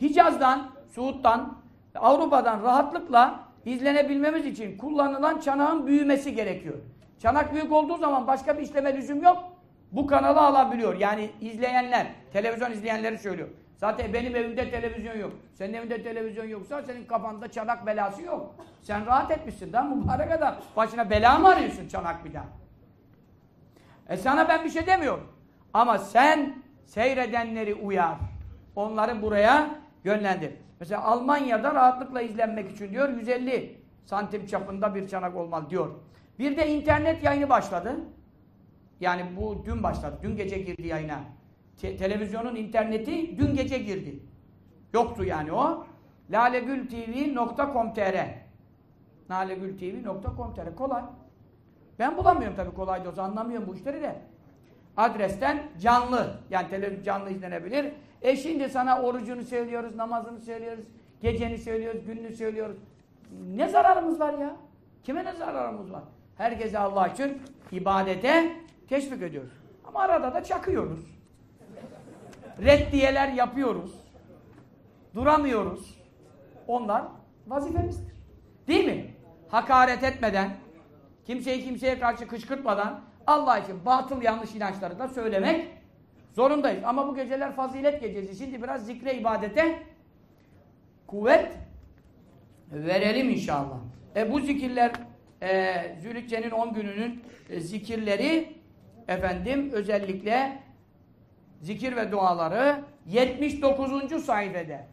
Hicaz'dan, Suud'dan, Avrupa'dan rahatlıkla izlenebilmemiz için kullanılan çanağın büyümesi gerekiyor. Çanak büyük olduğu zaman başka bir işleme lüzum yok. Bu kanalı alabiliyor. Yani izleyenler, televizyon izleyenleri söylüyor. Zaten benim evimde televizyon yok. Senin evinde televizyon yoksa senin kafanda çanak belası yok. Sen rahat etmişsin daha mübarek adam. Başına bela mı arıyorsun çanak bir daha? E sana ben bir şey demiyorum. Ama sen seyredenleri uyar. Onları buraya yönlendir. Mesela Almanya'da rahatlıkla izlenmek için diyor 150 santim çapında bir çanak olmalı diyor. Bir de internet yayını başladı. Yani bu dün başladı. Dün gece girdi yayına. Te televizyonun interneti dün gece girdi. Yoktu yani o. lalegültv.com.tr lalegültv.com.tr Kolay. Ben bulamıyorum tabii kolay da olsa anlamıyorum bu işleri de. Adresten canlı yani televizyon canlı izlenebilir. E şimdi sana orucunu söylüyoruz, namazını söylüyoruz, geceni söylüyoruz, gününü söylüyoruz. Ne zararımız var ya? Kime ne zararımız var? Herkese Allah için ibadete teşvik ediyoruz. Ama arada da çakıyoruz. Reddiyeler yapıyoruz. Duramıyoruz. Onlar vazifemizdir. Değil mi? Hakaret etmeden, kimseyi kimseye karşı kışkırtmadan Allah için batıl yanlış inançları da söylemek zorundayız. Ama bu geceler fazilet gecesi. Şimdi biraz zikre ibadete kuvvet verelim inşallah. E bu zikirler e, Zülhicce'nin 10 gününün e, zikirleri efendim özellikle zikir ve duaları 79. sayfede.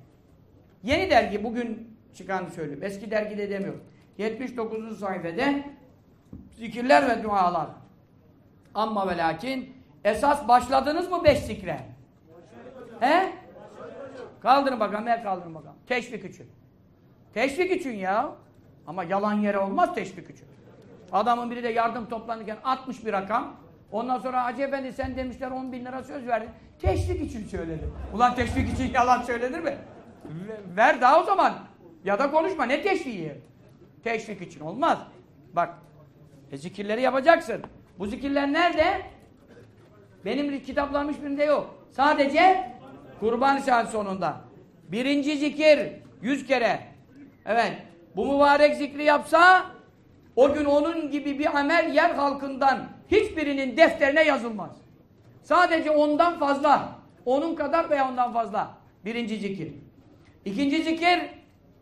Yeni dergi bugün çıkanı söylüyorum. Eski dergide demiyorum. 79. sayfede zikirler ve dualar. Amma ve lakin esas başladınız mı beş zikre? He? Kaldırın bakalım, el kaldırın bakalım. Teşvik için. Teşvik için ya. Ama yalan yere olmaz teşvik için. Adamın biri de yardım toplanırken 60 bir rakam. Ondan sonra Hacı Efendi sen demişler 10 bin lira söz verdin. Teşvik için söyledi. Ulan teşvik için yalan söylenir mi? Ver daha o zaman. Ya da konuşma. Ne teşviği? Teşvik için olmaz. Bak. E, zikirleri yapacaksın. Bu zikirler nerede? Benim kitaplarım hiçbirinde yok. Sadece kurban saat sonunda. Birinci zikir yüz kere. Evet. Bu mübarek zikri yapsa o gün onun gibi bir amel yer halkından hiçbirinin defterine yazılmaz. Sadece ondan fazla. Onun kadar veya ondan fazla. Birinci zikir. İkinci zikir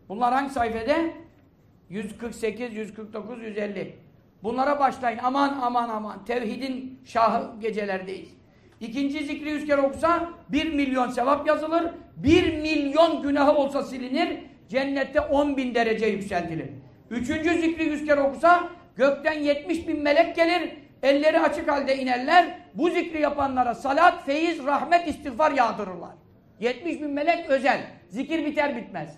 bunlar hangi sayfede? 148, 149, 150. Bunlara başlayın. Aman aman aman. Tevhidin şahı gecelerdeyiz. İkinci zikri yüz kere okusa bir milyon sevap yazılır. Bir milyon günahı olsa silinir. Cennette on bin derece yükseltilir. Üçüncü zikri yüz kere okusa gökten yetmiş bin melek gelir. Elleri açık halde inerler. Bu zikri yapanlara salat, feyiz, rahmet, istiğfar yağdırırlar. Yetmiş bin melek özel. Zikir biter bitmez.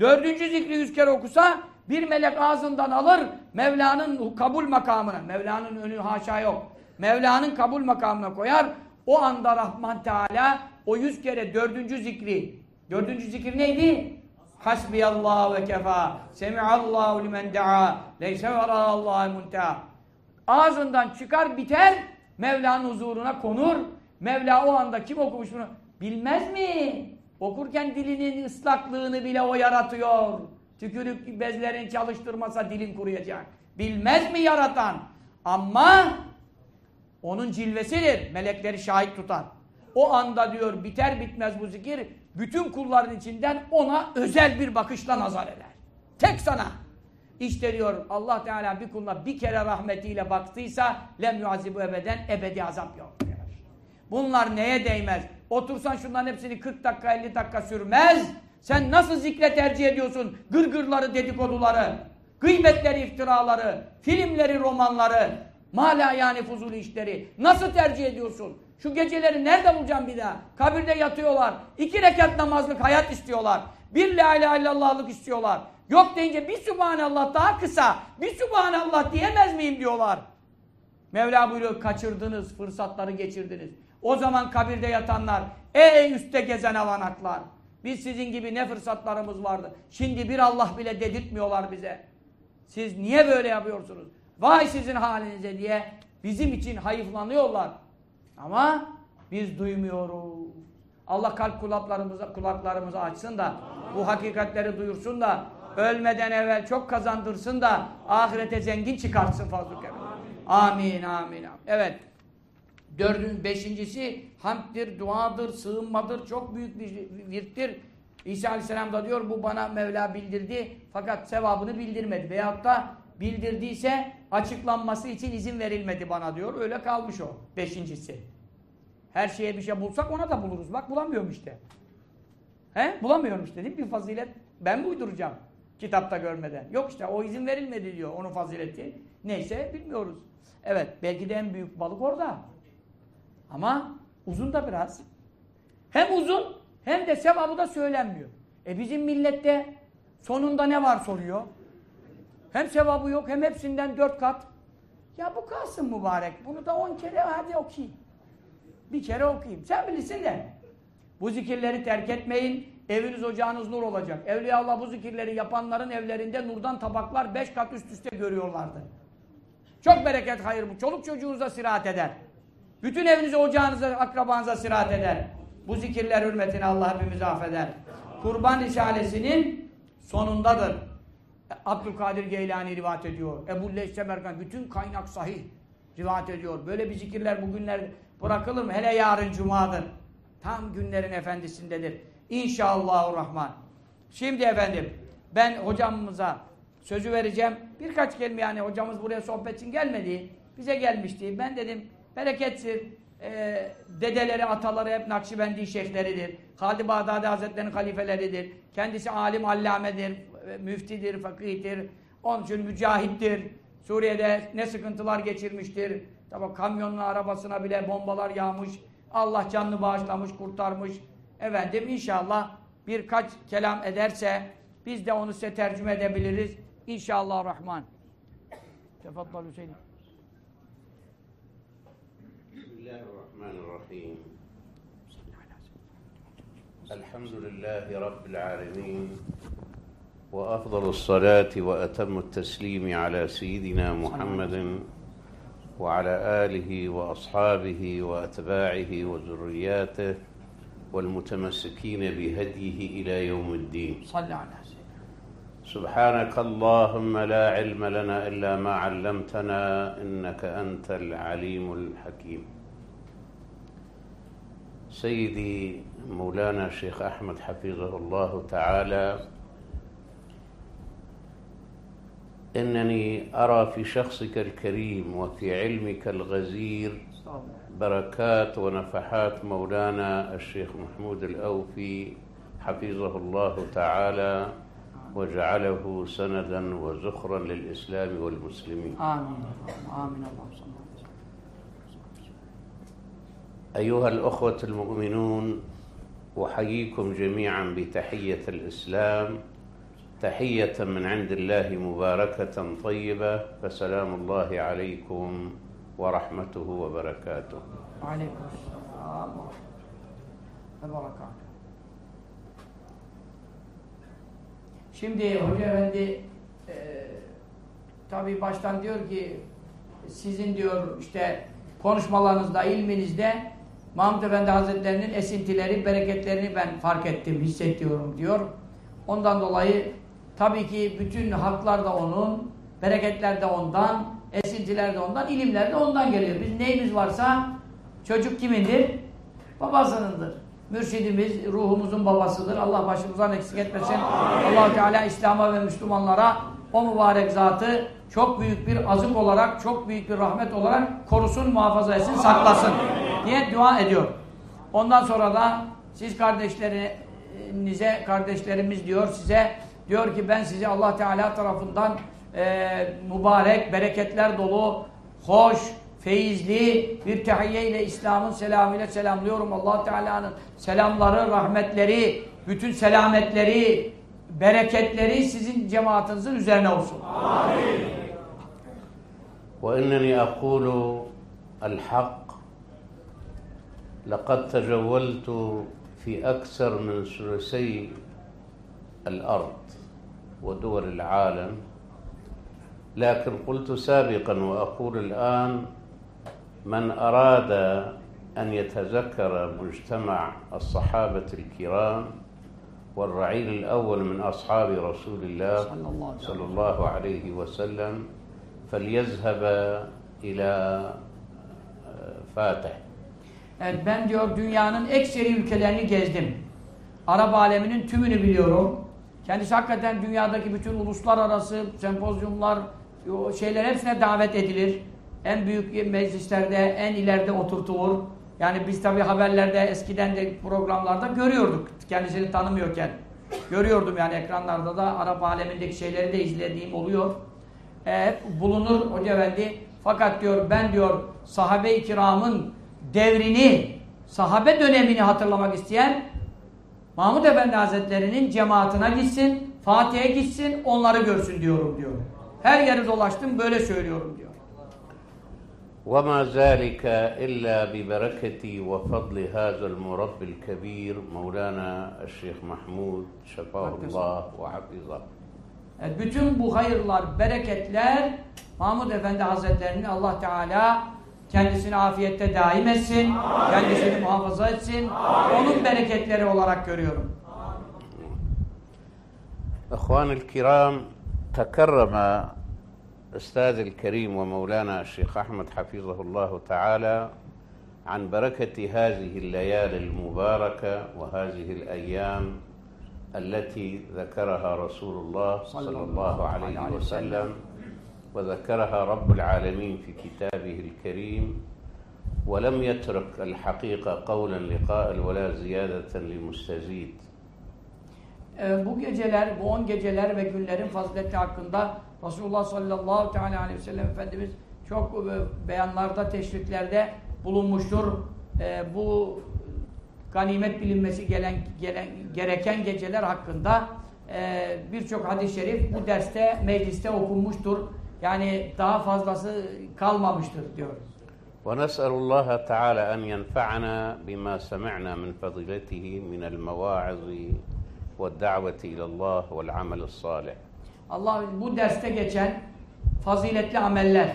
Dördüncü zikri yüz kere okusa bir melek ağzından alır Mevla'nın kabul makamına. Mevla'nın önü haşa yok. Mevla'nın kabul makamına koyar. O anda Rahman Teala o yüz kere dördüncü zikri. Dördüncü zikir neydi? Hasbiyallahu ve kefa. Semiallahu limen da'a. Leyse vera'allahu munteha. Ağzından çıkar biter. Mevla'nın huzuruna konur. Mevla o anda kim okumuş bunu? Bilmez mi? Okurken dilinin ıslaklığını bile o yaratıyor. Tükürük bezlerini çalıştırmasa dilin kuruyacak. Bilmez mi yaratan? Ama onun cilvesidir. Melekleri şahit tutar. O anda diyor biter bitmez bu zikir bütün kulların içinden ona özel bir bakışla nazar eder. Tek sana. İşte diyor Allah Teala bir kuluna bir kere rahmetiyle baktıysa lem yuazibu ebeden ebedi azap yok. Bunlar neye değmez? Otursan şunların hepsini 40 dakika 50 dakika sürmez. Sen nasıl zikre tercih ediyorsun? Gırgırları, dedikoduları, gıybetleri, iftiraları, filmleri, romanları, mala yani fuzul işleri. Nasıl tercih ediyorsun? Şu geceleri nerede bulacağım bir daha? Kabirde yatıyorlar. İki rekat namazlık hayat istiyorlar. Bir la ilahe illallahlık istiyorlar. Yok deyince bir subhanallah daha kısa. Bir subhanallah diyemez miyim diyorlar. Mevla buyuruyor kaçırdınız, fırsatları geçirdiniz. O zaman kabirde yatanlar, ey üstte gezen avanaklar. Biz sizin gibi ne fırsatlarımız vardı. Şimdi bir Allah bile dedirtmiyorlar bize. Siz niye böyle yapıyorsunuz? Vay sizin halinize diye bizim için hayıflanıyorlar. Ama biz duymuyoruz. Allah kalp kulaklarımızı, kulaklarımızı açsın da bu hakikatleri duyursun da ölmeden evvel çok kazandırsın da ahirete zengin çıkartsın fazl Amin, amin, amin. Evet. Dördün, beşincisi hamddir, duadır, sığınmadır. Çok büyük bir virttir. İsa Aleyhisselam da diyor bu bana Mevla bildirdi fakat sevabını bildirmedi. Veyahut da bildirdiyse açıklanması için izin verilmedi bana diyor. Öyle kalmış o. Beşincisi. Her şeye bir şey bulsak ona da buluruz. Bak bulamıyorum işte. He? Bulamıyorum işte değil mi? Bir fazilet ben mi uyduracağım? Kitapta görmeden. Yok işte o izin verilmedi diyor onun fazileti. Neyse bilmiyoruz. Evet belki de en büyük balık orada. Ama uzun da biraz. Hem uzun hem de sevabı da söylenmiyor. E bizim millette sonunda ne var soruyor. Hem sevabı yok hem hepsinden dört kat. Ya bu kalsın mübarek. Bunu da on kere hadi okuyayım. Bir kere okuyayım. Sen bilirsin de. Bu zikirleri terk etmeyin. Eviniz ocağınız nur olacak. Evliya Allah bu zikirleri yapanların evlerinde nurdan tabaklar beş kat üst üste görüyorlardı. Çok bereket hayır bu. Çoluk çocuğunuza sirahat eder. Bütün evinize, ocağınıza, akrabanıza sirahat eder. Bu zikirler hürmetine Allah hepimizi affeder. Kurban Risalesi'nin sonundadır. Abdülkadir Geylani rivayet ediyor. Ebu Leys Semerkan bütün kaynak sahih rivayet ediyor. Böyle bir zikirler bugünler bırakılır mı? Hele yarın cumadır. Tam günlerin efendisindedir. İnşallahurrahman. Şimdi efendim ben hocamıza sözü vereceğim. Birkaç kelime yani hocamız buraya sohbet için gelmedi. Bize gelmişti. Ben dedim berekettir. Ee, dedeleri, ataları hep Nakşibendi şeyhleridir. Halid Bağdadi Hazretleri'nin halifeleridir. Kendisi alim, allamedir, müftidir, fakihtir. Onun için mücahittir. Suriye'de ne sıkıntılar geçirmiştir. Tabi kamyonun arabasına bile bombalar yağmış. Allah canını bağışlamış, kurtarmış. Efendim inşallah birkaç kelam ederse biz de onu size tercüme edebiliriz. İnşallah Rahman. Tefaddal Hüseyin. Bismillahirrahmanirrahim. Elhamdülillahi Rabbil alemin. وأفضل الصلاة وأتم التسليم على سيدنا محمد وعلى آله وأصحابه وأتباعه وذرياته والمتمسكين بهديه إلى يوم الدين. صل على سيدنا سبحانك اللهم لا علم لنا إلا ما علمتنا إنك أنت العليم الحكيم. سيدي مولانا الشيخ أحمد حفظه الله تعالى إنني أرى في شخصك الكريم وفي علمك الغزير بركات ونفحات مولانا الشيخ محمود الأوفي حفظه الله تعالى وجعله سندا وزخرا للإسلام والمسلمين. آمين. آمين. اللهم أيها الأخوة المؤمنون أحييكم جميعا بتحية الإسلام تحية من عند الله مباركة طيبة فسلام الله عليكم. ve rahmetuhu ve berekatuhu. Aleyküm selam ve berekatuhu. Şimdi Hoca Efendi e, tabi baştan diyor ki sizin diyor işte konuşmalarınızda, ilminizde Mahmud Efendi Hazretlerinin esintileri, bereketlerini ben fark ettim, hissediyorum diyor. Ondan dolayı tabii ki bütün haklar da onun, bereketler de ondan, esintiler de ondan, ilimler de ondan geliyor. Biz neyimiz varsa çocuk kimindir? Babasınındır. Mürşidimiz ruhumuzun babasıdır. Allah başımızdan eksik etmesin. allah Teala İslam'a ve Müslümanlara o mübarek zatı çok büyük bir azık olarak, çok büyük bir rahmet olarak korusun, muhafaza etsin, saklasın diye dua ediyor. Ondan sonra da siz kardeşlerinize, kardeşlerimiz diyor size, diyor ki ben sizi Allah Teala tarafından e, mübarek, bereketler dolu, hoş, feyizli bir tehiyye ile İslam'ın selamıyla selamlıyorum. allah Teala'nın selamları, rahmetleri, bütün selametleri, bereketleri sizin cemaatinizin üzerine olsun. Amin. وإنني أقول الحق لقد تجولت في أكثر من ثلثي الأرض ودول العالم لكن قلت سابقا وأقول الآن من أراد أن يتذكر مجتمع الصحابة الكرام والرعيل الأول من أصحاب رسول الله صلى الله عليه وسلم فليذهب إلى فاتح Evet, ben diyor dünyanın ekseri ülkelerini gezdim. Arap aleminin tümünü biliyorum. Kendisi hakikaten dünyadaki bütün uluslararası sempozyumlar, o şeyler hepsine davet edilir. En büyük meclislerde, en ileride oturtulur. Yani biz tabi haberlerde, eskiden de programlarda görüyorduk. Kendisini tanımıyorken. Görüyordum yani ekranlarda da Arap alemindeki şeyleri de izlediğim oluyor. E, hep bulunur Hoca Efendi. Fakat diyor ben diyor sahabe-i kiramın devrini, sahabe dönemini hatırlamak isteyen Mahmud Efendi Hazretleri'nin cemaatine gitsin, Fatih'e gitsin, onları görsün diyorum diyor. Her yeri dolaştım böyle söylüyorum diyor. وما ذلك إلا ببركة وفضل هذا المربي الكبير مولانا الشيخ محمود شفاه الله وحفظه Evet, bütün bu hayırlar, bereketler Mahmud Efendi Hazretleri'nin Allah Teala kendisini afiyette daim etsin, kendisini muhafaza etsin. Onun bereketleri olarak görüyorum. إخواني الكرام تكرم أستاذ الكريم ومولانا الشيخ أحمد حفظه الله تعالى عن بركة هذه الليالي المباركة وهذه الأيام التي ذكرها رسول الله صلى الله عليه وسلم. وذكرها رب العالمين في كتابه الكريم. ولم يترك الحقيقة قولا لقائل ولا زيادة لمستزيد. Ee, bu geceler, bu on geceler ve günlerin fazileti hakkında Resulullah sallallahu teala aleyhi ve sellem Efendimiz çok e, beyanlarda, teşviklerde bulunmuştur. Ee, bu ganimet bilinmesi gelen, gelen gereken geceler hakkında e, birçok hadis-i şerif bu derste, mecliste okunmuştur. Yani daha fazlası kalmamıştır diyor. ونسأل الله تعالى أن ينفعنا بما سمعنا من فضيلته من المواعظ والدعوة إلى الله والعمل الصالح Allah bu derste geçen faziletli ameller,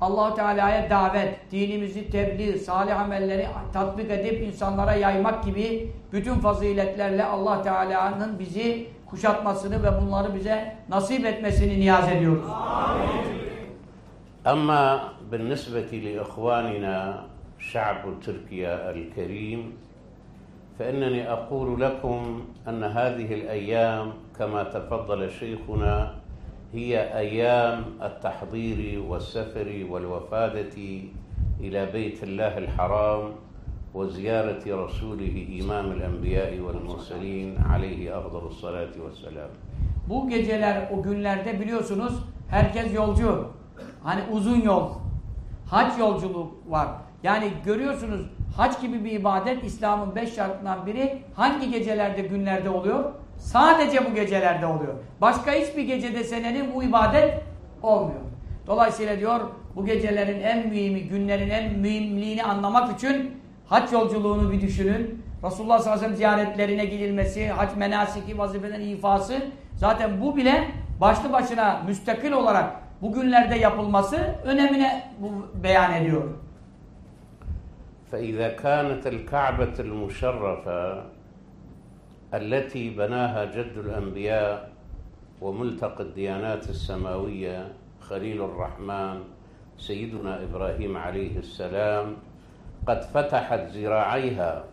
Allah Teala'ya davet, dinimizi tebliğ, salih amelleri tatbik edip insanlara yaymak gibi bütün faziletlerle Allah Teala'nın bizi kuşatmasını ve bunları bize nasip etmesini niyaz ediyoruz. أما بالنسبة لإخواننا شعب تركيا الكريم فإنني أقول لكم أن هذه الأيام كما تفضل شيخنا هي أيام التحضير والسفر والوفادة إلى بيت الله الحرام وزيارة رسوله إمام الأنبياء والمرسلين عليه أفضل الصلاة والسلام Bu geceler, o günlerde biliyorsunuz herkes yolcu. Hani uzun yol. Hac yolculuğu var. Yani görüyorsunuz hac gibi bir ibadet İslam'ın beş şartından biri hangi gecelerde, günlerde oluyor? Sadece bu gecelerde oluyor. Başka hiçbir gecede senenin bu ibadet olmuyor. Dolayısıyla diyor bu gecelerin en mühimi, günlerin en mühimliğini anlamak için hac yolculuğunu bir düşünün. Resulullah sallallahu aleyhi ve sellem ziyaretlerine gidilmesi, hac menasiki vazifelerin ifası zaten bu bile başlı başına müstakil olarak bugünlerde yapılması önemine beyan ediyor. فإذا كانت الكعبة المشرفة التي بناها جد الأنبياء وملتقى الديانات السماوية خليل الرحمن سيدنا إبراهيم عليه السلام قد فتحت ذراعيها.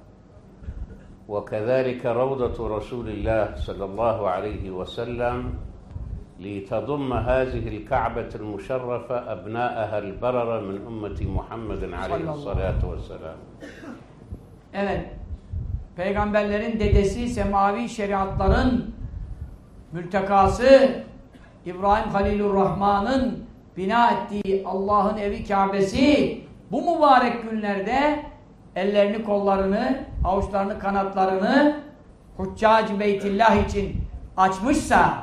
وكذلك روضة رسول الله صلى الله عليه وسلم لتضم هذه الكعبة المشرفة أبناءها البررة من أمة محمد عليه صلى الله الصلاة والسلام Evet. Peygamberlerin dedesi semavi şeriatların mültekası İbrahim Halilur Rahman'ın bina ettiği Allah'ın evi Kabe'si bu mübarek günlerde ellerini, kollarını, avuçlarını, kanatlarını Huccac Beytillah için açmışsa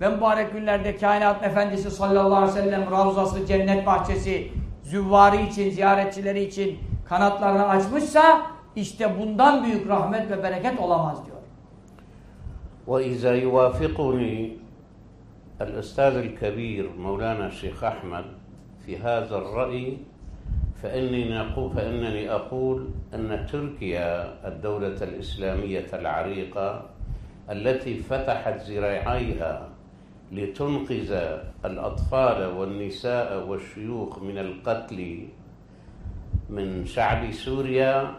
ve mübarek günlerde kainat efendisi sallallahu aleyhi ve sellem ravzası, cennet bahçesi züvvari için, ziyaretçileri için kanatlarını açmışsa işte bundan büyük rahmet ve bereket olamaz diyor. وإذا يوافقني الأستاذ الكبير مولانا الشيخ أحمد في هذا الرأي فإني نقول فإنني أقول أن تركيا الدولة الإسلامية العريقة التي فتحت ذراعيها لتنقذ الأطفال والنساء والشيوخ من القتل من شعب سوريا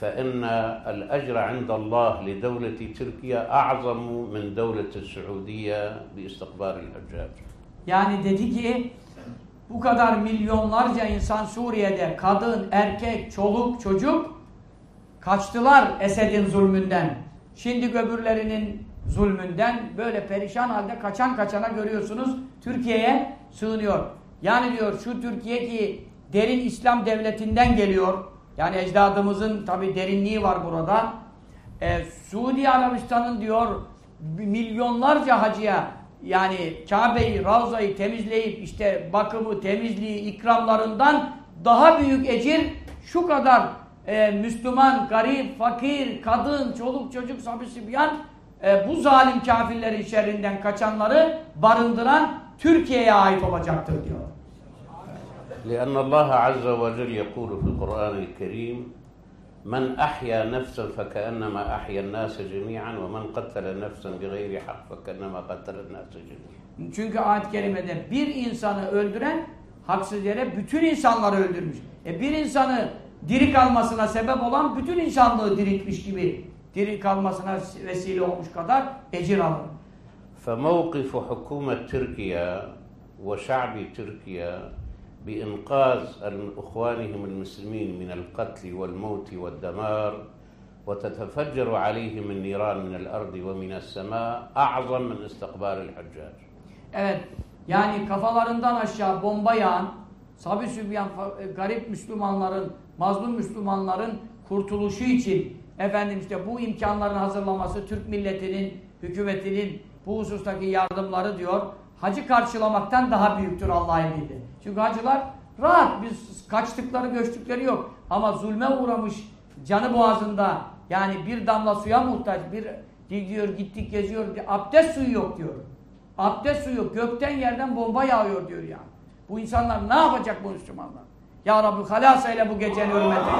فإن الأجر عند الله لدولة تركيا أعظم من دولة السعودية باستقبال الحجاج Yani dedi ki bu kadar milyonlarca insan Suriye'de kadın, erkek, çoluk, çocuk kaçtılar Esed'in zulmünden. Şimdi göbürlerinin zulmünden böyle perişan halde kaçan kaçana görüyorsunuz Türkiye'ye sığınıyor. Yani diyor şu Türkiye ki derin İslam devletinden geliyor. Yani ecdadımızın tabi derinliği var burada. Ee, Suudi Arabistan'ın diyor milyonlarca hacıya yani Kabe'yi, Ravza'yı temizleyip işte bakımı, temizliği, ikramlarından daha büyük ecir şu kadar e, Müslüman, garip, fakir, kadın, çoluk, çocuk, sabi sibyan e, bu zalim kafirlerin şerrinden kaçanları barındıran Türkiye'ye ait olacaktır diyor. لأن الله عز وجل يقول في القرآن الكريم من أحيا نفسا فكأنما أحيا الناس جميعا ومن قتل نفسا بغير حق فكأنما قتل الناس جميعا Çünkü ayet-i kerimede bir insanı öldüren haksız yere bütün insanları öldürmüş. E bir insanı diri kalmasına sebep olan bütün insanlığı diriltmiş gibi diri kalmasına vesile olmuş kadar ecir alır. فموقف حكومة تركيا وشعب تركيا بإنقاذ إخوانهم المسلمين من القتل والموت والدمار وتتفجر عليهم النيران من الأرض ومن السماء أعظم من استقبال الحجاج Evet, yani kafalarından aşağı bomba yağan, sabi sübyan, fa- e, garip Müslümanların, mazlum Müslümanların kurtuluşu için efendim işte bu imkanların hazırlaması Türk milletinin, hükümetinin bu husustaki yardımları diyor, hacı karşılamaktan daha büyüktür Allah'ın emriyle. Çünkü hacılar rahat, biz kaçtıkları, göçtükleri yok. Ama zulme uğramış, canı boğazında, yani bir damla suya muhtaç, bir diyor gittik geziyor, abdest suyu yok diyor. Abdest suyu gökten yerden bomba yağıyor diyor ya. Bu insanlar ne yapacak bu Müslümanlar? Ya Rabbi halas eyle bu gecenin hürmetine.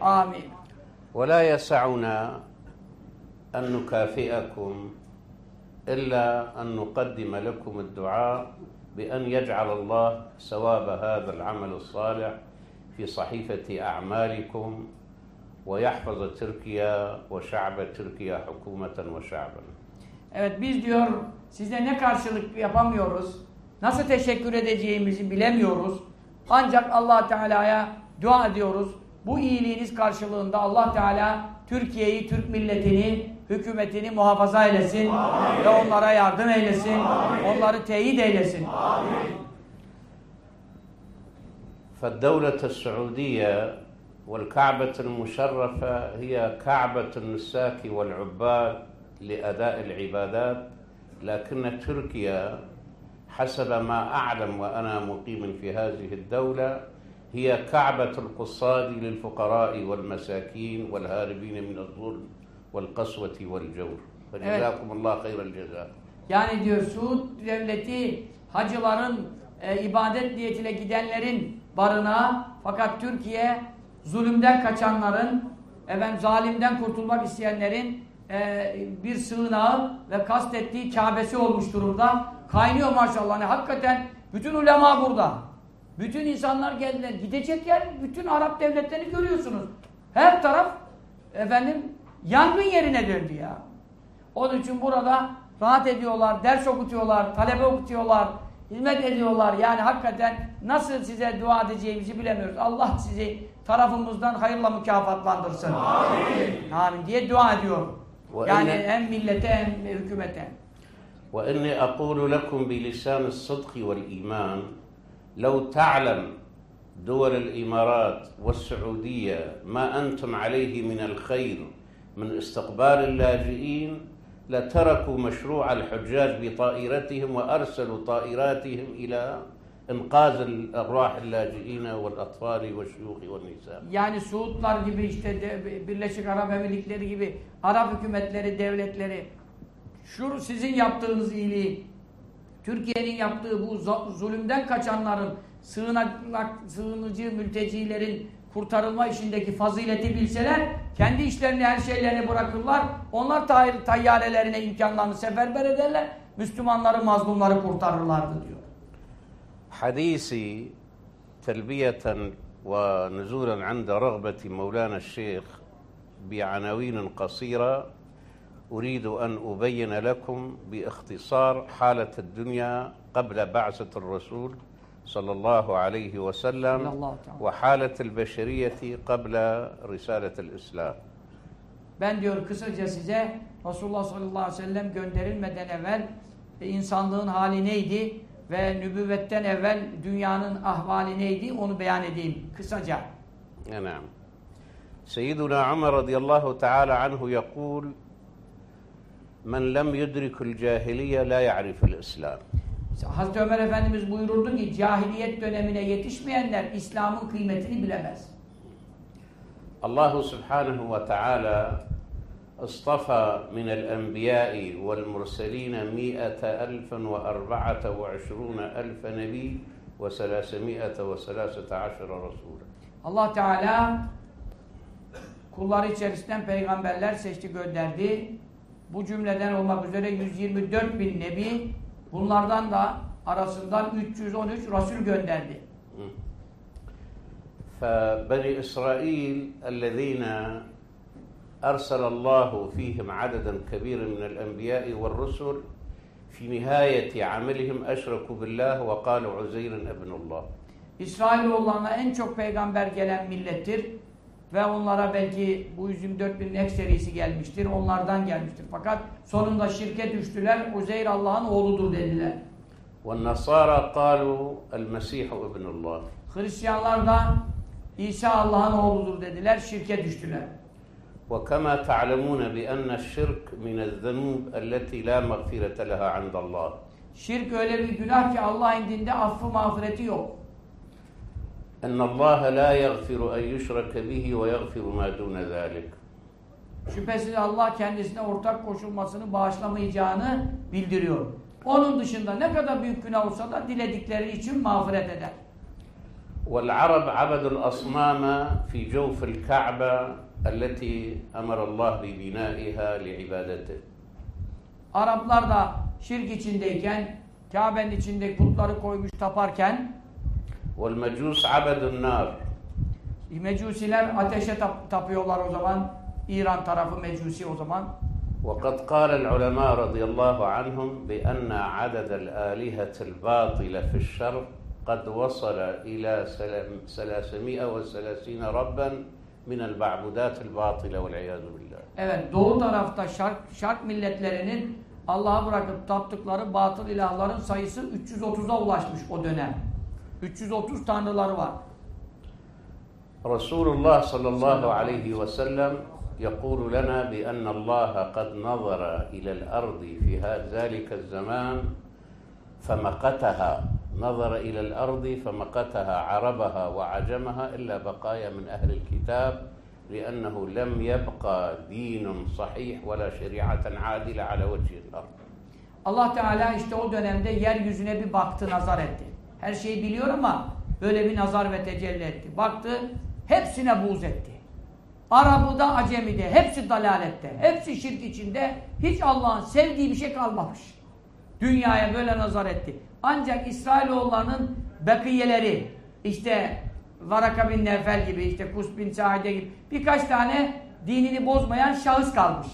Amin. ولا يسعنا أن نكافئكم إلا أن نقدم لكم الدعاء بأن يجعل الله ثواب هذا العمل الصالح في صحيفة أعمالكم ويحفظ تركيا وشعب تركيا حكومة وشعبا Evet biz diyor size ne karşılık yapamıyoruz. Nasıl teşekkür edeceğimizi bilemiyoruz. Ancak Allah Teala'ya dua ediyoruz. Bu iyiliğiniz karşılığında Allah Teala Türkiye'yi, Türk milletini, hükümetini muhafaza eylesin ve onlara yardım eylesin. Onları teyit eylesin. فالدولة السعودية والكعبة المشرفة هي كعبة النساك والعباد لأداء العبادات لكن تركيا حسب ما أعلم وأنا مقيم في هذه الدولة هي كعبة القصاد للفقراء والمساكين والهاربين من الظلم والقسوة والجور فجزاكم الله خير الجزاء Yani diyor Suud devleti hacıların e, ibadet niyetiyle gidenlerin barınağı fakat Türkiye zulümden kaçanların, efendim zalimden kurtulmak isteyenlerin e, bir sığınağı ve kastettiği Kabe'si olmuş durumda. Kaynıyor maşallah. Yani hakikaten bütün ulema burada. Bütün insanlar geldiler. Gidecek yer bütün Arap devletlerini görüyorsunuz. Her taraf efendim yangın yerine döndü ya. Onun için burada rahat ediyorlar, ders okutuyorlar, talebe okutuyorlar, hizmet ediyorlar. Yani hakikaten nasıl size dua edeceğimizi bilemiyoruz. Allah sizi tarafımızdan hayırla mükafatlandırsın. Amin. Amin diye dua ediyorum. Ve Yani enne- hem millete hem hükümete. وإني أقول لكم بلسان الصدق والإيمان لو تعلم دول الإمارات والسعودية ما أنتم عليه من الخير من استقبال اللاجئين لتركوا مشروع الحجاج بطائرتهم وأرسلوا طائراتهم إلى إنقاذ الأرواح اللاجئين والأطفال والشيوخ والنساء. Yani Suudlar gibi işte Birleşik Arap Emirlikleri gibi Arap hükümetleri, devletleri şu sizin yaptığınız iyiliği Türkiye'nin yaptığı bu zulümden kaçanların, sığınak, sığınıcı mültecilerin kurtarılma işindeki fazileti bilseler, kendi işlerini, her şeylerini bırakırlar. Onlar tay tayyarelerine imkanlarını seferber ederler. Müslümanları, mazlumları kurtarırlardı diyor. Hadisi telbiyeten ve nuzulen ande rağbeti Mevlana Şeyh bi anavinin kasira أريد أن أبين لكم باختصار حالة الدنيا قبل بعثة الرسول صلى الله عليه وسلم. وحالة البشرية قبل رسالة الإسلام Ben diyor kısaca size Resulullah sallallahu aleyhi ve sellem gönderilmeden evvel e, insanlığın hali neydi ve nübüvvetten evvel dünyanın ahvali neydi onu beyan edeyim kısaca. نعم سيدنا عمر رضي الله تعالى عنه يقول من لم يدرك الجاهلية لا يعرف الإسلام Hazreti Ömer Efendimiz buyururdu ki cahiliyet dönemine yetişmeyenler İslam'ın kıymetini bilemez. الله سبحانه وتعالى اصطفى من الأنبياء والمرسلين مئة ألف وأربعة وعشرون ألف نبي وثلاثمائة وثلاثة عشر رسولا Allah Teala kulları içerisinden peygamberler seçti gönderdi. Bu cümleden olmak üzere 124 bin nebi bunlardan da arasından 313 Resul gönderdi. فبني إسرائيل الذين أرسل الله فيهم عددا كبيرا من الأنبياء والرسل في نهاية عملهم أشركوا بالله وقالوا عزير ابن الله İsrailoğullarına en çok peygamber gelen millettir. Ve onlara belki bu 124 binin ekserisi gelmiştir. Onlardan gelmiştir. Fakat sonunda şirke düştüler. Uzeyr Allah'ın oğludur dediler. والنصارى قالوا المسيح ابن الله Hristiyanlar da İsa Allah'ın oğludur dediler. Şirke düştüler. وكما تعلمون بأن الشرك من الذنوب التي لا مغفرة لها عند الله Şirk öyle bir günah ki Allah indinde affı mağfireti yok. أن الله لا يغفر أن يشرك به ويغفر ما دون ذلك Şüphesiz Allah kendisine ortak koşulmasını bağışlamayacağını bildiriyor. Onun dışında ne kadar büyük günah olsa da diledikleri için mağfiret eder. والعرب عبدوا الأصنام في جوف الكعبة التي أمر الله ببنائها لعبادته Araplar da şirk içindeyken, Kabe'nin içinde putları koymuş taparken, والمجوس عبدوا النار Mecusiler ateşe tap- tapıyorlar o zaman. İran tarafı Mecusi o zaman. وقد قال العلماء رضي الله عنهم بأن عدد الآلهة الباطلة في الشرق قد وصل إلى سلام- 330 ربا من المعبودات الباطلة والعياذ بالله Evet, doğu tarafta şark, şark milletlerinin Allah'a bırakıp taptıkları batıl ilahların sayısı 330'a ulaşmış o dönem. 330 tanrıları var. رسول الله صلى الله عليه وسلم يقول لنا بأن الله قد نظر إلى الأرض في ذلك الزمان فمقتها نظر إلى الأرض فمقتها عربها وعجمها إلا بقايا من أهل الكتاب لأنه لم يبقى دين صحيح ولا شريعة عادلة على وجه الأرض Allah Teala işte o dönemde yeryüzüne bir baktı, nazar etti. Her şeyi biliyor ama böyle bir nazar ve tecelli etti. Baktı, hepsine buğz etti. Arabıda, Acemi'de, hepsi dalalette, hepsi şirk içinde, hiç Allah'ın sevdiği bir şey kalmamış. Dünyaya böyle nazar etti. Ancak İsrailoğullarının bakiyeleri, işte Varaka bin Nefel gibi, işte Kus bin Saide gibi birkaç tane dinini bozmayan şahıs kalmış.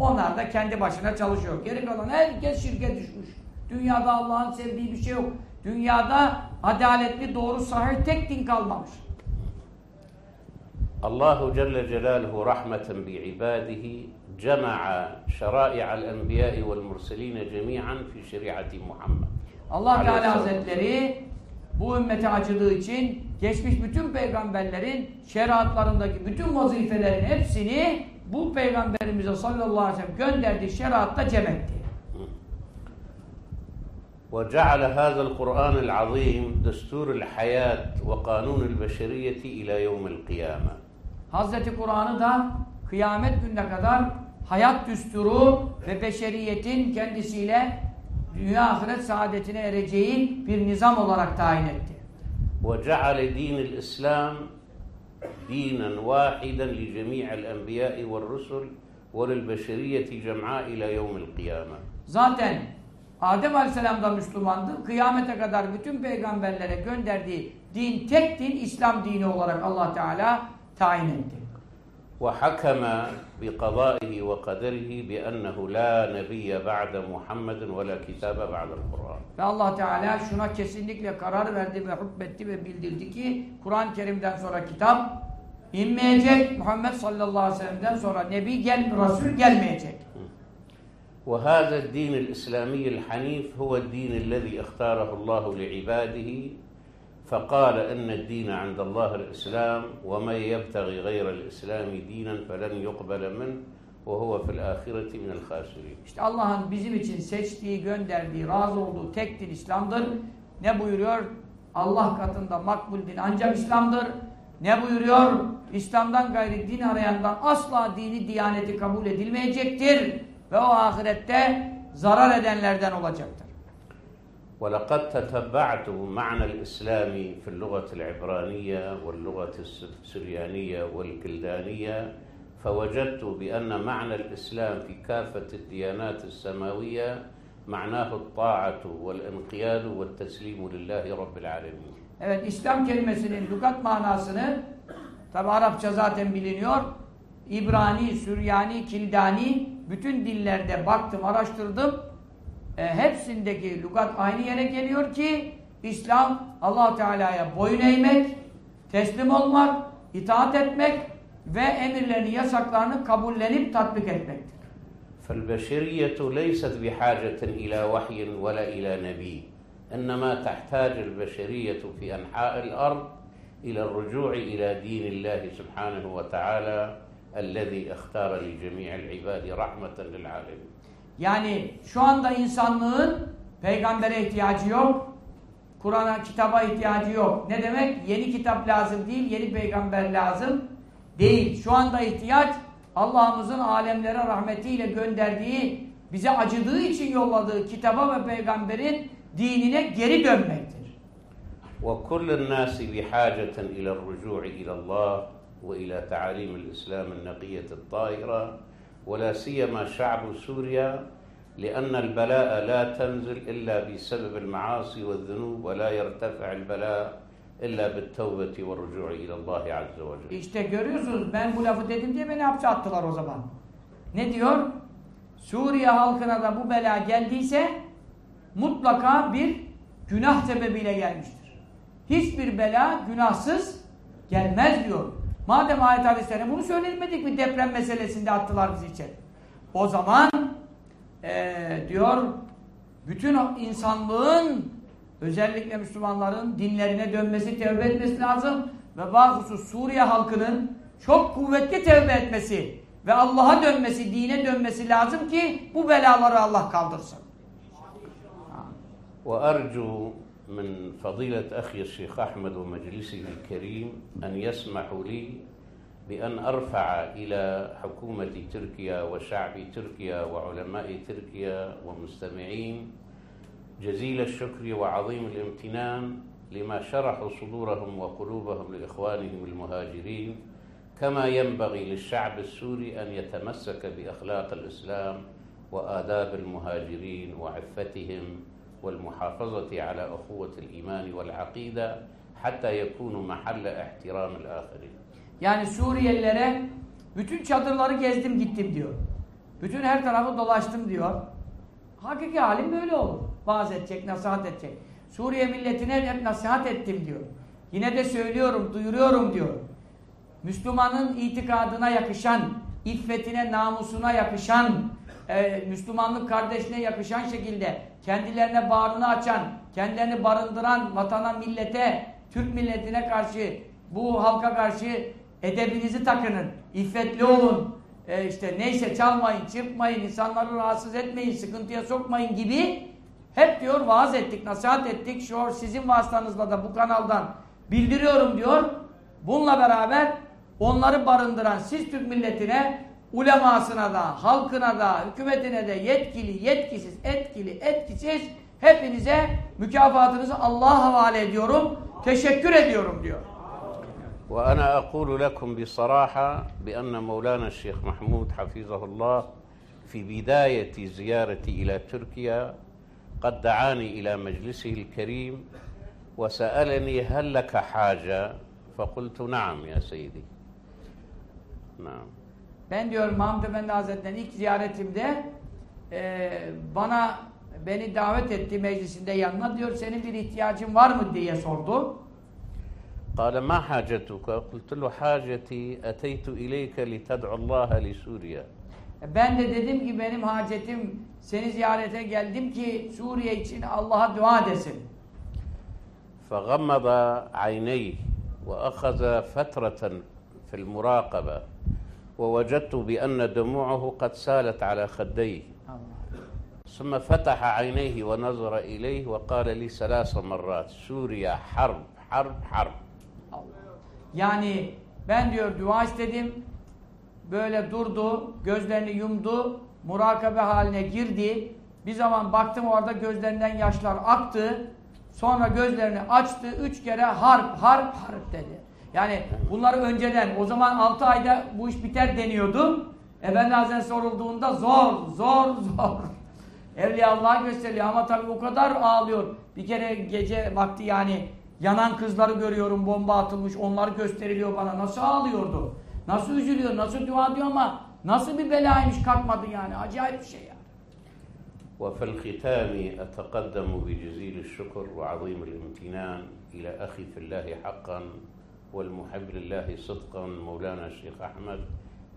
Onlar da kendi başına çalışıyor. Geri kalan herkes şirke düşmüş. Dünyada Allah'ın sevdiği bir şey yok. Dünyada adaletli, doğru, sahih tek din kalmamış. Allahu Celle Celaluhu rahmeten bi ibadihi cema'a şerai'al enbiya'i vel murseline cemi'an fi şeriati Muhammed. Allah Teala Hazretleri bu ümmete acıdığı için geçmiş bütün peygamberlerin şeriatlarındaki bütün vazifelerin hepsini bu peygamberimize sallallahu aleyhi ve sellem gönderdiği şeriatta cem etti. وجعل هذا القرآن العظيم دستور الحياة وقانون البشرية إلى يوم القيامة Hazreti Kur'an'ı da kıyamet gününe kadar hayat düsturu ve beşeriyetin kendisiyle dünya ahiret saadetine ereceği bir nizam olarak tayin etti. وجعل دين الإسلام دينا واحدا لجميع الأنبياء والرسل وللبشرية جمعاء إلى يوم القيامة Zaten Adem Aleyhisselam da Müslümandı. Kıyamete kadar bütün peygamberlere gönderdiği din tek din İslam dini olarak Allah Teala tayin etti. وحكم بقضائه وقدره بأنه لا نبي بعد محمد ولا كتاب بعد القرآن Ve Allah Teala şuna kesinlikle karar verdi ve hükmetti ve bildirdi ki Kur'an-ı Kerim'den sonra kitap inmeyecek. Muhammed sallallahu aleyhi ve sellem'den sonra Nebi gel, Resul gelmeyecek. وهذا الدين الإسلامي الحنيف هو الدين الذي اختاره الله لعباده فقال إن الدين عند الله الإسلام ومن يبتغي غير الإسلام دينا فلن يقبل منه وهو في الآخرة من الخاسرين İşte Allah'ın bizim için seçtiği, gönderdiği, razı olduğu tek din İslam'dır. Ne buyuruyor? Allah katında makbul din ancak İslam'dır. Ne buyuruyor? İslam'dan gayri din arayandan asla dini, diyaneti kabul edilmeyecektir. Ve o ahirette zarar edenlerden olacaktır. ولقد تتبعت معنى الإسلام في اللغة العبرانية واللغة السريانية والكلدانية فوجدت بأن معنى الإسلام في كافة الديانات السماوية معناه الطاعة والانقياد والتسليم لله رب العالمين Evet, İslam kelimesinin lügat manasını tabi Arapça zaten biliniyor. İbrani, Süryani, Kildani bütün dillerde baktım, araştırdım. E, hepsindeki lügat aynı yere geliyor ki İslam allah Teala'ya boyun eğmek, teslim olmak, itaat etmek ve emirlerini, yasaklarını kabullenip tatbik etmektir. فالبشرية ليست بحاجة إلى وحي ولا إلى نبي إنما تحتاج البشرية في أنحاء الأرض إلى الرجوع إلى دين الله سبحانه وتعالى الذي اختار لجميع العباد رحمة للعالمين Yani şu anda insanlığın peygambere ihtiyacı yok. Kur'an'a, kitaba ihtiyacı yok. Ne demek? Yeni kitap lazım değil, yeni peygamber lazım değil. Şu anda ihtiyaç Allah'ımızın alemlere rahmetiyle gönderdiği, bize acıdığı için yolladığı kitaba ve peygamberin dinine geri dönmektir. وكل الناس بحاجة إلى الرجوع إلى الله وإلى تعاليم الإسلام النقية الطاهرة ولا سيما شعب سوريا لأن البلاء لا تنزل إلا بسبب المعاصي والذنوب ولا يرتفع البلاء إلا بالتوبة والرجوع İlى الله عز وجل İşte görüyorsunuz ben bu lafı dedim diye beni hapse attılar o zaman. Ne diyor? Suriye halkına da bu bela geldiyse mutlaka bir günah sebebiyle gelmiştir. Hiçbir bela günahsız gelmez diyor. Madem ayet hadislerine bunu söylemedik mi deprem meselesinde attılar bizi içeri. O zaman eee, diyor bütün insanlığın özellikle Müslümanların dinlerine dönmesi, tevbe etmesi lazım ve bahusus Suriye halkının çok kuvvetli tevbe etmesi ve Allah'a dönmesi, dine dönmesi lazım ki bu belaları Allah kaldırsın. وأرجو من فضيلة أخي الشيخ أحمد ومجلسه الكريم أن يسمحوا لي بأن أرفع إلى حكومة تركيا وشعب تركيا وعلماء تركيا ومستمعين جزيل الشكر وعظيم الامتنان لما شرحوا صدورهم وقلوبهم لإخوانهم المهاجرين كما ينبغي للشعب السوري أن يتمسك بأخلاق الإسلام وآداب المهاجرين وعفتهم والمحافظة على أخوة الإيمان والعقيدة حتى يكونوا محل احترام الآخرين Yani Suriyelilere bütün çadırları gezdim gittim diyor. Bütün her tarafı dolaştım diyor. Hakiki halim böyle olur. Vaaz edecek, nasihat edecek. Suriye milletine hep nasihat ettim diyor. Yine de söylüyorum, duyuruyorum diyor. Müslümanın itikadına yakışan, iffetine, namusuna yakışan, e, Müslümanlık kardeşine yakışan şekilde kendilerine bağrını açan, kendilerini barındıran vatana, millete, Türk milletine karşı, bu halka karşı edebinizi takının, iffetli olun, e, işte neyse çalmayın, çırpmayın, insanları rahatsız etmeyin, sıkıntıya sokmayın gibi hep diyor vaaz ettik, nasihat ettik. Şu sizin vasıtanızla da bu kanaldan bildiriyorum diyor. Bununla beraber onları barındıran siz Türk milletine, ulemasına da, halkına da, hükümetine de yetkili, yetkisiz, etkili, etkisiz hepinize mükafatınızı Allah'a havale ediyorum. Teşekkür ediyorum diyor. وأنا أقول لكم بصراحة بأن مولانا الشيخ محمود حفظه الله في بداية زيارتي إلى تركيا قد دعاني إلى مجلسه الكريم وسألني هل لك حاجة فقلت نعم يا سيدي نعم Ben diyor Mahmud Efendi Hazretleri'nin ilk ziyaretimde e, bana beni davet etti meclisinde yanına diyor senin bir ihtiyacın var mı diye sordu. قال ما حاجتك قلت له حاجتي أتيت إليك لتدعو الله لسوريا E, Ben de dedim ki benim hacetim seni ziyarete geldim ki Suriye için Allah'a dua desin. فغمض عينيه واخذ فتره في المراقبه ووجدت بان دموعه قد سالت على خديه ثم فتح عينيه ونظر اليه وقال لي ثلاث مرات سوريا حرب حرب حرب Yani ben diyor dua istedim. Böyle durdu, gözlerini yumdu, murakabe haline girdi. Bir zaman baktım orada gözlerinden yaşlar aktı. Sonra gözlerini açtı, üç kere harp, harp, harp dedi. Yani bunları önceden, o zaman altı ayda bu iş biter deniyordu. Efendi Hazretleri sorulduğunda zor, zor, zor. Evliya Allah'a gösteriyor ama tabii o kadar ağlıyor. Bir kere gece vakti yani yanan kızları görüyorum, bomba atılmış, onları gösteriliyor bana. Nasıl ağlıyordu? Nasıl üzülüyor, nasıl dua ediyor ama nasıl bir belaymış kalkmadı yani. Acayip bir şey ya. وفي الختام اتقدم بجزيل الشكر وعظيم الامتنان الى اخي في الله حقا والمحب لله صدقا مولانا الشيخ أحمد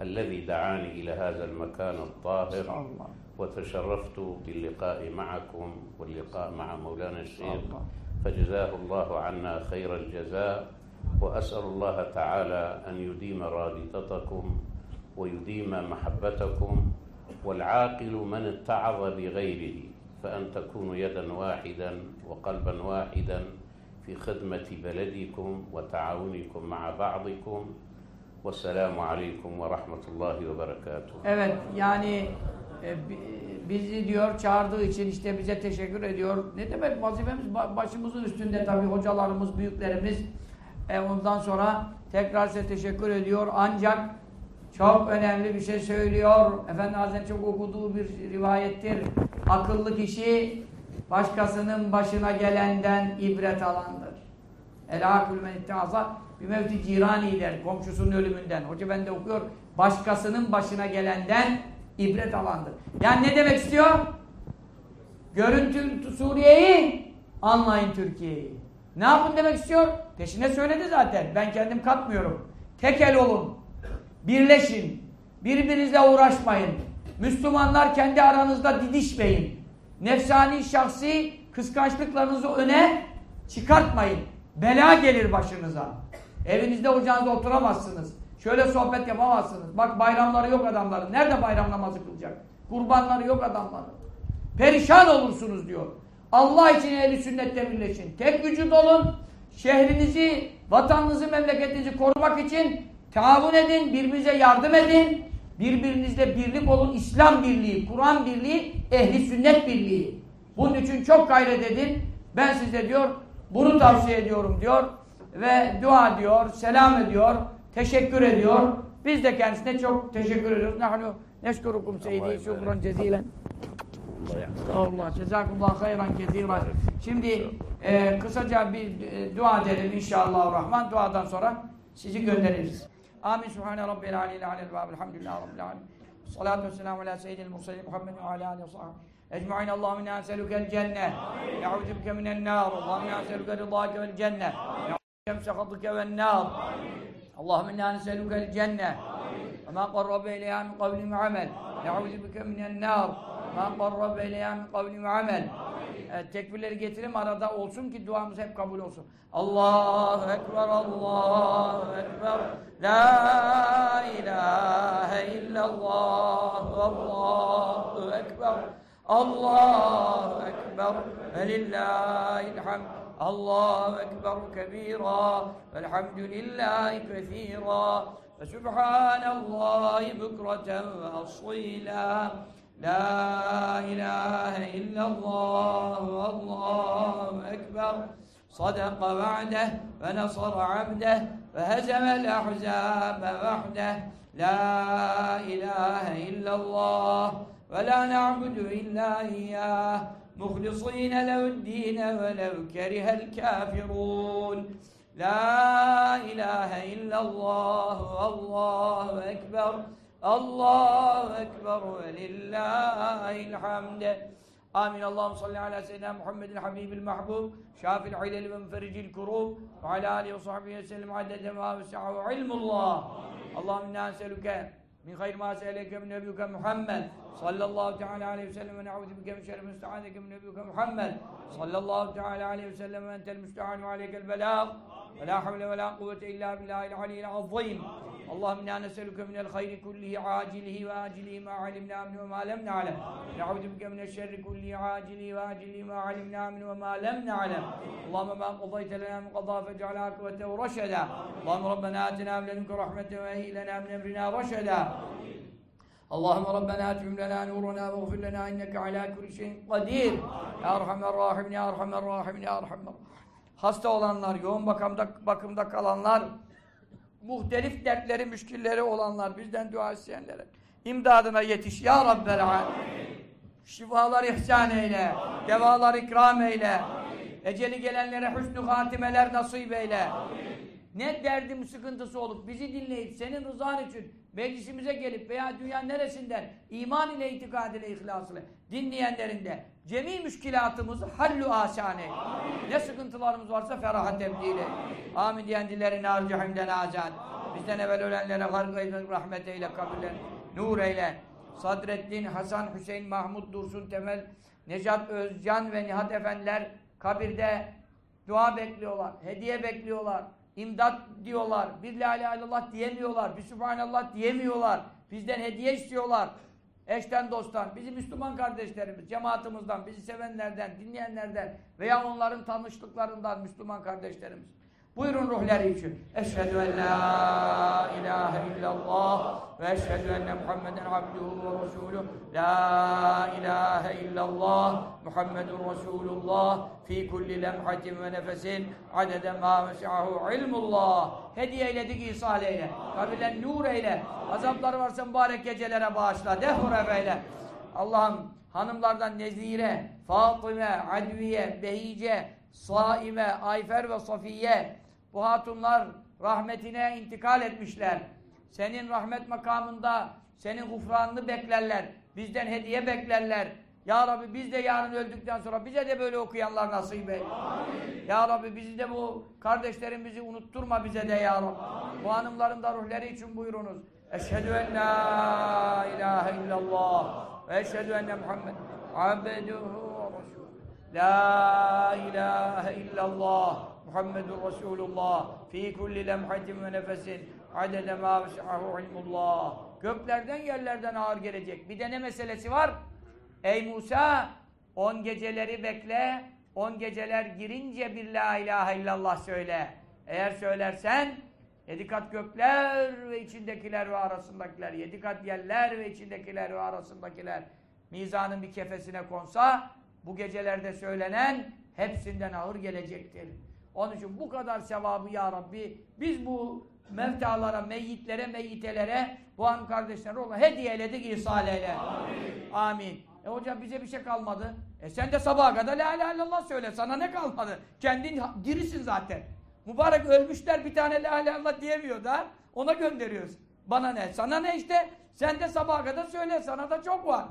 الذي دعاني إلى هذا المكان الطاهر. وتشرفت باللقاء معكم واللقاء مع مولانا الشيخ. فجزاه الله عنا خير الجزاء. وأسأل الله تعالى أن يديم رابطتكم ويديم محبتكم. والعاقل من اتعظ بغيره فأن تكونوا يدا واحدا وقلبا واحدا. في خدمه بلدكم وتعاونكم مع بعضكم والسلام عليكم ورحمه الله وبركاته Evet yani e, bi- bizi diyor çağırdığı için işte bize teşekkür ediyor. Ne demek vazifemiz ba- başımızın üstünde tabii hocalarımız, büyüklerimiz. E, ondan sonra tekrar size teşekkür ediyor. Ancak çok önemli bir şey söylüyor. Efendi Hazretleri çok okuduğu bir rivayettir. Akıllı kişi başkasının başına gelenden ibret alandır. El akül men bir mevti cirani der komşusunun ölümünden. Hoca bende okuyor. Başkasının başına gelenden ibret alandır. Yani ne demek istiyor? Görün Tür- Suriye'yi, anlayın Türkiye'yi. Ne yapın demek istiyor? Peşine söyledi zaten. Ben kendim katmıyorum. Tekel olun. Birleşin. Birbirinizle uğraşmayın. Müslümanlar kendi aranızda didişmeyin. Nefsani, şahsi kıskançlıklarınızı öne çıkartmayın. Bela gelir başınıza. Evinizde ocağınızda oturamazsınız. Şöyle sohbet yapamazsınız. Bak bayramları yok adamların. Nerede bayram namazı kılacak? Kurbanları yok adamların. Perişan olursunuz diyor. Allah için ehli sünnette birleşin. Tek vücut olun. Şehrinizi, vatanınızı, memleketinizi korumak için taavun edin, birbirinize yardım edin. Birbirinizle birlik olun. İslam birliği, Kur'an birliği, ehli sünnet birliği. Bunun için çok gayret edin. Ben size diyor Bunu tavsiye ediyorum diyor. Ve dua diyor, selam ediyor, teşekkür ediyor. Biz de kendisine çok teşekkür ediyoruz. Nahnu neşkurukum seyyidi şükran cezilen. Estağfurullah. Cezakumullah hayran keziren. Şimdi e, kısaca bir e, dua edelim inşallah rahman. Duadan sonra sizi göndeririz. Amin. Subhane Rabbil aleyhi aleyhi ve elhamdülillah Rabbil alemin. Salatu ve selamu ala seyyidil mursalin Muhammed ve ala alihi ve sahbihi. Ecmaîn Allahümme inna neselükel cenne. Na'ûzu bike minen nâr. Allahümme inna neselüke rıdâke vel cenne. Na'ûzu bike sekhatike vel nâr. Allahümme inna neselükel cenne. Ve mâ qarrabe ileyhâ min kavlin ve amel. Na'ûzu bike minen nâr. Mâ qarrabe ileyhâ min kavlin ve. Evet, tekbirleri getirelim arada olsun ki duamız hep kabul olsun. Allahu Ekber, Allahu Ekber, La ilahe illallah, Allahu Ekber. Ekber, ve lillahil hamd. الله أكبر كبيرا والحمد لله كثيرا. فسبحان الله بكرة وأصيلا. لا إله إلا الله والله أكبر. صدق وعده ونصر عبده فهزم الأحزاب وحده. لا إله إلا الله. ولا نعبد إلا إياه. مخلصين له الدين ولو كره الكافرون. لا إله إلا الله الله أكبر الله أكبر ولله الحمد. آمين. اللهم صل على سيدنا محمد الحبيب المحبوب شافي العلل ومفرج الكروب وعلى آله وصحبه وسلم عدد ما وسعه علم الله. اللهم إنا نسألك من خير ما سألك من نبيك محمد. صلى الله تعالى عليه وسلم ونعوذ بك من شر ما استعاذك من نبيك محمد. صلى الله تعالى عليه وسلم وأنت المستعان وعليك البلاغ. ولا حول ولا قوة إلا بالله العلي العظيم. اللهم إنا نسألك من الخير كله عاجله وآجله ما علمنا منه وما لم نعلم. نعوذ بك من الشر كله عاجله وآجله ما علمنا منه وما لم نعلم. اللهم ما قضيت لنا من قضاء فاجعل عاقبته رشدا اللهم ربنا آتنا من لدنك رحمة وهيئ لنا من أمرنا رشدا. Allahümme Rabbena etmim lena nuruna ve gfir lena inneke ala kulli şeyin kadir. Ya Erhamer Rahim, Ya Erhamer Rahim, Ya Hasta olanlar, yoğun bakımda, bakımda kalanlar, muhtelif dertleri, müşkilleri olanlar, bizden dua isteyenlere imdadına yetiş ya Rabbel Alemin. Şifalar ihsan eyle, Amin. devalar ikram eyle, Amin. eceli gelenlere hüsnü hatimeler nasip eyle. Amin. Ne derdim sıkıntısı olup bizi dinleyip senin rızan için meclisimize gelip veya dünya neresinden iman ile itikad ile ihlas ile dinleyenlerin de cemi müşkilatımızı hallu asane eyle. Ne sıkıntılarımız varsa ferahat tebdil eyle. Amin diyen dillerini nar cehimden azad. Bizden evvel ölenlere garg eyle, rahmet eyle, kabirler, nur eyle. Sadreddin, Hasan, Hüseyin, Mahmud, Dursun, Temel, Necat Özcan ve Nihat Efendiler kabirde dua bekliyorlar, hediye bekliyorlar, imdat diyorlar, bir la ilahe illallah diyemiyorlar, bir subhanallah diyemiyorlar, bizden hediye istiyorlar. Eşten dosttan, bizi Müslüman kardeşlerimiz, cemaatimizden, bizi sevenlerden, dinleyenlerden veya onların tanıştıklarından Müslüman kardeşlerimiz. Buyurun ruhları için. Eşhedü en la ilahe illallah ve eşhedü enne Muhammeden abduhu ve resuluh. La ilahe illallah Muhammedun Resulullah fi kulli lemhatin ve nefesin adede ma vesi'ahu ilmullah. Hediye eyledik İsa eyle. Kabirlen nur eyle. Azapları varsa mübarek gecelere bağışla. Dehur eyle. Allah'ım hanımlardan Nezire, Fatıme, Adviye, Behice, Saime, Ayfer ve Safiye bu hatunlar rahmetine intikal etmişler. Senin rahmet makamında senin gufranını beklerler. Bizden hediye beklerler. Ya Rabbi biz de yarın öldükten sonra bize de böyle okuyanlar nasip et. Ya Rabbi bizi de bu kardeşlerimizi unutturma bize de ya Rabbi. Bu hanımların da ruhları için buyurunuz. Eşhedü en la ilahe illallah ve eşhedü enne Muhammed abduhu ve. La ilahe illallah Muhammedun Resulullah fi kulli lemhatin ve nefesin adede ma vesi'ahu ilmullah. Göklerden yerlerden ağır gelecek. Bir de meselesi var? Ey Musa on geceleri bekle. On geceler girince bir la ilahe illallah söyle. Eğer söylersen yedi kat gökler ve içindekiler ve arasındakiler, yedi kat yerler ve içindekiler ve arasındakiler mizanın bir kefesine konsa bu gecelerde söylenen hepsinden ağır gelecektir. Onun için bu kadar sevabı ya Rabbi biz bu mevtalara, meyyitlere, meyyitelere bu an kardeşlere olan hediye eyledik ihsal eyle. Amin. Amin. E hocam bize bir şey kalmadı. E sen de sabaha kadar la ilahe illallah söyle. Sana ne kalmadı? Kendin dirisin zaten. Mübarek ölmüşler bir tane la ilahe illallah diyemiyor da ona gönderiyoruz. Bana ne? Sana ne işte? Sen de sabaha kadar söyle. Sana da çok var.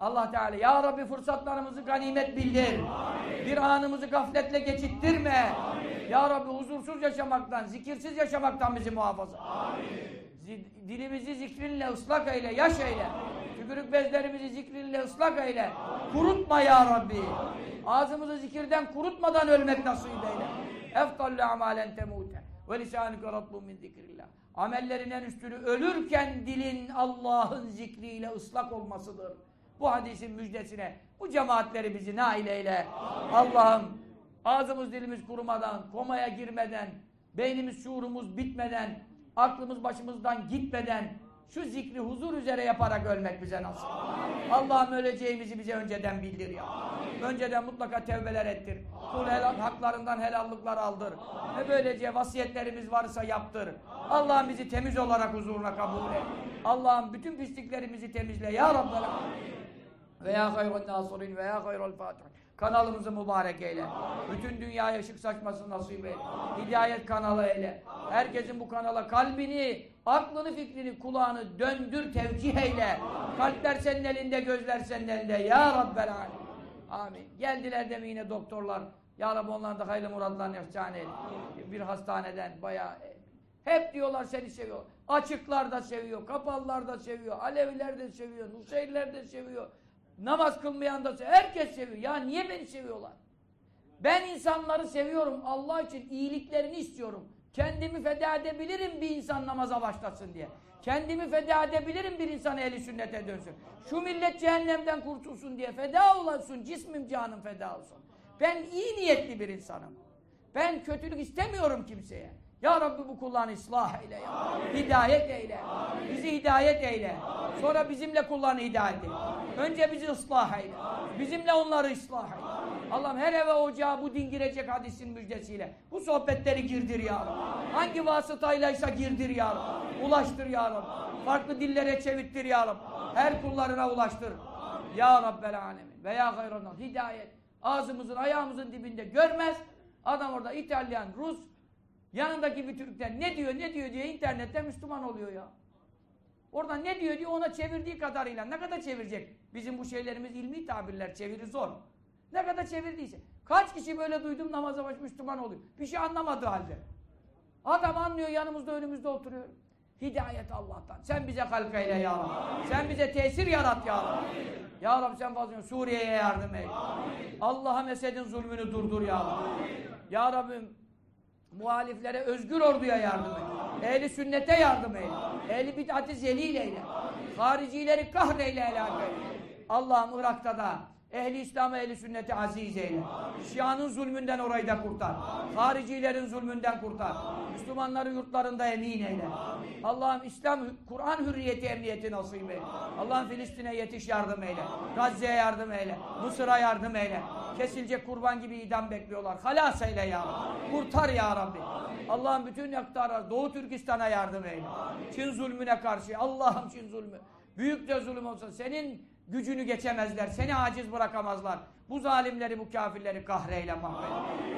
Allah Teala ya Rabbi fırsatlarımızı ganimet bildir. Amin. Bir anımızı gafletle geçittirme. Amin. Ya Rabbi huzursuz yaşamaktan, zikirsiz yaşamaktan bizi muhafaza. Amin. Dilimizi zikrinle ıslak eyle, yaş eyle. Tükürük bezlerimizi zikrinle ıslak eyle. Amin. Kurutma ya Rabbi. Amin. Ağzımızı zikirden kurutmadan ölmek nasip eyle. Eftallu amalen temute. Ve lisanike rabbun min zikrillah. Amellerin en üstünü ölürken dilin Allah'ın zikriyle ıslak olmasıdır. Bu hadisin müjdesine bu cemaatleri bizi nail eyle. Allah'ım ağzımız dilimiz kurumadan, komaya girmeden, beynimiz şuurumuz bitmeden, aklımız başımızdan gitmeden şu zikri huzur üzere yaparak ölmek bize nasip. Allah'ım öleceğimizi bize önceden bildir ya. Amin. Önceden mutlaka tevbeler ettir. Kul helal, haklarından helallıklar aldır. Ve böylece vasiyetlerimiz varsa yaptır. Allah'ım bizi temiz olarak huzuruna kabul et. Allah'ım bütün pisliklerimizi temizle ya Rabbel ve ya hayran nasirin ve ya hayral fatih. Kanalımızı mübarek eyle. Bütün dünyaya ışık saçmasını nasip eyle. Hidayet kanalı eyle. Herkesin bu kanala kalbini, aklını, fikrini, kulağını döndür, tevcih eyle. Kalpler senin elinde, gözler senin elinde. Ya Rabbel Alem. Amin. Geldiler de mi yine doktorlar. Ya Rabbi onların da hayırlı muradlarını ihsan eyle. Bir hastaneden bayağı hep diyorlar seni seviyor. Açıklar da seviyor, kapalılar da seviyor, Aleviler de seviyor, Nusayriler de seviyor. Namaz kılmayan da. Herkes seviyor. Ya niye beni seviyorlar? Ben insanları seviyorum. Allah için iyiliklerini istiyorum. Kendimi feda edebilirim bir insan namaza başlasın diye. Kendimi feda edebilirim bir insan eli sünnete dönsün. Şu millet cehennemden kurtulsun diye feda olasın. Cismim canım feda olsun. Ben iyi niyetli bir insanım. Ben kötülük istemiyorum kimseye. Ya Rabbi bu kullarını ıslah eyle ya. Amin. Hidayet eyle. Amin. Bizi hidayet eyle. Amin. Sonra bizimle kullarını hidayet eyle. Önce bizi ıslah eyle. Amin. Bizimle onları ıslah eyle. Allah'ım her eve ocağa bu din girecek hadisin müjdesiyle. Bu sohbetleri girdir ya Rabbi. Hangi vasıtaylaysa girdir ya Rabbi. Ulaştır ya Rabbi. Farklı dillere çevirttir ya Rabbi. Her kullarına ulaştır. Ya Rabbel alemin. Ve ya hayranlar. Hidayet. Ağzımızın ayağımızın dibinde görmez. Adam orada İtalyan, Rus, Yanındaki bir Türk'ten ne diyor ne diyor diye internette Müslüman oluyor ya. Orada ne diyor diyor ona çevirdiği kadarıyla ne kadar çevirecek? Bizim bu şeylerimiz ilmi tabirler çeviri zor. Ne kadar çevirdiyse. Kaç kişi böyle duydum namaza baş Müslüman oluyor. Bir şey anlamadığı halde. Adam anlıyor yanımızda önümüzde oturuyor. Hidayet Allah'tan. Sen bize halk eyle ya Rabbi. Sen bize tesir yarat ya Rabbi. Ya Rabbi sen fazla Suriye'ye yardım et. Allah'a Esed'in zulmünü durdur ya Rabbi. Ya Rabbim Muhaliflere özgür orduya yardım et. Ehli sünnete yardım et. Ehli bid'ati zelil eyle. Haricileri kahreyle helak eyle. Allah'ım Irak'ta da ehli İslam'ı ehli sünneti aziz eyle. Şia'nın zulmünden orayı da kurtar. Haricilerin zulmünden kurtar. Müslümanların yurtlarında emin eyle. Allah'ım İslam, Kur'an hürriyeti emniyeti nasip eyle. Allah'ım Filistin'e yetiş yardım eyle. Gazze'ye yardım eyle. Mısır'a yardım eyle. Kesilecek kurban gibi idam bekliyorlar. Halas eyle ya Rabbi. Kurtar ya Rabbi. Allah'ım bütün yaktara, Doğu Türkistan'a yardım eyle. Amin. Çin zulmüne karşı. Allah'ım Çin zulmü. Büyük de zulüm olsa senin gücünü geçemezler. Seni aciz bırakamazlar. Bu zalimleri, bu kafirleri kahreyle mahvet.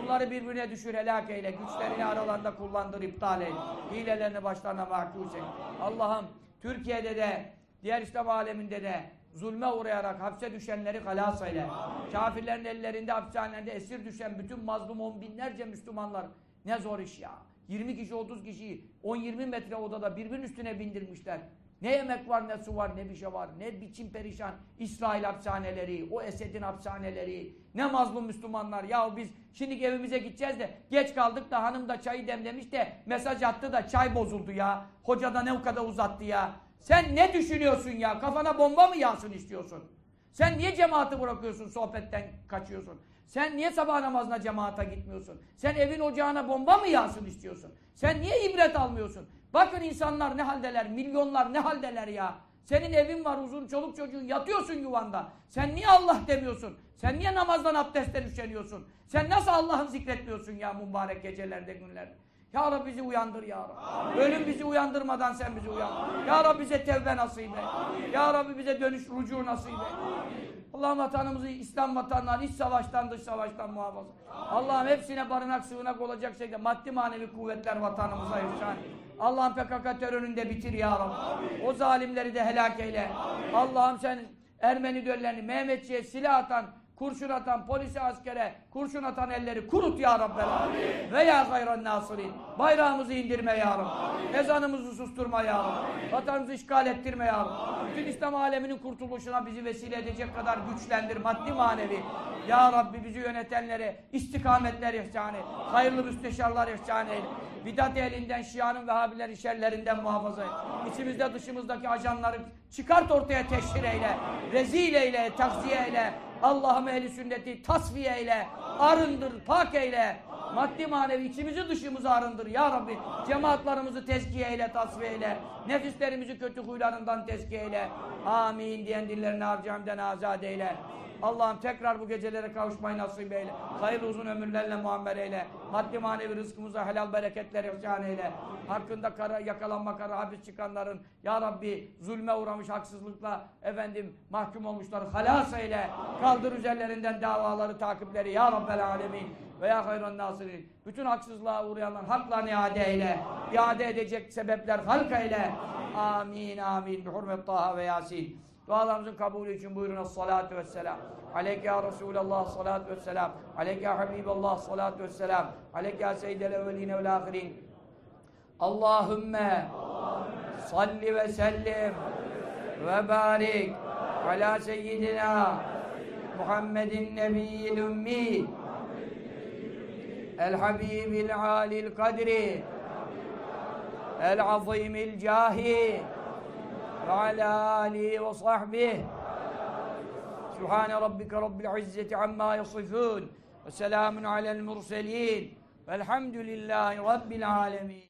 Bunları birbirine düşür, helak eyle. Güçlerini aralarında kullandır, iptal eyle. Hilelerini başlarına mahkus eyle. Allah'ım Türkiye'de de, diğer İslam aleminde de zulme uğrayarak hapse düşenleri halas eyle. Kafirlerin ellerinde hapishanelerde esir düşen bütün mazlum on binlerce Müslümanlar ne zor iş ya. 20 kişi 30 kişiyi 10-20 metre odada birbirinin üstüne bindirmişler. Ne yemek var ne su var ne bir şey var. Ne biçim perişan İsrail hapishaneleri, o Esed'in hapishaneleri. Ne mazlum Müslümanlar. Ya biz şimdi evimize gideceğiz de geç kaldık da hanım da çayı demlemiş de mesaj attı da çay bozuldu ya. Hoca da ne o kadar uzattı ya. Sen ne düşünüyorsun ya? Kafana bomba mı yağsın istiyorsun? Sen niye cemaati bırakıyorsun, sohbetten kaçıyorsun? Sen niye sabah namazına cemaata gitmiyorsun? Sen evin ocağına bomba mı yağsın istiyorsun? Sen niye ibret almıyorsun? Bakın insanlar ne haldeler, milyonlar ne haldeler ya. Senin evin var uzun çoluk çocuğun yatıyorsun yuvanda. Sen niye Allah demiyorsun? Sen niye namazdan abdestten üşeniyorsun? Sen nasıl Allah'ın zikretmiyorsun ya mübarek gecelerde günlerde? Ya Rabbi bizi uyandır ya Rabbi. Ölüm bizi uyandırmadan sen bizi uyandır. Ya Rabbi bize tevbe nasip et. Ya Rabbi bize dönüş rucu nasip et. Allah'ım vatanımızı İslam vatanından, iç savaştan, dış savaştan muhafaza. Allah'ım hepsine barınak, sığınak olacak şekilde maddi manevi kuvvetler vatanımıza ihsan. Allah'ım PKK terörünü bitir ya Rabbi. O zalimleri de helak eyle. Allah'ım sen Ermeni döllerini, Mehmetçi'ye silah atan, kurşun atan, polise, askere, kurşun atan elleri kurut ya Rabbi. Ve ya gayran nasirin. Bayrağımızı indirme ya Rabbi. Ezanımızı susturma ya Rabbi. Vatanımızı işgal ettirme ya Rabbi. Bütün İslam aleminin kurtuluşuna bizi vesile edecek kadar güçlendir maddi manevi. Ya Rabbi bizi yönetenlere istikametler ihsan et. Hayırlı müsteşarlar ihsan eyle. Bidat elinden, Şia'nın Vehhabilerin şerlerinden muhafaza et. İçimizde dışımızdaki ajanları çıkart ortaya teşhir eyle. Rezil eyle, takziye eyle. Allah'ım ehli sünneti tasfiye eyle. Arındır, pak eyle. Maddi manevi içimizi dışımızı arındır ya Rabbi. Cemaatlarımızı tezkiye eyle, tasfiye eyle. Nefislerimizi kötü huylarından tezkiye eyle. Amin diyen dillerini harcamden azat eyle. Allah'ım tekrar bu gecelere kavuşmayı nasip eyle. Hayırlı uzun ömürlerle muammer eyle. Maddi manevi rızkımıza helal bereketler ihsan eyle. Hakkında kara, yakalanma kara hapis çıkanların Ya Rabbi zulme uğramış haksızlıkla efendim mahkum olmuşları halas eyle. Kaldır üzerlerinden davaları, takipleri Ya Rabbel Alemin ve ya hayran nasirin. Bütün haksızlığa uğrayanlar haklarını iade eyle. İade edecek sebepler halk eyle. Amin amin. Bi hurmet Taha ve Yasin. Dualarımızın kabulü için buyurun salatu vesselam. Aleyke ya Resulallah salatu vesselam. Aleyke ya Habiballah salatu vesselam. Aleyke ya Seyyidel evveline vel ahirin. Allahümme salli ve sellim ve barik ala seyyidina Muhammedin nebiyyil ümmi el habibil alil kadri el azimil cahi alihi ve sahbihi سبحان ربك رب العزة عما يصفون وسلام على المرسلين والحمد لله رب العالمين.